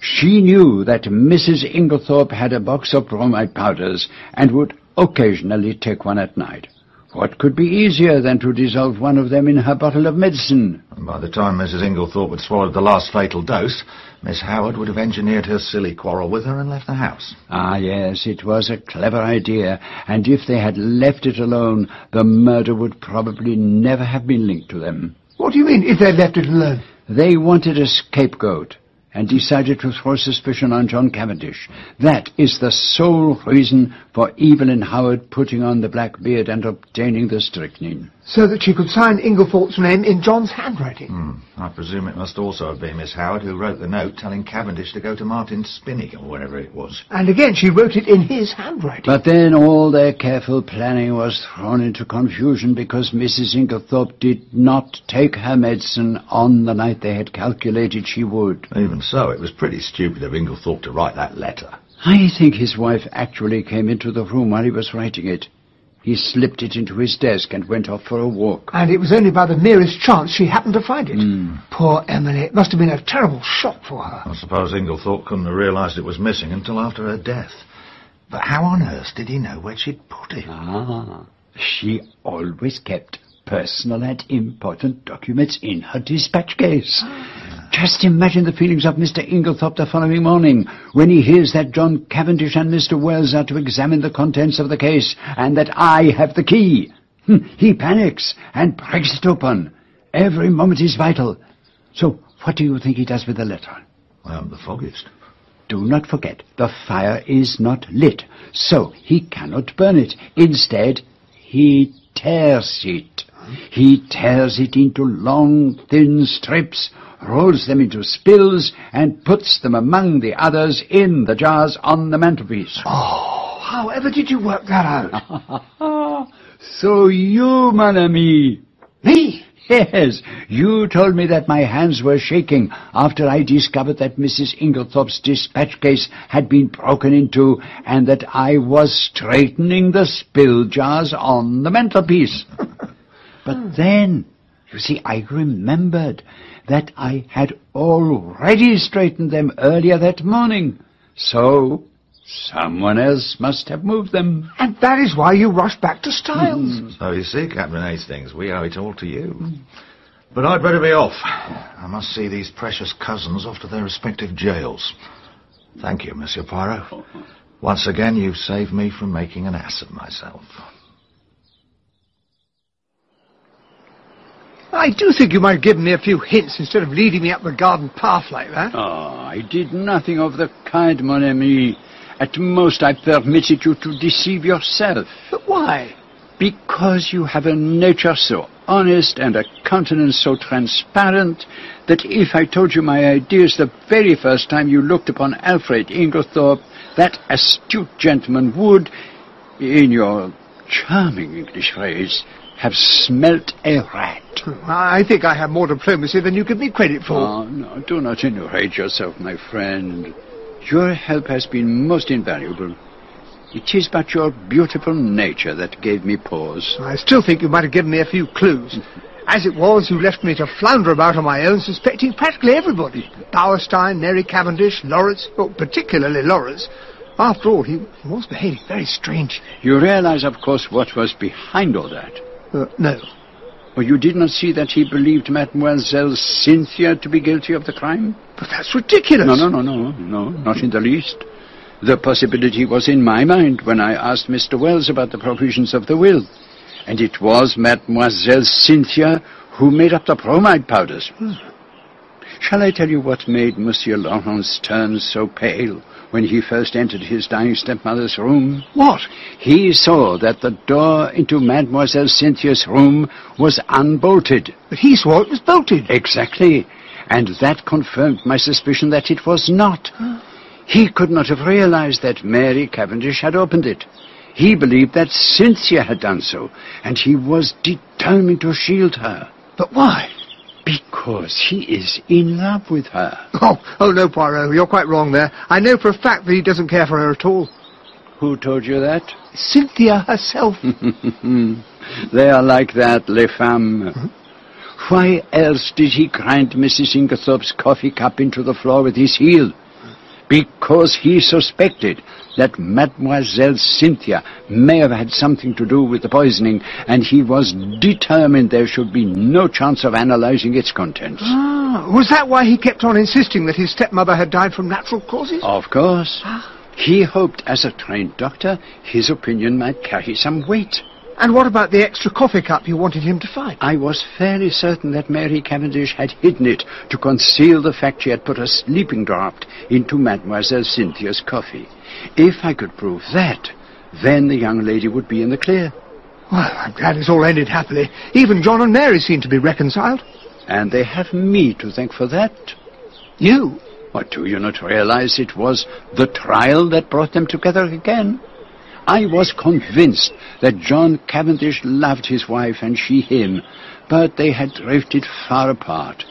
She knew that Mrs. Inglethorpe had a box of bromide powders and would occasionally take one at night. What could be easier than to dissolve one of them in her bottle of medicine? And by the time Mrs. Inglethorpe had swallowed the last fatal dose, Miss Howard would have engineered her silly quarrel with her and left the house. Ah, yes, it was a clever idea, and if they had left it alone, the murder would probably never have been linked to them. What do you mean, if they'd left it alone? They wanted a scapegoat and decided to throw suspicion on John Cavendish. That is the sole reason for Evelyn Howard putting on the black beard and obtaining the strychnine. So that she could sign Inglethorpe's name in John's handwriting. Hmm. I presume it must also have been Miss Howard who wrote the note telling Cavendish to go to Martin Spinney, or wherever it was. And again, she wrote it in his handwriting. But then all their careful planning was thrown into confusion because Mrs. Inglethorpe did not take her medicine on the night they had calculated she would. Even so, it was pretty stupid of Inglethorpe to write that letter. I think his wife actually came into the room while he was writing it. He slipped it into his desk and went off for a walk. And it was only by the merest chance she happened to find it. Mm. Poor Emily. It must have been a terrible shock for her. I suppose Inglethorpe couldn't have realised it was missing until after her death. But how on earth did he know where she'd put it? Ah, she always kept personal and important documents in her dispatch case. Just imagine the feelings of Mr. Inglethorpe the following morning when he hears that John Cavendish and Mr. Wells are to examine the contents of the case and that I have the key. Hmm, He panics and breaks it open. Every moment is vital. So, what do you think he does with the letter? I am the foggiest. Do not forget, the fire is not lit, so he cannot burn it. Instead, he tears it. He tears it into long, thin strips, rolls them into spills, and puts them among the others in the jars on the mantelpiece. Oh, however did you work that out? *laughs* so you, mon ami. Me? Yes, you told me that my hands were shaking after I discovered that Mrs. Inglethorpe's dispatch case had been broken into and that I was straightening the spill jars on the mantelpiece. *laughs* but then, you see, I remembered that I had already straightened them earlier that morning. So, someone else must have moved them. And that is why you rushed back to Styles. Mm. So you see, Captain Hastings, we owe it all to you. But I'd better be off. I must see these precious cousins off to their respective jails. Thank you, Monsieur Poirot. Once again, you've saved me from making an ass of myself. I do think you might have given me a few hints instead of leading me up the garden path like that. Oh, I did nothing of the kind, mon ami. At most, I permitted you to deceive yourself. But why? Because you have a nature so honest and a countenance so transparent that if I told you my ideas the very first time you looked upon Alfred Inglethorpe, that astute gentleman would, in your charming English phrase, have smelt a rat. I think I have more diplomacy than you give me credit for. Oh, no, do not enrage yourself, my friend. Your help has been most invaluable. It is but your beautiful nature that gave me pause. I still think you might have given me a few clues. As it was, you left me to flounder about on my own, suspecting practically everybody. Bauerstein, Mary Cavendish, Lawrence, well, particularly Lawrence. After all, he was behaving very strangely. You realize, of course, what was behind all that. Uh, no. Well, you did not see that he believed Mademoiselle Cynthia to be guilty of the crime? But that's ridiculous. No, no, no, no, no, not in the least. The possibility was in my mind when I asked Mr. Wells about the provisions of the will. And it was Mademoiselle Cynthia who made up the bromide powders. Shall I tell you what made Monsieur Lawrence turn so pale when he first entered his dying stepmother's room? What? He saw that the door into Mademoiselle Cynthia's room was unbolted. But he swore it was bolted. Exactly. And that confirmed my suspicion that it was not. He could not have realized that Mary Cavendish had opened it. He believed that Cynthia had done so, and he was determined to shield her. But why? Because he is in love with her. Oh, oh no, Poirot, you're quite wrong there. I know for a fact that he doesn't care for her at all. Who told you that? Cynthia herself. *laughs* they are like that, les femmes. Why else did he grind Mrs. Inglethorpe's coffee cup into the floor with his heel? Because he suspected that Mademoiselle Cynthia may have had something to do with the poisoning, and he was determined there should be no chance of analyzing its contents. Ah, was that why he kept on insisting that his stepmother had died from natural causes? Of course. He hoped, as a trained doctor, his opinion might carry some weight. And what about the extra coffee cup you wanted him to find? I was fairly certain that Mary Cavendish had hidden it to conceal the fact she had put a sleeping draught into Mademoiselle Cynthia's coffee. If I could prove that, then the young lady would be in the clear. Well, I'm glad it's all ended happily. Even John and Mary seem to be reconciled. And they have me to thank for that. You? What, do you not realize it was the trial that brought them together again? I was convinced that John Cavendish loved his wife and she him, but they had drifted far apart.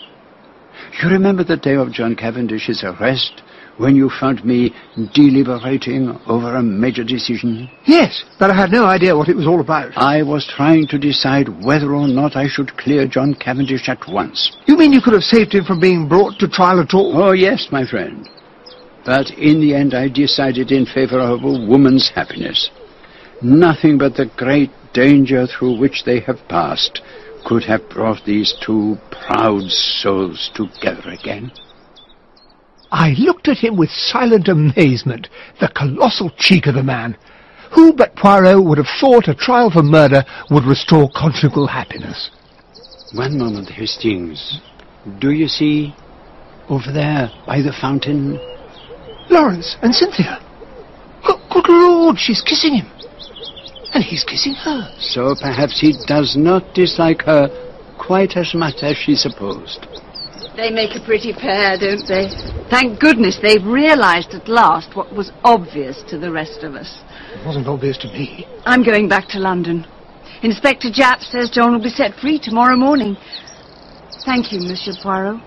You remember the day of John Cavendish's arrest, when you found me deliberating over a major decision? Yes, but I had no idea what it was all about. I was trying to decide whether or not I should clear John Cavendish at once. You mean you could have saved him from being brought to trial at all? Oh, yes, my friend. But in the end I decided in favor of a woman's happiness. Nothing but the great danger through which they have passed could have brought these two proud souls together again. I looked at him with silent amazement. The colossal cheek of the man. Who but Poirot would have thought a trial for murder would restore conjugal happiness? One moment, Hastings. Do you see? Over there, by the fountain. Lawrence and Cynthia. Good, good Lord, she's kissing him. And he's kissing her. So perhaps he does not dislike her quite as much as she supposed. They make a pretty pair, don't they? Thank goodness they've realized at last what was obvious to the rest of us. It wasn't obvious to me. I'm going back to London. Inspector Japp says John will be set free tomorrow morning. Thank you, Monsieur Poirot.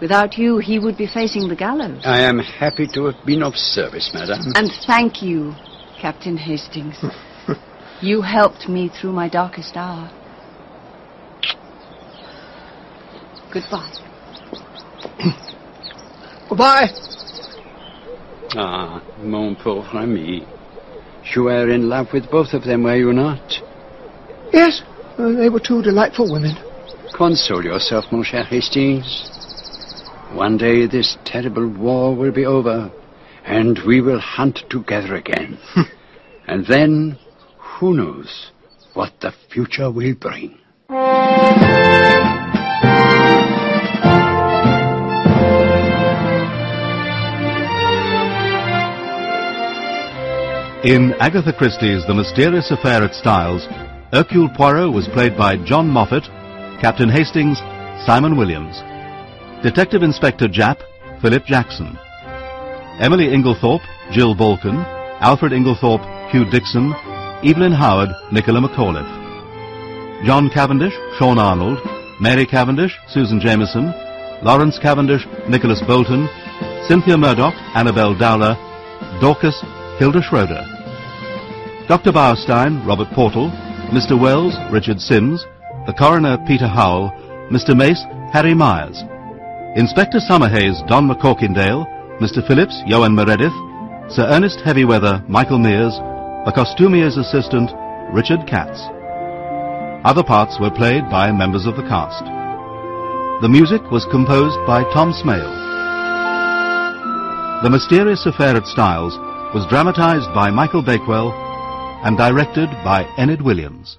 Without you, he would be facing the gallows. I am happy to have been of service, madame. And thank you, Captain Hastings. *laughs* you helped me through my darkest hour. Goodbye. *coughs* Goodbye. Ah, mon pauvre ami. You were in love with both of them, were you not? Yes, uh, they were two delightful women. Console yourself, mon cher Hastings. One day this terrible war will be over, and we will hunt together again. *laughs* and then, who knows what the future will bring. In Agatha Christie's The Mysterious Affair at Styles, Hercule Poirot was played by John Moffatt, Captain Hastings, Simon Williams. Detective Inspector Japp, Philip Jackson. Emily Inglethorpe, Jill Balcon. Alfred Inglethorpe, Hugh Dickson. Evelyn Howard, Nicola McAuliffe. John Cavendish, Sean Arnold. Mary Cavendish, Susan Jameson. Lawrence Cavendish, Nicholas Boulton. Cynthia Murdoch, Annabel Dowler. Dorcas, Hilda Schroder. Dr. Bauerstein, Robert Portal. Mr. Wells, Richard Syms. The coroner, Peter Howell. Mr. Mace, Harry Myers. Inspector Summerhays, Don McCorkindale, Mr. Phillips, Johan Meredith, Sir Ernest Heavywether, Michael Mears, the costumier's assistant, Richard Katz. Other parts were played by members of the cast. The music was composed by Tom Smail. The Mysterious Affair at Styles was dramatized by Michael Bakewell and directed by Enid Williams.